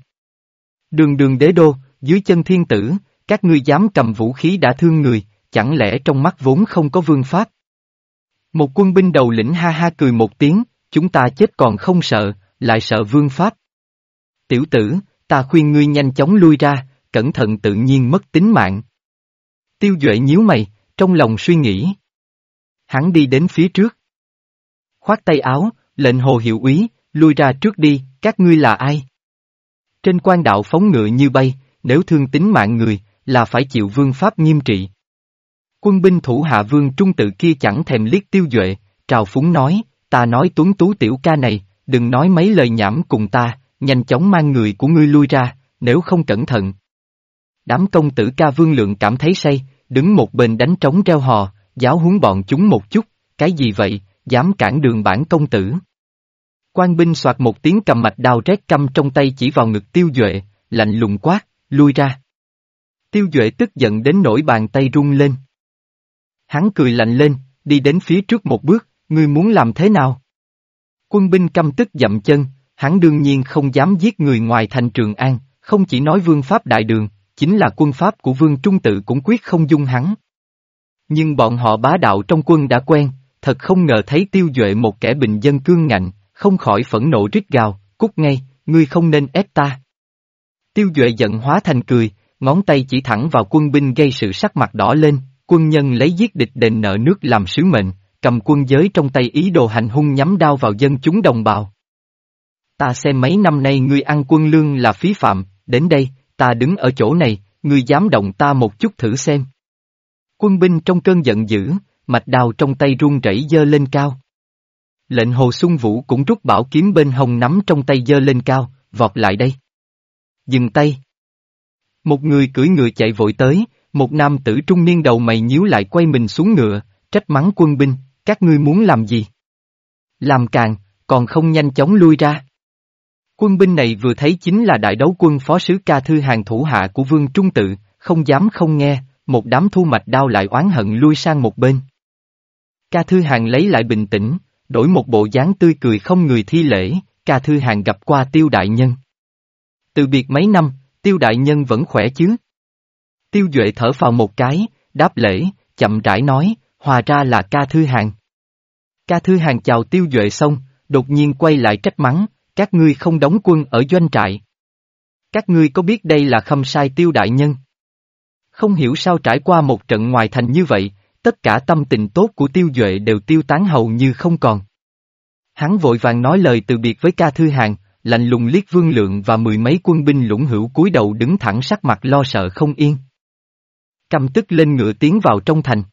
Đường đường đế đô, dưới chân thiên tử, các ngươi dám cầm vũ khí đã thương người, chẳng lẽ trong mắt vốn không có vương pháp? Một quân binh đầu lĩnh ha ha cười một tiếng, chúng ta chết còn không sợ, lại sợ vương pháp. Tiểu tử, ta khuyên ngươi nhanh chóng lui ra, cẩn thận tự nhiên mất tính mạng. Tiêu Duệ nhíu mày, trong lòng suy nghĩ. Hắn đi đến phía trước. Khoát tay áo, lệnh hồ hiệu úy, lui ra trước đi, các ngươi là ai? Trên quan đạo phóng ngựa như bay, nếu thương tính mạng người, là phải chịu vương pháp nghiêm trị. Quân binh thủ hạ vương trung tự kia chẳng thèm liếc tiêu duệ, trào phúng nói, ta nói tuấn tú tiểu ca này, đừng nói mấy lời nhảm cùng ta, nhanh chóng mang người của ngươi lui ra, nếu không cẩn thận. Đám công tử ca vương lượng cảm thấy say, đứng một bên đánh trống reo hò, giáo huấn bọn chúng một chút, cái gì vậy, dám cản đường bản công tử. Quan binh soạt một tiếng cầm mạch đao rét căm trong tay chỉ vào ngực tiêu duệ, lạnh lùng quát, lui ra. Tiêu duệ tức giận đến nỗi bàn tay rung lên. Hắn cười lạnh lên, đi đến phía trước một bước, ngươi muốn làm thế nào? Quân binh căm tức dậm chân, hắn đương nhiên không dám giết người ngoài thành Trường An, không chỉ nói vương pháp đại đường, chính là quân pháp của vương trung tự cũng quyết không dung hắn. Nhưng bọn họ bá đạo trong quân đã quen, thật không ngờ thấy tiêu duệ một kẻ bình dân cương ngạnh, không khỏi phẫn nộ rít gào, cút ngay, ngươi không nên ép ta. Tiêu duệ giận hóa thành cười, ngón tay chỉ thẳng vào quân binh gây sự sắc mặt đỏ lên, quân nhân lấy giết địch đền nợ nước làm sứ mệnh, cầm quân giới trong tay ý đồ hành hung nhắm đao vào dân chúng đồng bào. Ta xem mấy năm nay ngươi ăn quân lương là phí phạm, đến đây, ta đứng ở chỗ này, ngươi dám động ta một chút thử xem. Quân binh trong cơn giận dữ, mạch đào trong tay run rẩy dơ lên cao. Lệnh hồ xuân vũ cũng rút bảo kiếm bên hồng nắm trong tay dơ lên cao, vọt lại đây. Dừng tay. Một người cưỡi ngựa chạy vội tới, một nam tử trung niên đầu mày nhíu lại quay mình xuống ngựa, trách mắng quân binh, các ngươi muốn làm gì? Làm càng, còn không nhanh chóng lui ra. Quân binh này vừa thấy chính là đại đấu quân phó sứ ca thư hàng thủ hạ của vương trung tự, không dám không nghe, một đám thu mạch đao lại oán hận lui sang một bên. Ca thư hàng lấy lại bình tĩnh, đổi một bộ dáng tươi cười không người thi lễ, ca thư hàng gặp qua tiêu đại nhân. Từ biệt mấy năm, tiêu đại nhân vẫn khỏe chứ? Tiêu Duệ thở vào một cái, đáp lễ, chậm rãi nói, hòa ra là ca thư hàng. Ca thư hàng chào Tiêu Duệ xong, đột nhiên quay lại trách mắng, các ngươi không đóng quân ở doanh trại. Các ngươi có biết đây là khâm sai tiêu đại nhân? Không hiểu sao trải qua một trận ngoài thành như vậy, tất cả tâm tình tốt của tiêu duệ đều tiêu tán hầu như không còn. Hắn vội vàng nói lời từ biệt với ca thư hàng, lạnh lùng liếc vương lượng và mười mấy quân binh lũng hữu cúi đầu đứng thẳng sắc mặt lo sợ không yên. Căm tức lên ngựa tiến vào trong thành.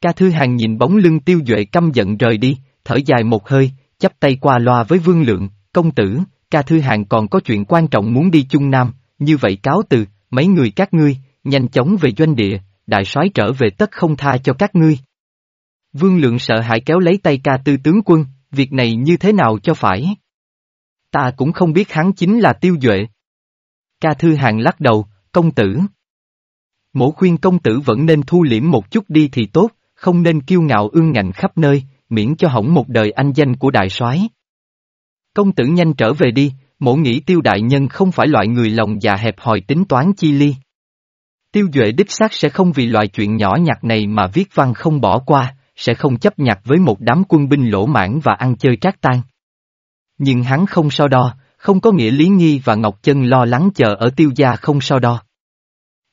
Ca thư hàng nhìn bóng lưng tiêu duệ căm giận rời đi, thở dài một hơi, chắp tay qua loa với vương lượng, công tử, ca thư hàng còn có chuyện quan trọng muốn đi chung nam, như vậy cáo từ, mấy người các ngươi, nhanh chóng về doanh địa, đại soái trở về tất không tha cho các ngươi. Vương lượng sợ hãi kéo lấy tay ca tư tướng quân, việc này như thế nào cho phải? Ta cũng không biết hắn chính là tiêu duệ. Ca thư hàng lắc đầu, công tử. Mổ khuyên công tử vẫn nên thu liễm một chút đi thì tốt, không nên kiêu ngạo ương ngạnh khắp nơi, miễn cho hỏng một đời anh danh của đại soái. Công tử nhanh trở về đi, mổ nghĩ tiêu đại nhân không phải loại người lòng già hẹp hòi tính toán chi ly. Tiêu Duệ đích xác sẽ không vì loại chuyện nhỏ nhặt này mà viết văn không bỏ qua, sẽ không chấp nhặt với một đám quân binh lỗ mãn và ăn chơi trác tan. Nhưng hắn không so đo, không có nghĩa Lý Nghi và Ngọc Chân lo lắng chờ ở tiêu gia không so đo.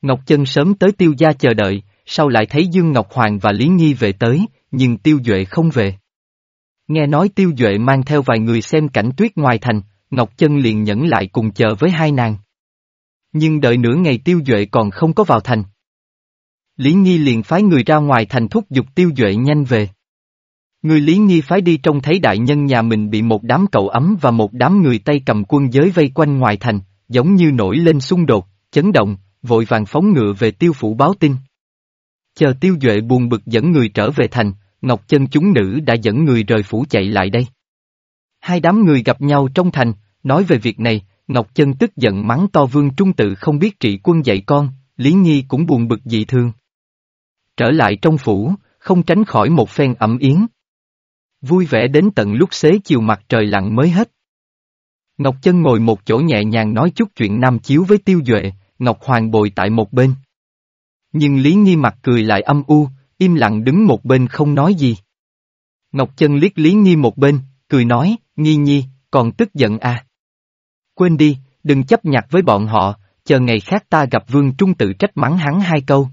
Ngọc Chân sớm tới tiêu gia chờ đợi, sau lại thấy Dương Ngọc Hoàng và Lý Nghi về tới, nhưng tiêu duệ không về. Nghe nói tiêu duệ mang theo vài người xem cảnh tuyết ngoài thành, Ngọc Chân liền nhẫn lại cùng chờ với hai nàng. Nhưng đợi nửa ngày tiêu duệ còn không có vào thành. Lý Nghi liền phái người ra ngoài thành thúc giục tiêu duệ nhanh về. Người Lý Nghi phái đi trông thấy đại nhân nhà mình bị một đám cậu ấm và một đám người tay cầm quân giới vây quanh ngoài thành, giống như nổi lên xung đột, chấn động, vội vàng phóng ngựa về tiêu phủ báo tin. Chờ tiêu duệ buồn bực dẫn người trở về thành, Ngọc Chân chúng nữ đã dẫn người rời phủ chạy lại đây. Hai đám người gặp nhau trong thành, nói về việc này, Ngọc Chân tức giận mắng to vương trung tự không biết trị quân dạy con, Lý Nhi cũng buồn bực dị thương. Trở lại trong phủ, không tránh khỏi một phen ẩm yến. Vui vẻ đến tận lúc xế chiều mặt trời lặn mới hết. Ngọc Chân ngồi một chỗ nhẹ nhàng nói chút chuyện nam chiếu với Tiêu Duệ, Ngọc Hoàng bồi tại một bên. Nhưng Lý Nhi mặt cười lại âm u, im lặng đứng một bên không nói gì. Ngọc Chân liếc Lý Nhi một bên, cười nói, Nhi Nhi, còn tức giận à? Quên đi, đừng chấp nhặt với bọn họ, chờ ngày khác ta gặp Vương Trung tự trách mắng hắn hai câu.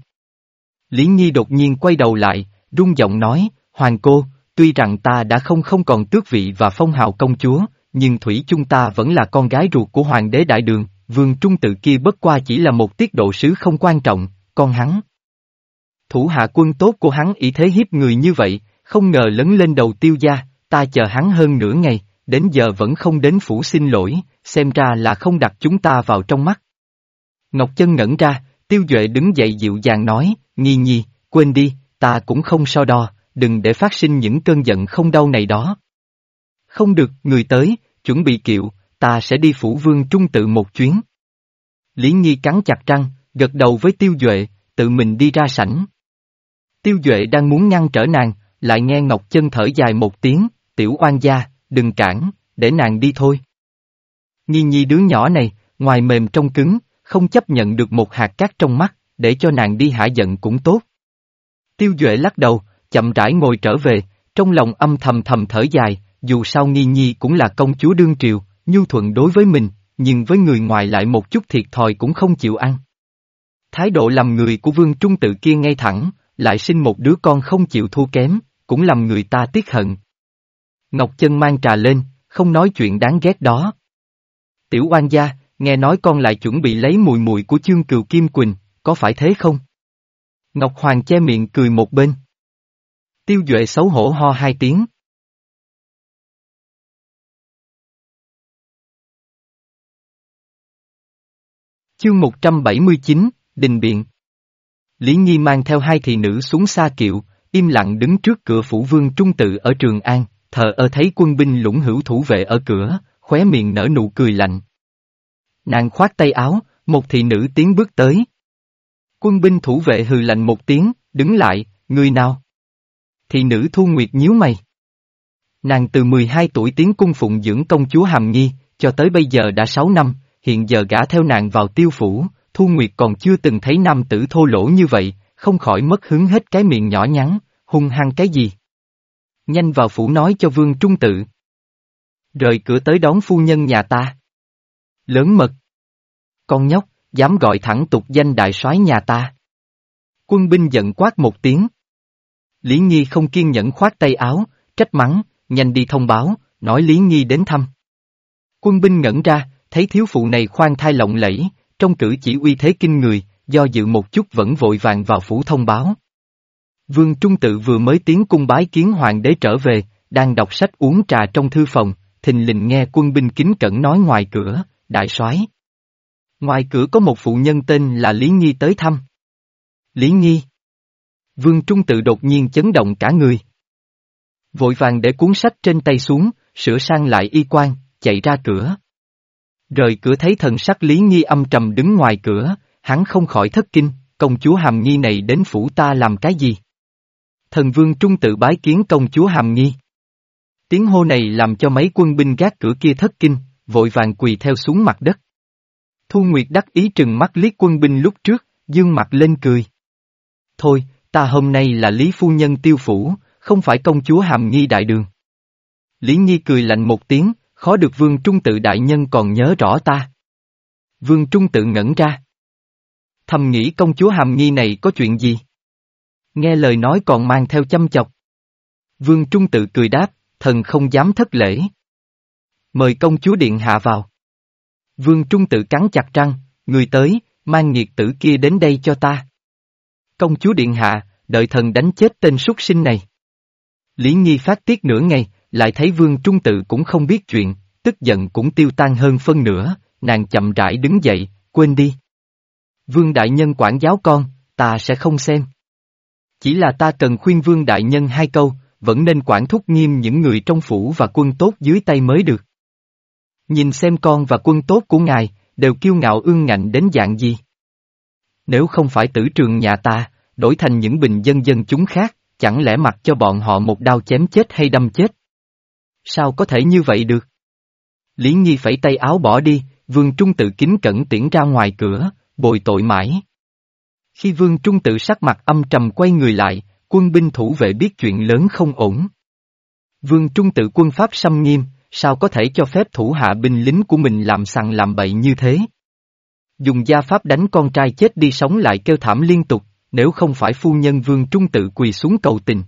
Lý Nhi đột nhiên quay đầu lại, rung giọng nói, Hoàng cô, tuy rằng ta đã không không còn tước vị và phong hào công chúa, nhưng Thủy chung ta vẫn là con gái ruột của Hoàng đế Đại Đường, Vương Trung tự kia bất qua chỉ là một tiết độ sứ không quan trọng, con hắn. Thủ hạ quân tốt của hắn ý thế hiếp người như vậy, không ngờ lấn lên đầu tiêu gia, ta chờ hắn hơn nửa ngày, đến giờ vẫn không đến phủ xin lỗi, xem ra là không đặt chúng ta vào trong mắt. Ngọc Chân ngẩn ra, tiêu duệ đứng dậy dịu dàng nói, nghi nhi, quên đi, ta cũng không so đo, đừng để phát sinh những cơn giận không đau này đó. Không được, người tới, chuẩn bị kiệu, ta sẽ đi phủ vương trung tự một chuyến. Lý Nhi cắn chặt răng, gật đầu với tiêu duệ, tự mình đi ra sảnh. Tiêu duệ đang muốn ngăn trở nàng, lại nghe Ngọc Chân thở dài một tiếng, tiểu oan gia, đừng cản, để nàng đi thôi. Nhi nhi đứa nhỏ này, ngoài mềm trong cứng, không chấp nhận được một hạt cát trong mắt, để cho nàng đi hạ giận cũng tốt. Tiêu Duệ lắc đầu, chậm rãi ngồi trở về, trong lòng âm thầm thầm thở dài, dù sao nghi nhi cũng là công chúa đương triều, nhu thuận đối với mình, nhưng với người ngoài lại một chút thiệt thòi cũng không chịu ăn. Thái độ làm người của vương trung tự kia ngay thẳng, lại sinh một đứa con không chịu thua kém, cũng làm người ta tiếc hận. Ngọc Chân mang trà lên, không nói chuyện đáng ghét đó. Tiểu oan gia, nghe nói con lại chuẩn bị lấy mùi mùi của chương cừu Kim Quỳnh, có phải thế không? Ngọc Hoàng che miệng cười một bên. Tiêu Duệ xấu hổ ho hai tiếng. Chương 179, Đình Biện Lý Nhi mang theo hai thị nữ xuống xa kiệu, im lặng đứng trước cửa phủ vương trung tự ở Trường An, thờ ơ thấy quân binh lũng hữu thủ vệ ở cửa, khóe miệng nở nụ cười lạnh. Nàng khoát tay áo, một thị nữ tiến bước tới. Quân binh thủ vệ hừ lạnh một tiếng, đứng lại, người nào? Thị nữ Thu Nguyệt nhíu mày. Nàng từ 12 tuổi tiến cung phụng dưỡng công chúa Hàm Nghi, cho tới bây giờ đã 6 năm, hiện giờ gã theo nàng vào tiêu phủ, Thu Nguyệt còn chưa từng thấy nam tử thô lỗ như vậy, không khỏi mất hứng hết cái miệng nhỏ nhắn, hung hăng cái gì. Nhanh vào phủ nói cho vương trung tự. Rời cửa tới đón phu nhân nhà ta. Lớn mật. Con nhóc, dám gọi thẳng tục danh đại soái nhà ta. Quân binh giận quát một tiếng. Lý Nhi không kiên nhẫn khoát tay áo, trách mắng, nhanh đi thông báo, nói Lý Nhi đến thăm. Quân binh ngẩn ra, thấy thiếu phụ này khoan thai lộng lẫy, trong cử chỉ uy thế kinh người, do dự một chút vẫn vội vàng vào phủ thông báo. Vương Trung Tự vừa mới tiến cung bái kiến hoàng đế trở về, đang đọc sách uống trà trong thư phòng, thình lình nghe quân binh kính cẩn nói ngoài cửa, đại soái. Ngoài cửa có một phụ nhân tên là Lý nghi tới thăm. Lý nghi Vương Trung Tự đột nhiên chấn động cả người. Vội vàng để cuốn sách trên tay xuống, sửa sang lại y quan, chạy ra cửa. Rời cửa thấy thần sắc Lý Nhi âm trầm đứng ngoài cửa, hắn không khỏi thất kinh, công chúa Hàm Nhi này đến phủ ta làm cái gì? Thần vương trung tự bái kiến công chúa Hàm Nhi. Tiếng hô này làm cho mấy quân binh gác cửa kia thất kinh, vội vàng quỳ theo xuống mặt đất. Thu Nguyệt đắc ý trừng mắt liếc quân binh lúc trước, dương mặt lên cười. Thôi, ta hôm nay là Lý Phu Nhân tiêu phủ, không phải công chúa Hàm Nhi đại đường. Lý Nhi cười lạnh một tiếng, khó được vương trung tự đại nhân còn nhớ rõ ta. Vương trung tự ngẩn ra. Thầm nghĩ công chúa Hàm nghi này có chuyện gì? Nghe lời nói còn mang theo chăm chọc. Vương trung tự cười đáp, thần không dám thất lễ. Mời công chúa điện hạ vào. Vương trung tự cắn chặt răng, người tới, mang nghiệt tử kia đến đây cho ta. Công chúa điện hạ, đợi thần đánh chết tên súc sinh này. Lý nghi phát tiết nửa ngày, lại thấy vương trung tự cũng không biết chuyện, tức giận cũng tiêu tan hơn phân nửa, nàng chậm rãi đứng dậy, quên đi. Vương đại nhân quản giáo con, ta sẽ không xem. Chỉ là ta cần khuyên vương đại nhân hai câu, vẫn nên quản thúc nghiêm những người trong phủ và quân tốt dưới tay mới được. Nhìn xem con và quân tốt của ngài, đều kiêu ngạo ương ngạnh đến dạng gì. Nếu không phải tử trường nhà ta, đổi thành những bình dân dân chúng khác, chẳng lẽ mặc cho bọn họ một đao chém chết hay đâm chết? Sao có thể như vậy được? Lý Nhi phải tay áo bỏ đi, vương trung tự kính cẩn tiễn ra ngoài cửa, bồi tội mãi. Khi vương trung tự sắc mặt âm trầm quay người lại, quân binh thủ vệ biết chuyện lớn không ổn. Vương trung tự quân pháp xâm nghiêm, sao có thể cho phép thủ hạ binh lính của mình làm sằng làm bậy như thế? Dùng gia pháp đánh con trai chết đi sống lại kêu thảm liên tục, nếu không phải phu nhân vương trung tự quỳ xuống cầu tình.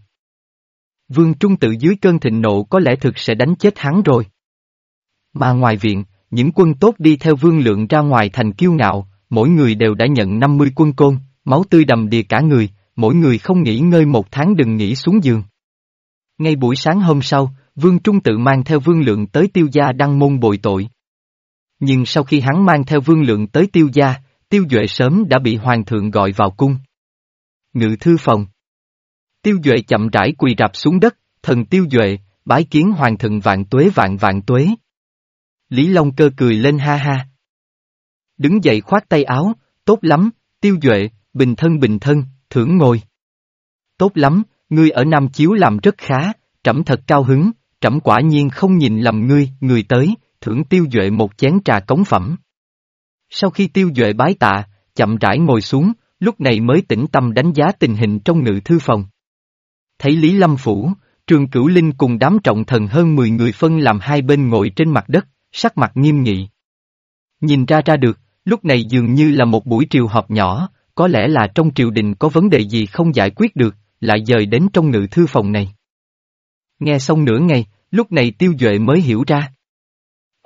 Vương trung tự dưới cơn thịnh nộ có lẽ thực sẽ đánh chết hắn rồi. Mà ngoài viện, những quân tốt đi theo vương lượng ra ngoài thành kiêu ngạo, mỗi người đều đã nhận 50 quân côn, máu tươi đầm đìa cả người, mỗi người không nghỉ ngơi một tháng đừng nghỉ xuống giường. Ngay buổi sáng hôm sau, Vương Trung tự mang theo Vương Lượng tới tiêu gia đăng môn bồi tội. Nhưng sau khi hắn mang theo Vương Lượng tới tiêu gia, tiêu duệ sớm đã bị Hoàng thượng gọi vào cung. Ngự thư phòng. Tiêu duệ chậm rãi quỳ rạp xuống đất, thần tiêu duệ, bái kiến Hoàng thần vạn tuế vạn vạn tuế. Lý Long cơ cười lên ha ha. Đứng dậy khoát tay áo, tốt lắm, tiêu duệ, bình thân bình thân, thưởng ngồi. Tốt lắm, ngươi ở Nam Chiếu làm rất khá, trẫm thật cao hứng, trẫm quả nhiên không nhìn lầm ngươi, người tới, thưởng tiêu duệ một chén trà cống phẩm. Sau khi tiêu duệ bái tạ, chậm rãi ngồi xuống, lúc này mới tĩnh tâm đánh giá tình hình trong ngự thư phòng. Thấy Lý Lâm Phủ, Trường Cửu Linh cùng đám trọng thần hơn 10 người phân làm hai bên ngồi trên mặt đất, sắc mặt nghiêm nghị. Nhìn ra ra được, lúc này dường như là một buổi triều họp nhỏ, có lẽ là trong triều đình có vấn đề gì không giải quyết được, lại dời đến trong ngự thư phòng này. Nghe xong nửa ngày, lúc này tiêu duệ mới hiểu ra.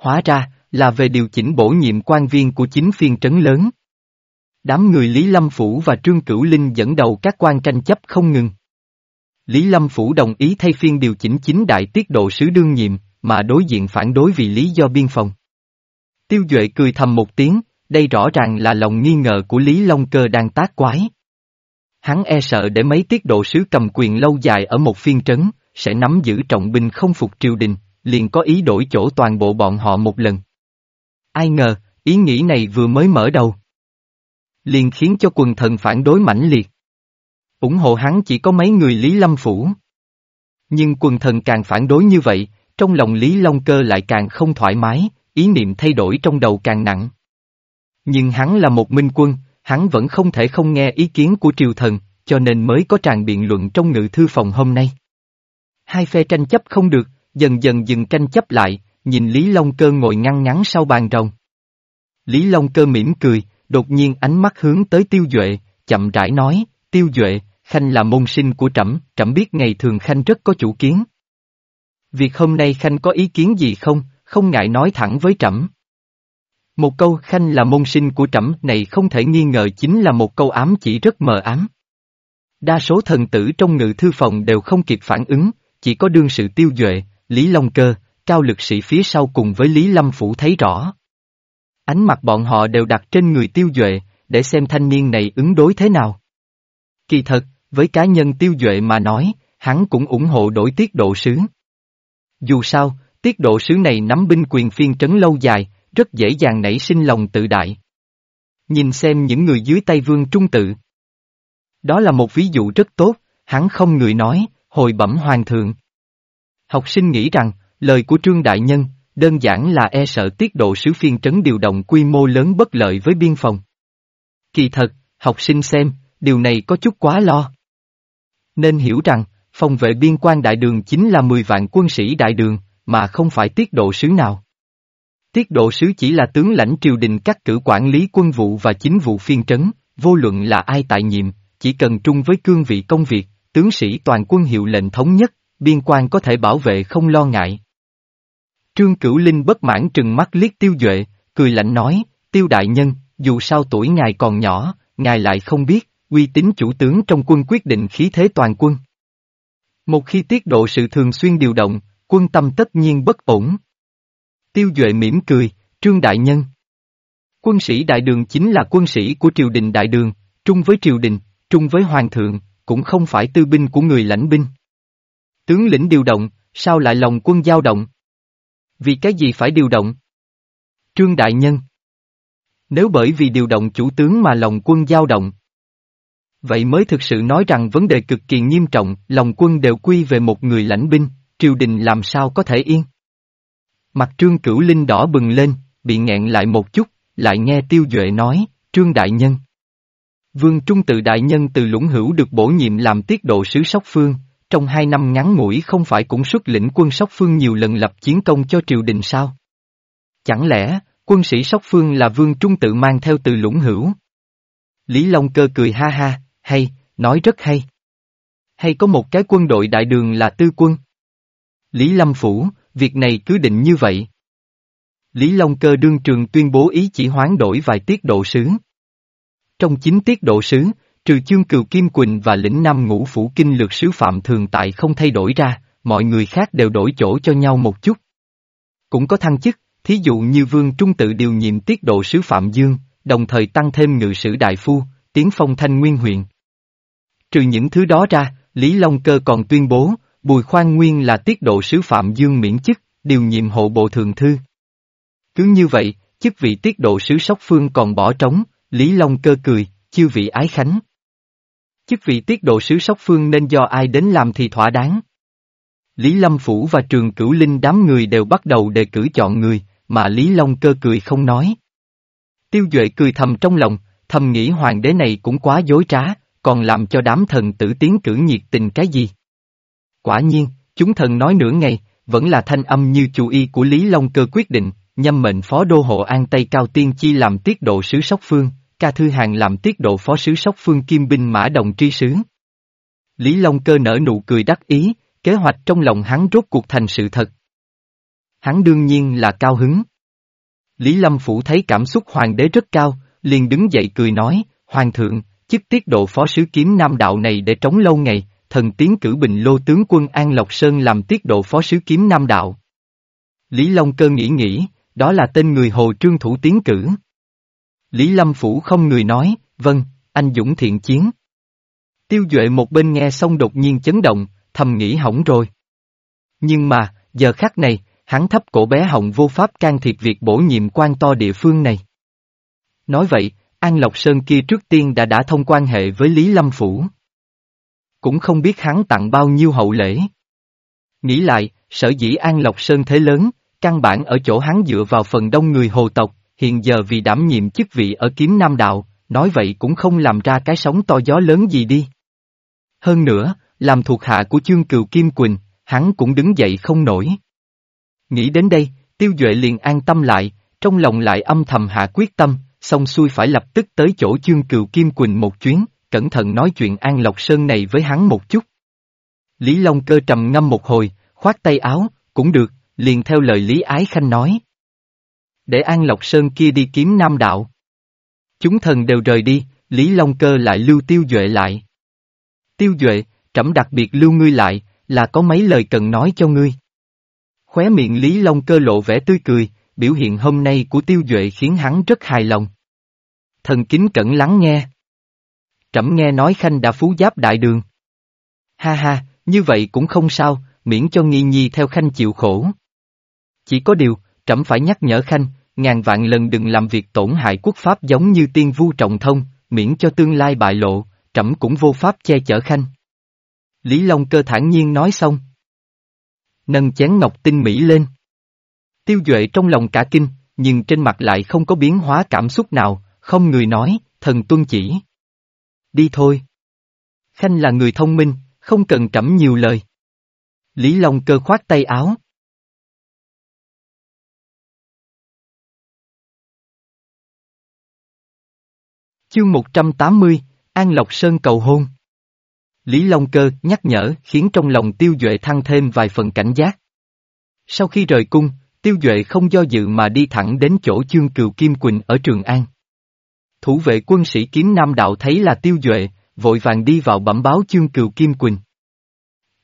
Hóa ra, là về điều chỉnh bổ nhiệm quan viên của chính phiên trấn lớn. Đám người Lý Lâm Phủ và Trương Cửu Linh dẫn đầu các quan tranh chấp không ngừng. Lý Lâm Phủ đồng ý thay phiên điều chỉnh chính đại tiết độ sứ đương nhiệm, mà đối diện phản đối vì lý do biên phòng. Tiêu Duệ cười thầm một tiếng, đây rõ ràng là lòng nghi ngờ của Lý Long Cơ đang tác quái. Hắn e sợ để mấy tiết độ sứ cầm quyền lâu dài ở một phiên trấn, sẽ nắm giữ trọng binh không phục triều đình, liền có ý đổi chỗ toàn bộ bọn họ một lần. Ai ngờ, ý nghĩ này vừa mới mở đầu. Liền khiến cho quần thần phản đối mãnh liệt ủng hộ hắn chỉ có mấy người Lý Lâm Phủ. Nhưng quần thần càng phản đối như vậy, trong lòng Lý Long Cơ lại càng không thoải mái, ý niệm thay đổi trong đầu càng nặng. Nhưng hắn là một minh quân, hắn vẫn không thể không nghe ý kiến của triều thần, cho nên mới có tràn biện luận trong ngự thư phòng hôm nay. Hai phe tranh chấp không được, dần dần dừng tranh chấp lại, nhìn Lý Long Cơ ngồi ngăn ngắn sau bàn rồng. Lý Long Cơ mỉm cười, đột nhiên ánh mắt hướng tới Tiêu Duệ, chậm rãi nói, Tiêu Duệ, Khanh là môn sinh của trẫm, trẫm biết ngày thường Khanh rất có chủ kiến. Việc hôm nay Khanh có ý kiến gì không, không ngại nói thẳng với trẫm. Một câu Khanh là môn sinh của trẫm này không thể nghi ngờ chính là một câu ám chỉ rất mờ ám. Đa số thần tử trong ngự thư phòng đều không kịp phản ứng, chỉ có đương sự tiêu duệ, Lý Long Cơ, cao lực sĩ phía sau cùng với Lý Lâm Phủ thấy rõ. Ánh mặt bọn họ đều đặt trên người tiêu duệ, để xem thanh niên này ứng đối thế nào. Kỳ thật, với cá nhân tiêu duệ mà nói, hắn cũng ủng hộ đổi tiết độ sứ. Dù sao, tiết độ sứ này nắm binh quyền phiên trấn lâu dài, rất dễ dàng nảy sinh lòng tự đại. Nhìn xem những người dưới tay vương trung tự. Đó là một ví dụ rất tốt, hắn không người nói, hồi bẩm hoàng thượng. Học sinh nghĩ rằng, lời của Trương Đại Nhân, đơn giản là e sợ tiết độ sứ phiên trấn điều động quy mô lớn bất lợi với biên phòng. Kỳ thật, học sinh xem, điều này có chút quá lo. Nên hiểu rằng, phòng vệ biên quan đại đường chính là 10 vạn quân sĩ đại đường, mà không phải tiết độ sứ nào. Tiết độ sứ chỉ là tướng lãnh triều đình cắt cử quản lý quân vụ và chính vụ phiên trấn, vô luận là ai tại nhiệm, chỉ cần trung với cương vị công việc, tướng sĩ toàn quân hiệu lệnh thống nhất, biên quan có thể bảo vệ không lo ngại. Trương Cửu Linh bất mãn trừng mắt liếc tiêu duệ, cười lạnh nói, tiêu đại nhân, dù sao tuổi ngài còn nhỏ, ngài lại không biết, uy tín chủ tướng trong quân quyết định khí thế toàn quân. Một khi tiết độ sự thường xuyên điều động, quân tâm tất nhiên bất ổn. Tiêu Duệ mỉm cười, Trương Đại Nhân. Quân sĩ Đại Đường chính là quân sĩ của triều đình Đại Đường, trung với triều đình, trung với Hoàng thượng, cũng không phải tư binh của người lãnh binh. Tướng lĩnh điều động, sao lại lòng quân dao động? Vì cái gì phải điều động? Trương Đại Nhân Nếu bởi vì điều động chủ tướng mà lòng quân dao động. Vậy mới thực sự nói rằng vấn đề cực kỳ nghiêm trọng, lòng quân đều quy về một người lãnh binh, triều đình làm sao có thể yên. Mặt trương cửu linh đỏ bừng lên, bị nghẹn lại một chút, lại nghe tiêu duệ nói, trương đại nhân. Vương Trung tự đại nhân từ lũng hữu được bổ nhiệm làm tiết độ sứ Sóc Phương, trong hai năm ngắn ngủi không phải cũng xuất lĩnh quân Sóc Phương nhiều lần lập chiến công cho triều đình sao? Chẳng lẽ, quân sĩ Sóc Phương là Vương Trung tự mang theo từ lũng hữu? Lý Long Cơ cười ha ha, hay, nói rất hay. Hay có một cái quân đội đại đường là tư quân? Lý Lâm Phủ, việc này cứ định như vậy. Lý Long Cơ đương trường tuyên bố ý chỉ hoán đổi vài tiết độ sứ. Trong chính tiết độ sứ, trừ chương cừu Kim Quỳnh và lĩnh Nam ngũ phủ kinh lược sứ Phạm Thường Tại không thay đổi ra, mọi người khác đều đổi chỗ cho nhau một chút. Cũng có thăng chức, thí dụ như Vương Trung tự điều nhiệm tiết độ sứ Phạm Dương, đồng thời tăng thêm ngự sử đại phu, tiến phong thanh nguyên huyện. Trừ những thứ đó ra, Lý Long Cơ còn tuyên bố, Bùi Khoan Nguyên là tiết độ sứ Phạm Dương miễn chức, điều nhiệm hộ bộ thường thư. Cứ như vậy, chức vị tiết độ sứ Sóc Phương còn bỏ trống, Lý Long Cơ cười, chiêu vị ái khánh. Chức vị tiết độ sứ Sóc Phương nên do ai đến làm thì thỏa đáng. Lý Lâm Phủ và Trường Cửu Linh đám người đều bắt đầu đề cử chọn người, mà Lý Long Cơ cười không nói. Tiêu Duệ cười thầm trong lòng, thầm nghĩ hoàng đế này cũng quá dối trá, còn làm cho đám thần tử tiến cử nhiệt tình cái gì. Quả nhiên, chúng thần nói nửa ngày, vẫn là thanh âm như chủ y của Lý Long Cơ quyết định, nhâm mệnh phó đô hộ An Tây Cao Tiên Chi làm tiết độ sứ Sóc Phương, ca thư hàng làm tiết độ phó sứ Sóc Phương Kim Binh Mã Đồng Tri Sứ. Lý Long Cơ nở nụ cười đắc ý, kế hoạch trong lòng hắn rốt cuộc thành sự thật. Hắn đương nhiên là cao hứng. Lý Lâm Phủ thấy cảm xúc hoàng đế rất cao, liền đứng dậy cười nói, Hoàng thượng, chức tiết độ phó sứ kiếm nam đạo này để trống lâu ngày, thần tiến cử bình lô tướng quân An Lộc Sơn làm tiết độ phó sứ kiếm nam đạo. Lý Long Cơ nghĩ nghĩ, đó là tên người Hồ Trương Thủ tiến cử. Lý Lâm Phủ không người nói, vâng, anh Dũng thiện chiến. Tiêu Duệ một bên nghe xong đột nhiên chấn động, thầm nghĩ hỏng rồi. Nhưng mà, giờ khắc này, hắn thấp cổ bé họng vô pháp can thiệp việc bổ nhiệm quan to địa phương này. Nói vậy, An Lộc Sơn kia trước tiên đã đã thông quan hệ với Lý Lâm Phủ. Cũng không biết hắn tặng bao nhiêu hậu lễ. Nghĩ lại, sở dĩ An Lộc Sơn thế lớn, căn bản ở chỗ hắn dựa vào phần đông người hồ tộc, hiện giờ vì đảm nhiệm chức vị ở kiếm nam đạo, nói vậy cũng không làm ra cái sóng to gió lớn gì đi. Hơn nữa, làm thuộc hạ của chương cừu Kim Quỳnh, hắn cũng đứng dậy không nổi. Nghĩ đến đây, tiêu duệ liền an tâm lại, trong lòng lại âm thầm hạ quyết tâm, xong xuôi phải lập tức tới chỗ chương cừu Kim Quỳnh một chuyến, cẩn thận nói chuyện An Lộc Sơn này với hắn một chút. Lý Long cơ trầm ngâm một hồi, khoát tay áo, cũng được, liền theo lời Lý Ái Khanh nói. Để An Lộc Sơn kia đi kiếm Nam Đạo. Chúng thần đều rời đi, Lý Long Cơ lại lưu Tiêu Duệ lại. Tiêu Duệ, trẫm đặc biệt lưu ngươi lại, là có mấy lời cần nói cho ngươi. Khóe miệng Lý Long Cơ lộ vẻ tươi cười, biểu hiện hôm nay của Tiêu Duệ khiến hắn rất hài lòng. Thần kính cẩn lắng nghe. Trẫm nghe nói Khanh đã phú giáp đại đường. Ha ha, như vậy cũng không sao, miễn cho nghi nhi theo Khanh chịu khổ. Chỉ có điều, trẫm phải nhắc nhở Khanh, ngàn vạn lần đừng làm việc tổn hại quốc pháp giống như tiên vu trọng thông, miễn cho tương lai bại lộ, trẫm cũng vô pháp che chở Khanh. Lý Long cơ thản nhiên nói xong. Nâng chén ngọc tinh mỹ lên. Tiêu Duệ trong lòng cả kinh, nhưng trên mặt lại không có biến hóa cảm xúc nào, không người nói, thần tuân chỉ. Đi thôi. Khanh là người thông minh, không cần trẫm nhiều lời. Lý Long cơ khoát tay áo. Chương 180, An Lộc Sơn cầu hôn. Lý Long Cơ nhắc nhở khiến trong lòng Tiêu Duệ thăng thêm vài phần cảnh giác. Sau khi rời cung, Tiêu Duệ không do dự mà đi thẳng đến chỗ chương cừu Kim Quỳnh ở Trường An. Thủ vệ quân sĩ kiếm Nam Đạo thấy là Tiêu Duệ, vội vàng đi vào bẩm báo chương cừu Kim Quỳnh.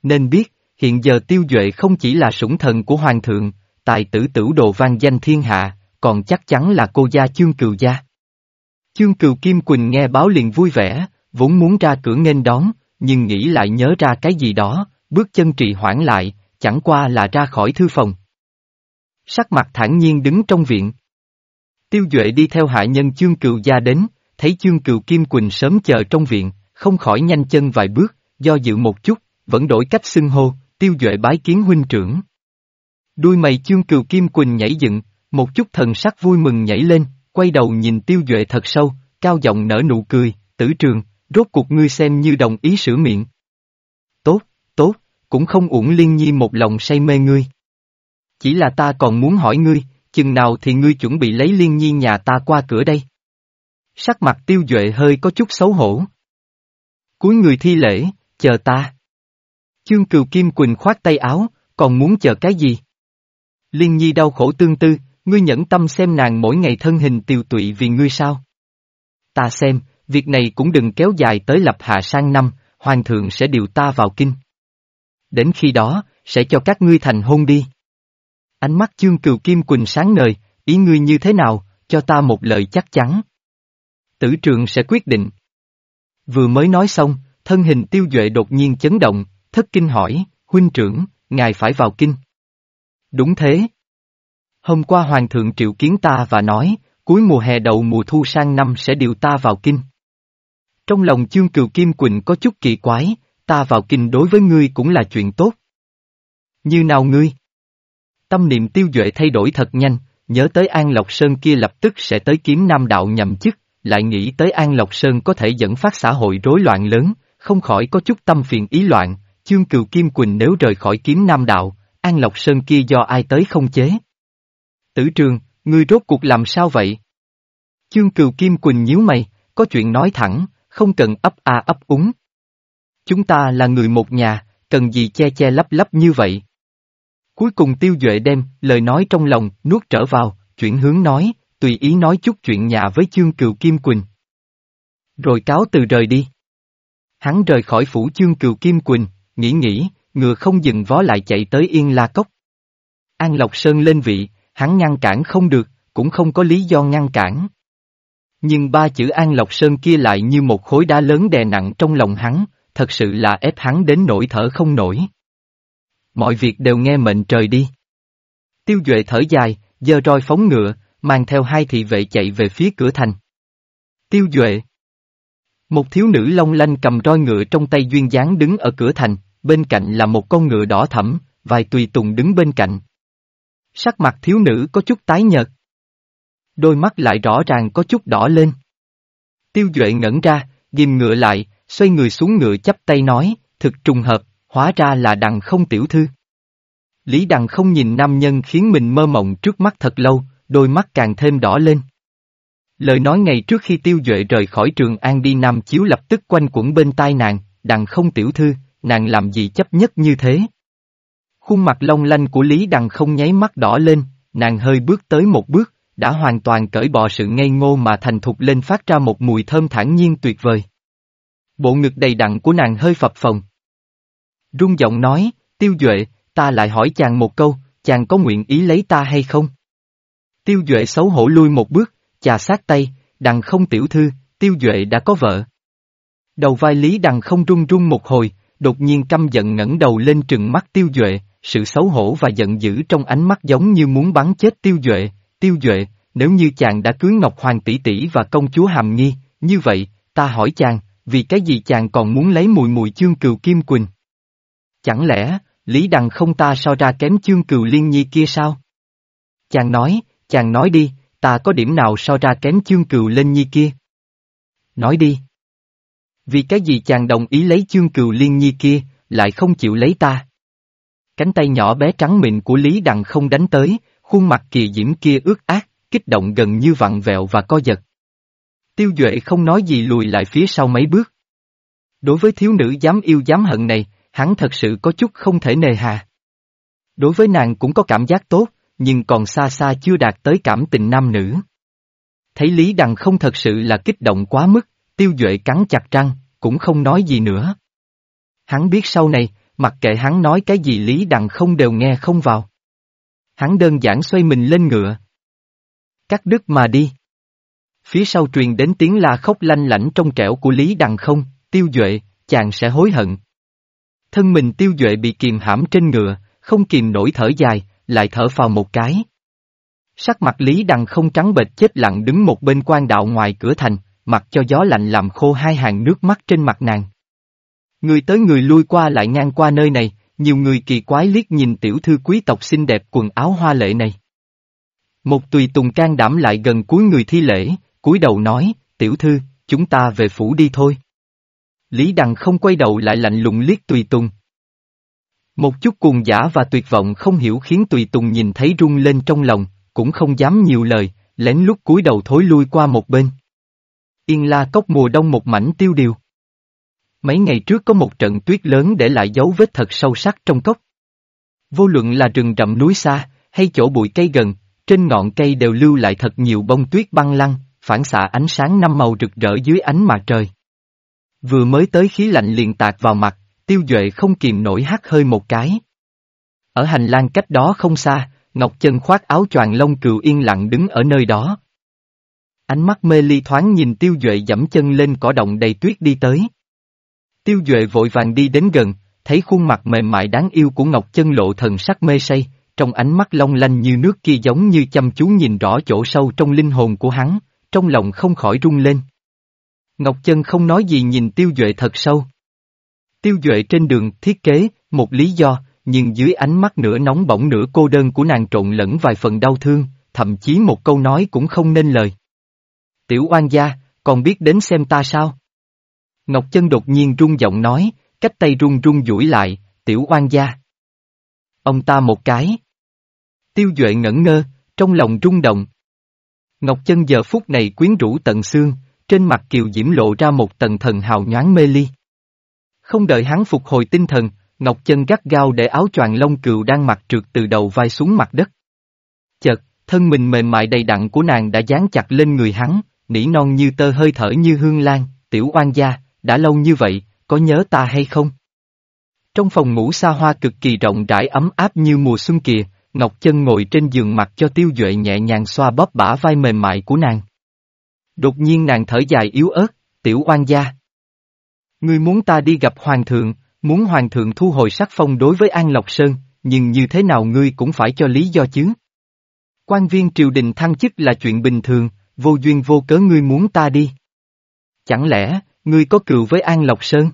Nên biết, hiện giờ Tiêu Duệ không chỉ là sủng thần của Hoàng thượng, tài tử tử đồ vang danh thiên hạ, còn chắc chắn là cô gia chương cừu gia. Chương cừu Kim Quỳnh nghe báo liền vui vẻ, vốn muốn ra cửa nghênh đón, nhưng nghĩ lại nhớ ra cái gì đó, bước chân trì hoãn lại, chẳng qua là ra khỏi thư phòng. Sắc mặt thản nhiên đứng trong viện. Tiêu Duệ đi theo hạ nhân chương cựu gia đến, thấy chương cựu Kim Quỳnh sớm chờ trong viện, không khỏi nhanh chân vài bước, do dự một chút, vẫn đổi cách xưng hô, Tiêu Duệ bái kiến huynh trưởng. Đuôi mày chương cựu Kim Quỳnh nhảy dựng, một chút thần sắc vui mừng nhảy lên, quay đầu nhìn Tiêu Duệ thật sâu, cao giọng nở nụ cười, tử trường, rốt cuộc ngươi xem như đồng ý sửa miệng. Tốt, tốt, cũng không uổng liên nhi một lòng say mê ngươi. Chỉ là ta còn muốn hỏi ngươi, chừng nào thì ngươi chuẩn bị lấy liên nhi nhà ta qua cửa đây? Sắc mặt tiêu duệ hơi có chút xấu hổ. Cuối người thi lễ, chờ ta. Chương cừu Kim Quỳnh khoát tay áo, còn muốn chờ cái gì? Liên nhi đau khổ tương tư, ngươi nhẫn tâm xem nàng mỗi ngày thân hình tiều tụy vì ngươi sao? Ta xem, việc này cũng đừng kéo dài tới lập hạ sang năm, hoàng thượng sẽ điều ta vào kinh. Đến khi đó, sẽ cho các ngươi thành hôn đi. Ánh mắt chương cừu Kim Quỳnh sáng ngời, ý ngươi như thế nào, cho ta một lời chắc chắn. Tử trường sẽ quyết định. Vừa mới nói xong, thân hình tiêu duệ đột nhiên chấn động, thất kinh hỏi, huynh trưởng, ngài phải vào kinh. Đúng thế. Hôm qua hoàng thượng triệu kiến ta và nói, cuối mùa hè đầu mùa thu sang năm sẽ điều ta vào kinh. Trong lòng chương cừu Kim Quỳnh có chút kỳ quái, ta vào kinh đối với ngươi cũng là chuyện tốt. Như nào ngươi? Tâm niệm tiêu duệ thay đổi thật nhanh, nhớ tới An Lộc Sơn kia lập tức sẽ tới kiếm nam đạo nhậm chức, lại nghĩ tới An Lộc Sơn có thể dẫn phát xã hội rối loạn lớn, không khỏi có chút tâm phiền ý loạn, chương cừu Kim Quỳnh nếu rời khỏi kiếm nam đạo, An Lộc Sơn kia do ai tới không chế. Tử trường, ngươi rốt cuộc làm sao vậy? Chương cừu Kim Quỳnh nhíu mày, có chuyện nói thẳng, không cần ấp a ấp úng. Chúng ta là người một nhà, cần gì che che lấp lấp như vậy? Cuối cùng tiêu duệ đem, lời nói trong lòng, nuốt trở vào, chuyển hướng nói, tùy ý nói chút chuyện nhà với chương cừu Kim Quỳnh. Rồi cáo từ rời đi. Hắn rời khỏi phủ chương cừu Kim Quỳnh, nghĩ nghĩ, ngựa không dừng vó lại chạy tới Yên La Cốc. An Lộc Sơn lên vị, hắn ngăn cản không được, cũng không có lý do ngăn cản. Nhưng ba chữ An Lộc Sơn kia lại như một khối đá lớn đè nặng trong lòng hắn, thật sự là ép hắn đến nỗi thở không nổi. Mọi việc đều nghe mệnh trời đi. Tiêu Duệ thở dài, giơ roi phóng ngựa, mang theo hai thị vệ chạy về phía cửa thành. Tiêu Duệ Một thiếu nữ long lanh cầm roi ngựa trong tay duyên dáng đứng ở cửa thành, bên cạnh là một con ngựa đỏ thẫm, vài tùy tùng đứng bên cạnh. Sắc mặt thiếu nữ có chút tái nhợt. Đôi mắt lại rõ ràng có chút đỏ lên. Tiêu Duệ ngẩn ra, ghim ngựa lại, xoay người xuống ngựa chắp tay nói, thực trùng hợp, hóa ra là đằng không tiểu thư. Lý đằng không nhìn nam nhân khiến mình mơ mộng trước mắt thật lâu, đôi mắt càng thêm đỏ lên. Lời nói ngày trước khi tiêu duệ rời khỏi trường An đi Nam Chiếu lập tức quanh quẩn bên tai nàng, đằng không tiểu thư, nàng làm gì chấp nhất như thế. Khuôn mặt long lanh của Lý đằng không nháy mắt đỏ lên, nàng hơi bước tới một bước, đã hoàn toàn cởi bỏ sự ngây ngô mà thành thục lên phát ra một mùi thơm thản nhiên tuyệt vời. Bộ ngực đầy đặn của nàng hơi phập phồng. Rung giọng nói, tiêu duệ, ta lại hỏi chàng một câu, chàng có nguyện ý lấy ta hay không? Tiêu duệ xấu hổ lui một bước, chà sát tay, đằng không tiểu thư, tiêu duệ đã có vợ. Đầu vai lý đằng không rung rung một hồi, đột nhiên căm giận ngẩng đầu lên trừng mắt tiêu duệ, sự xấu hổ và giận dữ trong ánh mắt giống như muốn bắn chết tiêu duệ, tiêu duệ, nếu như chàng đã cưới Ngọc Hoàng tỷ tỷ và công chúa Hàm Nghi, như vậy, ta hỏi chàng, vì cái gì chàng còn muốn lấy mùi mùi chương cừu Kim Quỳnh? Chẳng lẽ, Lý Đằng không ta so ra kém chương cừu liên nhi kia sao? Chàng nói, chàng nói đi, ta có điểm nào so ra kém chương cừu lên nhi kia? Nói đi. Vì cái gì chàng đồng ý lấy chương cừu liên nhi kia, lại không chịu lấy ta? Cánh tay nhỏ bé trắng mịn của Lý Đằng không đánh tới, khuôn mặt kỳ diễm kia ướt át, kích động gần như vặn vẹo và co giật. Tiêu Duệ không nói gì lùi lại phía sau mấy bước. Đối với thiếu nữ dám yêu dám hận này, hắn thật sự có chút không thể nề hà. Đối với nàng cũng có cảm giác tốt, nhưng còn xa xa chưa đạt tới cảm tình nam nữ. Thấy Lý Đằng không thật sự là kích động quá mức, tiêu duệ cắn chặt răng, cũng không nói gì nữa. Hắn biết sau này, mặc kệ hắn nói cái gì Lý Đằng không đều nghe không vào. Hắn đơn giản xoay mình lên ngựa. Cắt đứt mà đi. Phía sau truyền đến tiếng la khóc lanh lảnh trong trẻo của Lý Đằng không, tiêu duệ, chàng sẽ hối hận. Thân mình tiêu duệ bị kìm hãm trên ngựa, không kìm nổi thở dài, lại thở phào một cái. Sắc mặt Lý Đằng không trắng bệch chết lặng đứng một bên quan đạo ngoài cửa thành, mặc cho gió lạnh làm khô hai hàng nước mắt trên mặt nàng. Người tới người lui qua lại ngang qua nơi này, nhiều người kỳ quái liếc nhìn tiểu thư quý tộc xinh đẹp quần áo hoa lệ này. Một tùy tùng can đảm lại gần cuối người thi lễ, cúi đầu nói, tiểu thư, chúng ta về phủ đi thôi. Lý Đằng không quay đầu lại lạnh lùng liếc tùy tùng. Một chút cuồng giả và tuyệt vọng không hiểu khiến tùy tùng nhìn thấy rung lên trong lòng, cũng không dám nhiều lời, lén lút cúi đầu thối lui qua một bên. Yên la cốc mùa đông một mảnh tiêu điều. Mấy ngày trước có một trận tuyết lớn để lại dấu vết thật sâu sắc trong cốc. Vô luận là rừng rậm núi xa, hay chỗ bụi cây gần, trên ngọn cây đều lưu lại thật nhiều bông tuyết băng lăng, phản xạ ánh sáng năm màu rực rỡ dưới ánh mặt trời. Vừa mới tới khí lạnh liền tạt vào mặt, tiêu duệ không kìm nổi hắt hơi một cái. Ở hành lang cách đó không xa, Ngọc Chân khoác áo choàng lông cừu yên lặng đứng ở nơi đó. Ánh mắt mê ly thoáng nhìn tiêu duệ dẫm chân lên cỏ động đầy tuyết đi tới. Tiêu duệ vội vàng đi đến gần, thấy khuôn mặt mềm mại đáng yêu của Ngọc Chân lộ thần sắc mê say, trong ánh mắt long lanh như nước kia giống như chăm chú nhìn rõ chỗ sâu trong linh hồn của hắn, trong lòng không khỏi rung lên. Ngọc Chân không nói gì nhìn Tiêu Duệ thật sâu. Tiêu Duệ trên đường thiết kế, một lý do, nhưng dưới ánh mắt nửa nóng bỏng nửa cô đơn của nàng trộn lẫn vài phần đau thương, thậm chí một câu nói cũng không nên lời. Tiểu oan gia, còn biết đến xem ta sao? Ngọc Chân đột nhiên rung giọng nói, cách tay run run duỗi lại, tiểu oan gia. Ông ta một cái. Tiêu Duệ ngẩn ngơ, trong lòng rung động. Ngọc Chân giờ phút này quyến rũ tận xương, trên mặt kiều diễm lộ ra một tầng thần hào nhoáng mê ly. Không đợi hắn phục hồi tinh thần, Ngọc Chân gắt gao để áo choàng lông cừu đang mặc trượt từ đầu vai xuống mặt đất. Chợt, thân mình mềm mại đầy đặn của nàng đã dán chặt lên người hắn, nỉ non như tơ hơi thở như hương lan, tiểu oan gia, đã lâu như vậy, có nhớ ta hay không? Trong phòng ngủ xa hoa cực kỳ rộng rãi ấm áp như mùa xuân kìa, Ngọc Chân ngồi trên giường mặt cho tiêu duệ nhẹ nhàng xoa bóp bả vai mềm mại của nàng. Đột nhiên nàng thở dài yếu ớt, tiểu oan gia. Ngươi muốn ta đi gặp hoàng thượng, muốn hoàng thượng thu hồi sắc phong đối với An Lộc Sơn, nhưng như thế nào ngươi cũng phải cho lý do chứ. Quan viên triều đình thăng chức là chuyện bình thường, vô duyên vô cớ ngươi muốn ta đi. Chẳng lẽ, ngươi có cựu với An Lộc Sơn?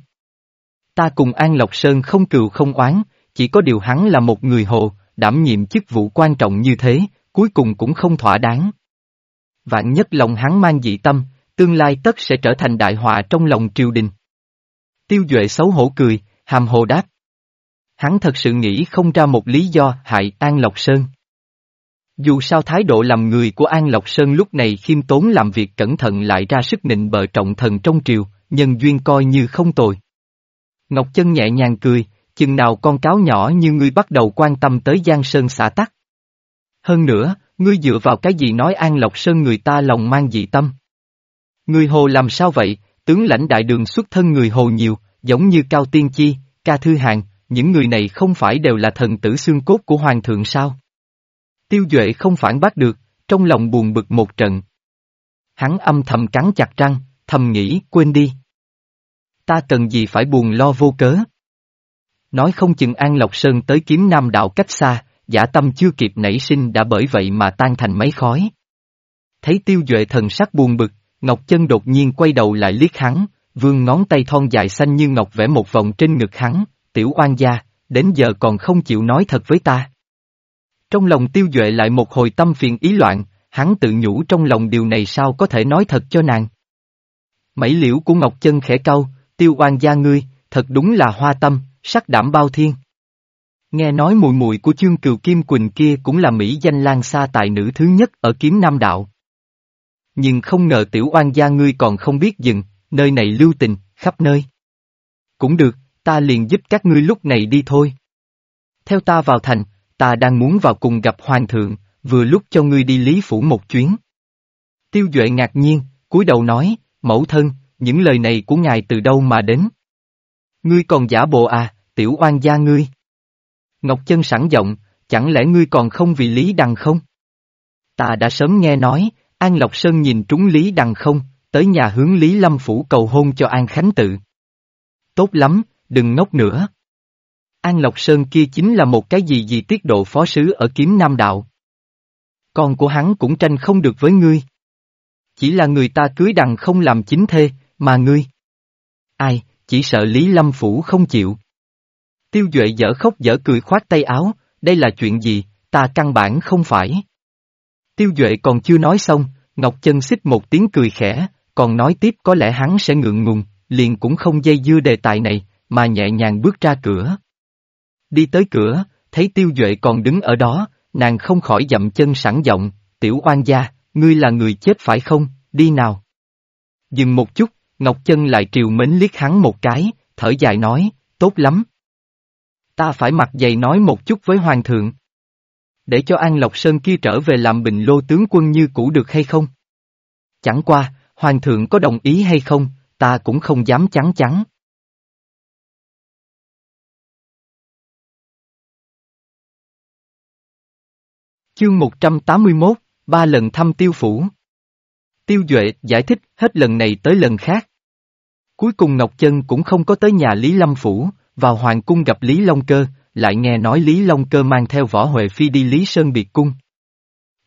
Ta cùng An Lộc Sơn không cựu không oán, chỉ có điều hắn là một người hồ, đảm nhiệm chức vụ quan trọng như thế, cuối cùng cũng không thỏa đáng. Vạn nhất lòng hắn mang dị tâm, tương lai tất sẽ trở thành đại họa trong lòng triều đình. Tiêu Duệ xấu hổ cười, hàm hồ đáp. Hắn thật sự nghĩ không ra một lý do hại An Lộc Sơn. Dù sao thái độ làm người của An Lộc Sơn lúc này khiêm tốn làm việc cẩn thận lại ra sức nịnh bợ trọng thần trong triều, nhân duyên coi như không tồi. Ngọc Chân nhẹ nhàng cười, chừng nào con cáo nhỏ như ngươi bắt đầu quan tâm tới Giang Sơn xã tắc. Hơn nữa, ngươi dựa vào cái gì nói An Lộc Sơn người ta lòng mang dị tâm? Người Hồ làm sao vậy, tướng lãnh đại đường xuất thân người Hồ nhiều, giống như Cao Tiên Chi, Ca Thư Hàng, những người này không phải đều là thần tử xương cốt của Hoàng thượng sao? Tiêu Duệ không phản bác được, trong lòng buồn bực một trận. Hắn âm thầm cắn chặt răng, thầm nghĩ, quên đi. Ta cần gì phải buồn lo vô cớ? Nói không chừng An Lộc Sơn tới kiếm Nam đạo cách xa, giả tâm chưa kịp nảy sinh đã bởi vậy mà tan thành mấy khói. Thấy tiêu duệ thần sắc buồn bực, Ngọc Chân đột nhiên quay đầu lại liếc hắn, vương ngón tay thon dài xanh như ngọc vẽ một vòng trên ngực hắn, tiểu oan gia, đến giờ còn không chịu nói thật với ta. Trong lòng tiêu duệ lại một hồi tâm phiền ý loạn, hắn tự nhủ trong lòng điều này sao có thể nói thật cho nàng. mấy liễu của Ngọc Chân khẽ cau, tiêu oan gia ngươi, thật đúng là hoa tâm, sắc đảm bao thiên. Nghe nói mùi mùi của chương cừu Kim Quỳnh kia cũng là Mỹ danh lang xa tài nữ thứ nhất ở kiếm Nam Đạo. Nhưng không ngờ tiểu oan gia ngươi còn không biết dừng, nơi này lưu tình, khắp nơi. Cũng được, ta liền giúp các ngươi lúc này đi thôi. Theo ta vào thành, ta đang muốn vào cùng gặp hoàng thượng, vừa lúc cho ngươi đi lý phủ một chuyến. Tiêu Duệ ngạc nhiên, cúi đầu nói, mẫu thân, những lời này của ngài từ đâu mà đến? Ngươi còn giả bộ à, tiểu oan gia ngươi. Ngọc Chân sẵn giọng, chẳng lẽ ngươi còn không vì Lý Đằng không? Ta đã sớm nghe nói, An Lộc Sơn nhìn trúng Lý Đằng không, tới nhà hướng Lý Lâm Phủ cầu hôn cho An Khánh Tự. tốt lắm, đừng ngốc nữa. An Lộc Sơn kia chính là một cái gì gì tiết độ phó sứ ở kiếm Nam Đạo. Con của hắn cũng tranh không được với ngươi. Chỉ là người ta cưới đằng không làm chính thê, mà ngươi. Ai, chỉ sợ Lý Lâm Phủ không chịu. Tiêu Duệ dở khóc dở cười khoát tay áo, đây là chuyện gì, ta căn bản không phải. Tiêu Duệ còn chưa nói xong, Ngọc Chân xích một tiếng cười khẽ, còn nói tiếp có lẽ hắn sẽ ngượng ngùng, liền cũng không dây dưa đề tài này, mà nhẹ nhàng bước ra cửa. Đi tới cửa, thấy Tiêu Duệ còn đứng ở đó, nàng không khỏi dậm chân sẵn giọng, tiểu oan gia, ngươi là người chết phải không, đi nào. Dừng một chút, Ngọc Chân lại triều mến liếc hắn một cái, thở dài nói, tốt lắm. Ta phải mặc dày nói một chút với Hoàng thượng. Để cho An Lộc Sơn kia trở về làm bình lô tướng quân như cũ được hay không? Chẳng qua, Hoàng thượng có đồng ý hay không, ta cũng không dám chắn chắn. Chương 181, ba lần thăm tiêu phủ. Tiêu Duệ giải thích hết lần này tới lần khác. Cuối cùng Ngọc Chân cũng không có tới nhà Lý Lâm Phủ, vào Hoàng Cung gặp Lý Long Cơ, lại nghe nói Lý Long Cơ mang theo võ Huệ Phi đi Lý Sơn biệt cung.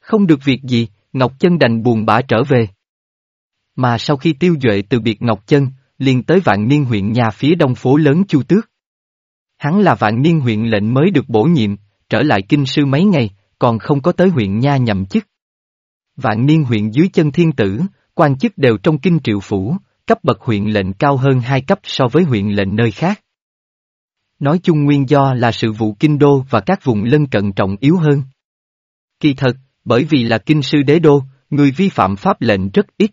Không được việc gì, Ngọc Chân đành buồn bã trở về. Mà sau khi tiêu duệ từ biệt Ngọc Chân, liền tới vạn niên huyện nhà phía đông phố lớn Chu Tước. Hắn là vạn niên huyện lệnh mới được bổ nhiệm, trở lại kinh sư mấy ngày, còn không có tới huyện nha nhậm chức. Vạn niên huyện dưới chân thiên tử, quan chức đều trong kinh triệu phủ, cấp bậc huyện lệnh cao hơn hai cấp so với huyện lệnh nơi khác. Nói chung nguyên do là sự vụ kinh đô và các vùng lân cận trọng yếu hơn. Kỳ thật, bởi vì là kinh sư đế đô, người vi phạm pháp lệnh rất ít.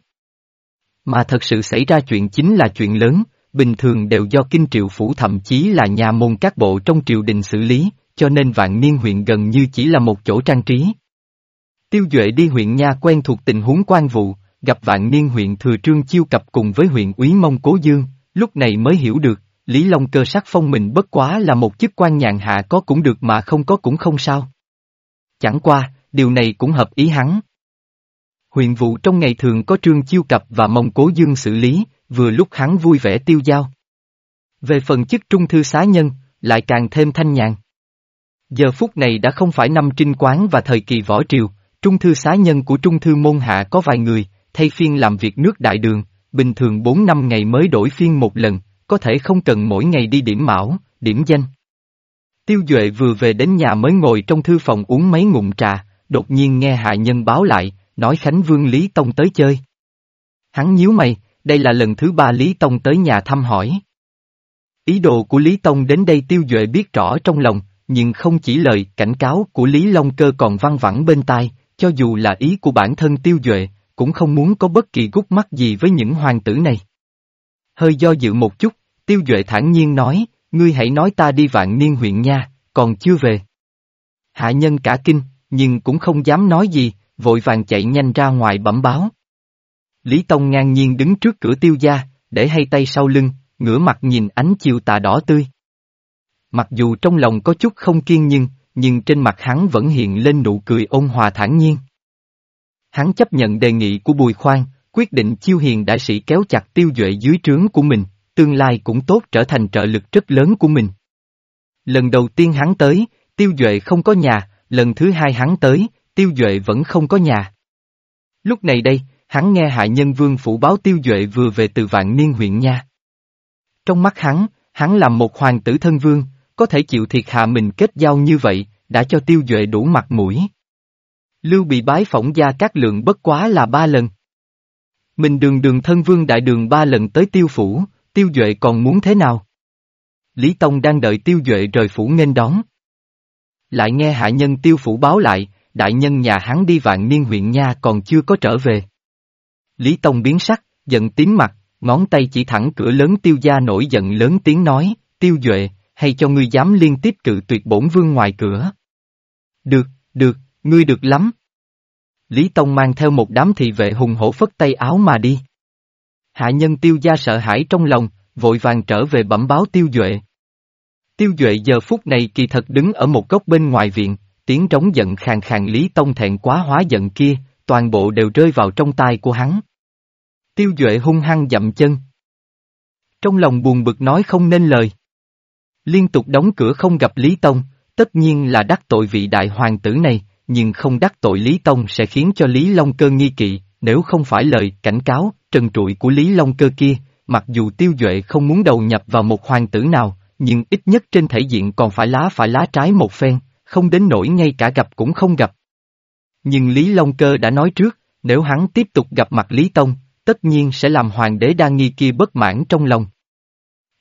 Mà thật sự xảy ra chuyện chính là chuyện lớn, bình thường đều do kinh triệu phủ thậm chí là nhà môn các bộ trong triều đình xử lý, cho nên vạn niên huyện gần như chỉ là một chỗ trang trí. Tiêu Duệ đi huyện Nha quen thuộc tình huống quan vụ, gặp vạn niên huyện thừa trương chiêu cập cùng với huyện úy mông cố dương, lúc này mới hiểu được, Lý Long cơ sắc phong mình bất quá là một chức quan nhàn hạ có cũng được mà không có cũng không sao. Chẳng qua, điều này cũng hợp ý hắn. Huyện vụ trong ngày thường có trương chiêu cập và mông cố dương xử lý, vừa lúc hắn vui vẻ tiêu giao. Về phần chức trung thư xá nhân, lại càng thêm thanh nhàn. Giờ phút này đã không phải năm trinh quán và thời kỳ võ triều, trung thư xá nhân của trung thư môn hạ có vài người, thay phiên làm việc nước đại đường, bình thường 4 năm ngày mới đổi phiên một lần, có thể không cần mỗi ngày đi điểm mão, điểm danh. Tiêu Duệ vừa về đến nhà mới ngồi trong thư phòng uống mấy ngụm trà, đột nhiên nghe hạ nhân báo lại, nói Khánh Vương Lý Tông tới chơi. Hắn nhíu mày, đây là lần thứ ba Lý Tông tới nhà thăm hỏi. Ý đồ của Lý Tông đến đây Tiêu Duệ biết rõ trong lòng, nhưng không chỉ lời cảnh cáo của Lý Long Cơ còn văng vẳng bên tai, cho dù là ý của bản thân Tiêu Duệ, cũng không muốn có bất kỳ gút mắt gì với những hoàng tử này. Hơi do dự một chút, Tiêu Duệ thản nhiên nói, ngươi hãy nói ta đi vạn niên huyện nha, còn chưa về. Hạ nhân cả kinh, nhưng cũng không dám nói gì, vội vàng chạy nhanh ra ngoài bẩm báo. Lý Tông ngang nhiên đứng trước cửa tiêu gia, để hai tay sau lưng, ngửa mặt nhìn ánh chiều tà đỏ tươi. Mặc dù trong lòng có chút không kiên nhưng, nhưng trên mặt hắn vẫn hiện lên nụ cười ôn hòa thản nhiên. Hắn chấp nhận đề nghị của Bùi Khoan, quyết định chiêu hiền đại sĩ kéo chặt tiêu duệ dưới trướng của mình, tương lai cũng tốt trở thành trợ lực rất lớn của mình. Lần đầu tiên hắn tới, tiêu duệ không có nhà, lần thứ hai hắn tới, tiêu duệ vẫn không có nhà. Lúc này đây, hắn nghe hạ nhân vương phủ báo tiêu duệ vừa về từ vạn niên huyện nha. Trong mắt hắn, hắn làm một hoàng tử thân vương, có thể chịu thiệt hạ mình kết giao như vậy, đã cho tiêu duệ đủ mặt mũi. Lưu bị bái phỏng gia các lượng bất quá là ba lần. Mình đường đường thân vương đại đường ba lần tới tiêu phủ, tiêu duệ còn muốn thế nào? Lý Tông đang đợi tiêu duệ rời phủ nghênh đón. Lại nghe hạ nhân tiêu phủ báo lại, đại nhân nhà hắn đi vạn niên huyện nha còn chưa có trở về. Lý Tông biến sắc, giận tím mặt, ngón tay chỉ thẳng cửa lớn tiêu gia nổi giận lớn tiếng nói, tiêu duệ, hay cho ngươi dám liên tiếp cự tuyệt bổn vương ngoài cửa. Được, được, ngươi được lắm. Lý Tông mang theo một đám thị vệ hùng hổ phất tay áo mà đi. Hạ nhân tiêu gia sợ hãi trong lòng, vội vàng trở về bẩm báo tiêu duệ. Tiêu duệ giờ phút này kỳ thật đứng ở một góc bên ngoài viện, tiếng trống giận khàn khàn Lý Tông thẹn quá hóa giận kia, toàn bộ đều rơi vào trong tai của hắn. Tiêu duệ hung hăng dậm chân. Trong lòng buồn bực nói không nên lời. Liên tục đóng cửa không gặp Lý Tông, tất nhiên là đắc tội vị đại hoàng tử này, nhưng không đắc tội Lý Tông sẽ khiến cho Lý Long Cơ nghi kỵ, nếu không phải lời cảnh cáo, trần trụi của Lý Long Cơ kia, mặc dù tiêu duệ không muốn đầu nhập vào một hoàng tử nào, nhưng ít nhất trên thể diện còn phải lá phải lá trái một phen, không đến nỗi ngay cả gặp cũng không gặp. Nhưng Lý Long Cơ đã nói trước, nếu hắn tiếp tục gặp mặt Lý Tông, tất nhiên sẽ làm hoàng đế đa nghi kia bất mãn trong lòng.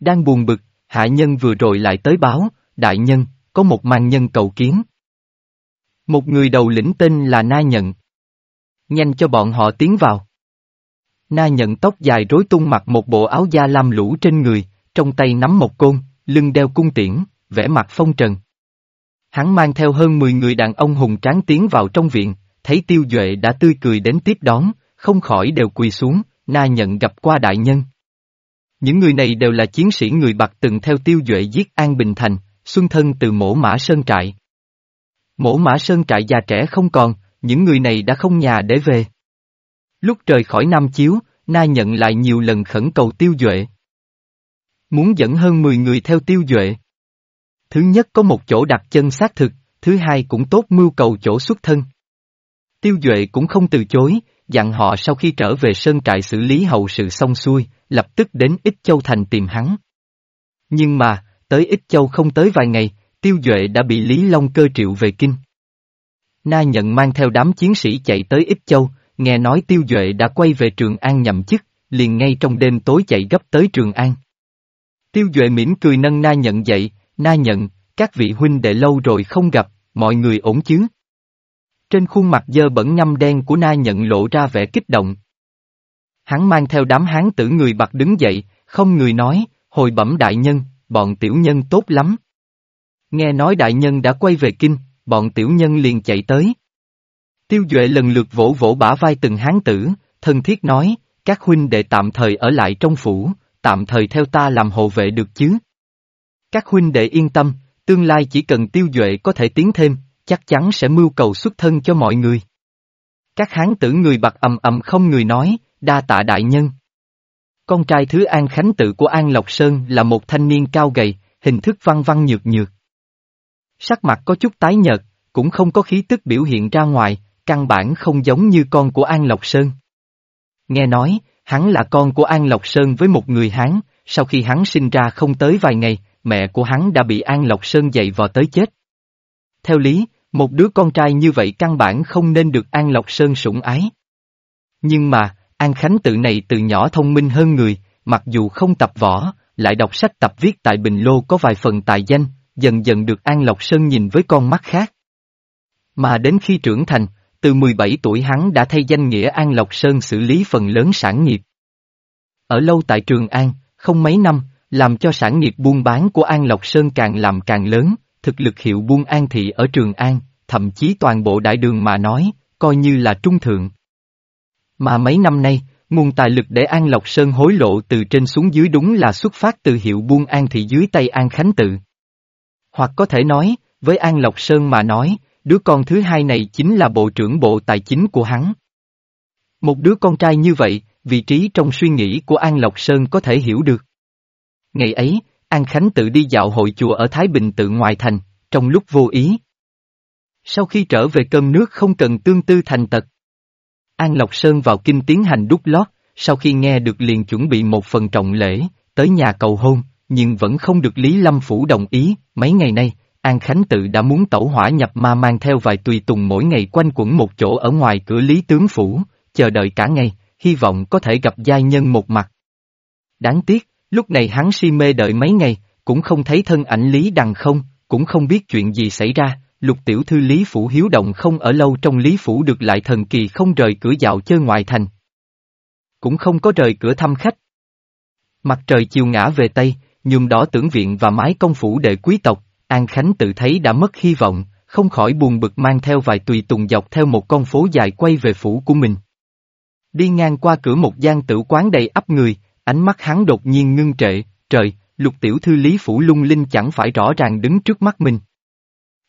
Đang buồn bực, hạ nhân vừa rồi lại tới báo, đại nhân, có một mang nhân cầu kiến. Một người đầu lĩnh tên là Na Nhận. Nhanh cho bọn họ tiến vào. Na Nhận tóc dài rối tung mặc một bộ áo da lam lũ trên người, trong tay nắm một côn, lưng đeo cung tiễn, vẻ mặt phong trần. Hắn mang theo hơn 10 người đàn ông hùng tráng tiến vào trong viện, thấy tiêu duệ đã tươi cười đến tiếp đón, không khỏi đều quỳ xuống, na nhận gặp qua đại nhân. Những người này đều là chiến sĩ người Bạc từng theo tiêu duệ giết An Bình Thành, xuân thân từ mổ mã sơn trại. Mổ mã sơn trại già trẻ không còn, những người này đã không nhà để về. Lúc trời khỏi Nam Chiếu, Na nhận lại nhiều lần khẩn cầu tiêu duệ. Muốn dẫn hơn 10 người theo tiêu duệ. Thứ nhất có một chỗ đặt chân xác thực, thứ hai cũng tốt mưu cầu chỗ xuất thân. Tiêu duệ cũng không từ chối, dặn họ sau khi trở về sơn trại xử lý hậu sự xong xuôi, lập tức đến Ích Châu Thành tìm hắn. Nhưng mà, tới Ích Châu không tới vài ngày, Tiêu Duệ đã bị Lý Long cơ triệu về kinh. Na nhận mang theo đám chiến sĩ chạy tới Ích Châu, nghe nói Tiêu Duệ đã quay về Trường An nhậm chức, liền ngay trong đêm tối chạy gấp tới Trường An. Tiêu Duệ mỉm cười nâng Na nhận dậy, Na nhận, các vị huynh đệ lâu rồi không gặp, mọi người ổn chứ? Trên khuôn mặt dơ bẩn ngâm đen của Na nhận lộ ra vẻ kích động. Hắn mang theo đám hán tử người bạc đứng dậy, không người nói, hồi bẩm đại nhân, bọn tiểu nhân tốt lắm. Nghe nói đại nhân đã quay về kinh, bọn tiểu nhân liền chạy tới. Tiêu Duệ lần lượt vỗ vỗ bả vai từng hán tử, thân thiết nói, các huynh đệ tạm thời ở lại trong phủ, tạm thời theo ta làm hộ vệ được chứ. Các huynh đệ yên tâm, tương lai chỉ cần Tiêu Duệ có thể tiến thêm, chắc chắn sẽ mưu cầu xuất thân cho mọi người. Các hán tử người bạc ầm ầm không người nói, đa tạ đại nhân. Con trai thứ An Khánh tự của An Lộc Sơn là một thanh niên cao gầy, hình thức văn văn nhược nhược. Sắc mặt có chút tái nhợt, cũng không có khí tức biểu hiện ra ngoài, căn bản không giống như con của An Lộc Sơn. Nghe nói, hắn là con của An Lộc Sơn với một người Hán, sau khi hắn sinh ra không tới vài ngày, mẹ của hắn đã bị An Lộc Sơn dạy vò tới chết. Theo lý, một đứa con trai như vậy căn bản không nên được An Lộc Sơn sủng ái. Nhưng mà, An Khánh tự này từ nhỏ thông minh hơn người, mặc dù không tập võ, lại đọc sách tập viết tại Bình Lô có vài phần tài danh, dần dần được An Lộc Sơn nhìn với con mắt khác. Mà đến khi trưởng thành, từ 17 tuổi hắn đã thay danh nghĩa An Lộc Sơn xử lý phần lớn sản nghiệp. Ở lâu tại Trường An, không mấy năm, làm cho sản nghiệp buôn bán của An Lộc Sơn càng làm càng lớn, thực lực hiệu buôn An Thị ở Trường An, thậm chí toàn bộ đại đường mà nói, coi như là trung thượng. Mà mấy năm nay, nguồn tài lực để An Lộc Sơn hối lộ từ trên xuống dưới đúng là xuất phát từ hiệu buôn An Thị dưới tay An Khánh Tự. Hoặc có thể nói, với An Lộc Sơn mà nói, đứa con thứ hai này chính là bộ trưởng bộ tài chính của hắn. Một đứa con trai như vậy, vị trí trong suy nghĩ của An Lộc Sơn có thể hiểu được. Ngày ấy, An Khánh tự đi dạo hội chùa ở Thái Bình tự ngoài thành, trong lúc vô ý. Sau khi trở về cơm nước không cần tương tư thành tật. An Lộc Sơn vào kinh tiến hành đúc lót, sau khi nghe được liền chuẩn bị một phần trọng lễ, tới nhà cầu hôn, nhưng vẫn không được Lý Lâm Phủ đồng ý, mấy ngày nay, An Khánh tự đã muốn tẩu hỏa nhập ma mang theo vài tùy tùng mỗi ngày quanh quẩn một chỗ ở ngoài cửa Lý Tướng Phủ, chờ đợi cả ngày, hy vọng có thể gặp giai nhân một mặt. Đáng tiếc, lúc này hắn si mê đợi mấy ngày, cũng không thấy thân ảnh Lý Đằng không, cũng không biết chuyện gì xảy ra, lục tiểu thư Lý Phủ hiếu động không ở lâu trong Lý Phủ được lại thần kỳ không rời cửa dạo chơi ngoài thành. Cũng không có rời cửa thăm khách. Mặt trời chiều ngã về Tây, nhùm đỏ tưởng viện và mái công phủ đệ quý tộc, An Khánh tự thấy đã mất hy vọng, không khỏi buồn bực mang theo vài tùy tùng dọc theo một con phố dài quay về phủ của mình. Đi ngang qua cửa một gian tử quán đầy ấp người, ánh mắt hắn đột nhiên ngưng trệ, trời, lục tiểu thư Lý Phủ lung linh chẳng phải rõ ràng đứng trước mắt mình.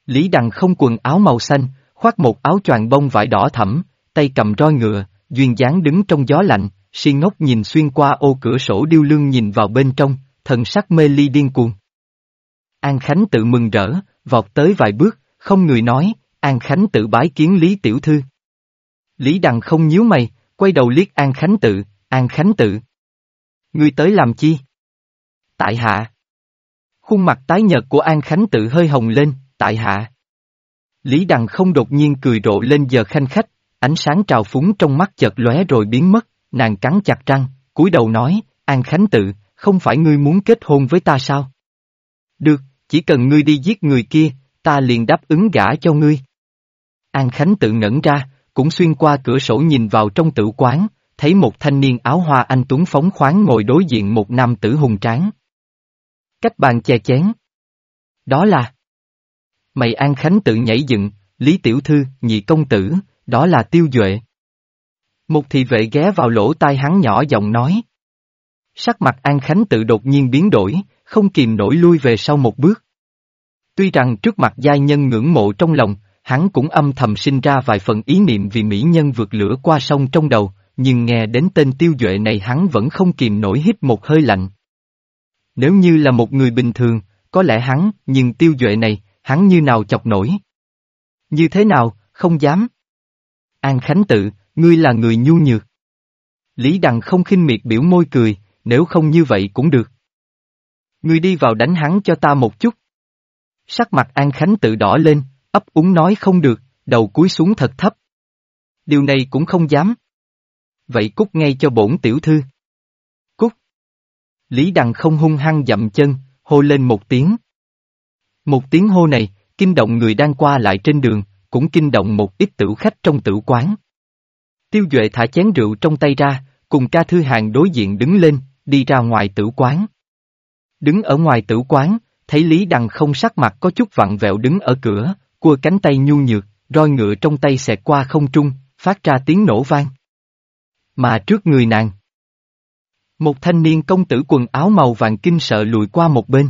Lý Đằng không quần áo màu xanh, khoác một áo choàng bông vải đỏ thẫm, tay cầm roi ngựa, duyên dáng đứng trong gió lạnh, si ngốc nhìn xuyên qua ô cửa sổ điêu lương nhìn vào bên trong, thần sắc mê ly điên cuồng. An Khánh tự mừng rỡ, vọt tới vài bước, không người nói, An Khánh tự bái kiến Lý Tiểu Thư. Lý Đằng không nhíu mày, quay đầu liếc An Khánh tự, An Khánh tự. Ngươi tới làm chi? Tại hạ. Khuôn mặt tái nhợt của An Khánh tự hơi hồng lên, tại hạ. Lý Đằng không đột nhiên cười rộ lên giờ khanh khách, ánh sáng trào phúng trong mắt chợt lóe rồi biến mất, nàng cắn chặt răng, cúi đầu nói, An Khánh tự, không phải ngươi muốn kết hôn với ta sao? Được, chỉ cần ngươi đi giết người kia, ta liền đáp ứng gả cho ngươi. An Khánh tự ngẩn ra, cũng xuyên qua cửa sổ nhìn vào trong tử quán, thấy một thanh niên áo hoa anh tuấn phóng khoáng ngồi đối diện một nam tử hùng tráng. Cách bàn chè chén. Đó là... Mày An Khánh tự nhảy dựng, Lý Tiểu Thư, nhị công tử, đó là Tiêu Duệ. Một thị vệ ghé vào lỗ tai hắn nhỏ giọng nói. Sắc mặt An Khánh tự đột nhiên biến đổi, không kìm nổi lui về sau một bước. Tuy rằng trước mặt giai nhân ngưỡng mộ trong lòng, hắn cũng âm thầm sinh ra vài phần ý niệm vì mỹ nhân vượt lửa qua sông trong đầu, nhưng nghe đến tên tiêu duệ này hắn vẫn không kìm nổi hít một hơi lạnh. Nếu như là một người bình thường, có lẽ hắn, nhưng tiêu duệ này, hắn như nào chọc nổi. Như thế nào, không dám. An Khánh tự, ngươi là người nhu nhược. Lý Đằng không khinh miệt biểu môi cười, nếu không như vậy cũng được. Ngươi đi vào đánh hắn cho ta một chút. Sắc mặt An Khánh tự đỏ lên, ấp úng nói không được, đầu cúi xuống thật thấp. Điều này cũng không dám. Vậy cút ngay cho bổn tiểu thư. Cút. Lý Đằng không hung hăng dậm chân, hô lên một tiếng. Một tiếng hô này, kinh động người đang qua lại trên đường, cũng kinh động một ít tử khách trong tử quán. Tiêu Duệ thả chén rượu trong tay ra, cùng ca thư hàng đối diện đứng lên, đi ra ngoài tử quán. Đứng ở ngoài tử quán, thấy Lý Đằng không sắc mặt có chút vặn vẹo đứng ở cửa, cua cánh tay nhu nhược, roi ngựa trong tay xẹt qua không trung, phát ra tiếng nổ vang. Mà trước người nàng, một thanh niên công tử quần áo màu vàng kinh sợ lùi qua một bên.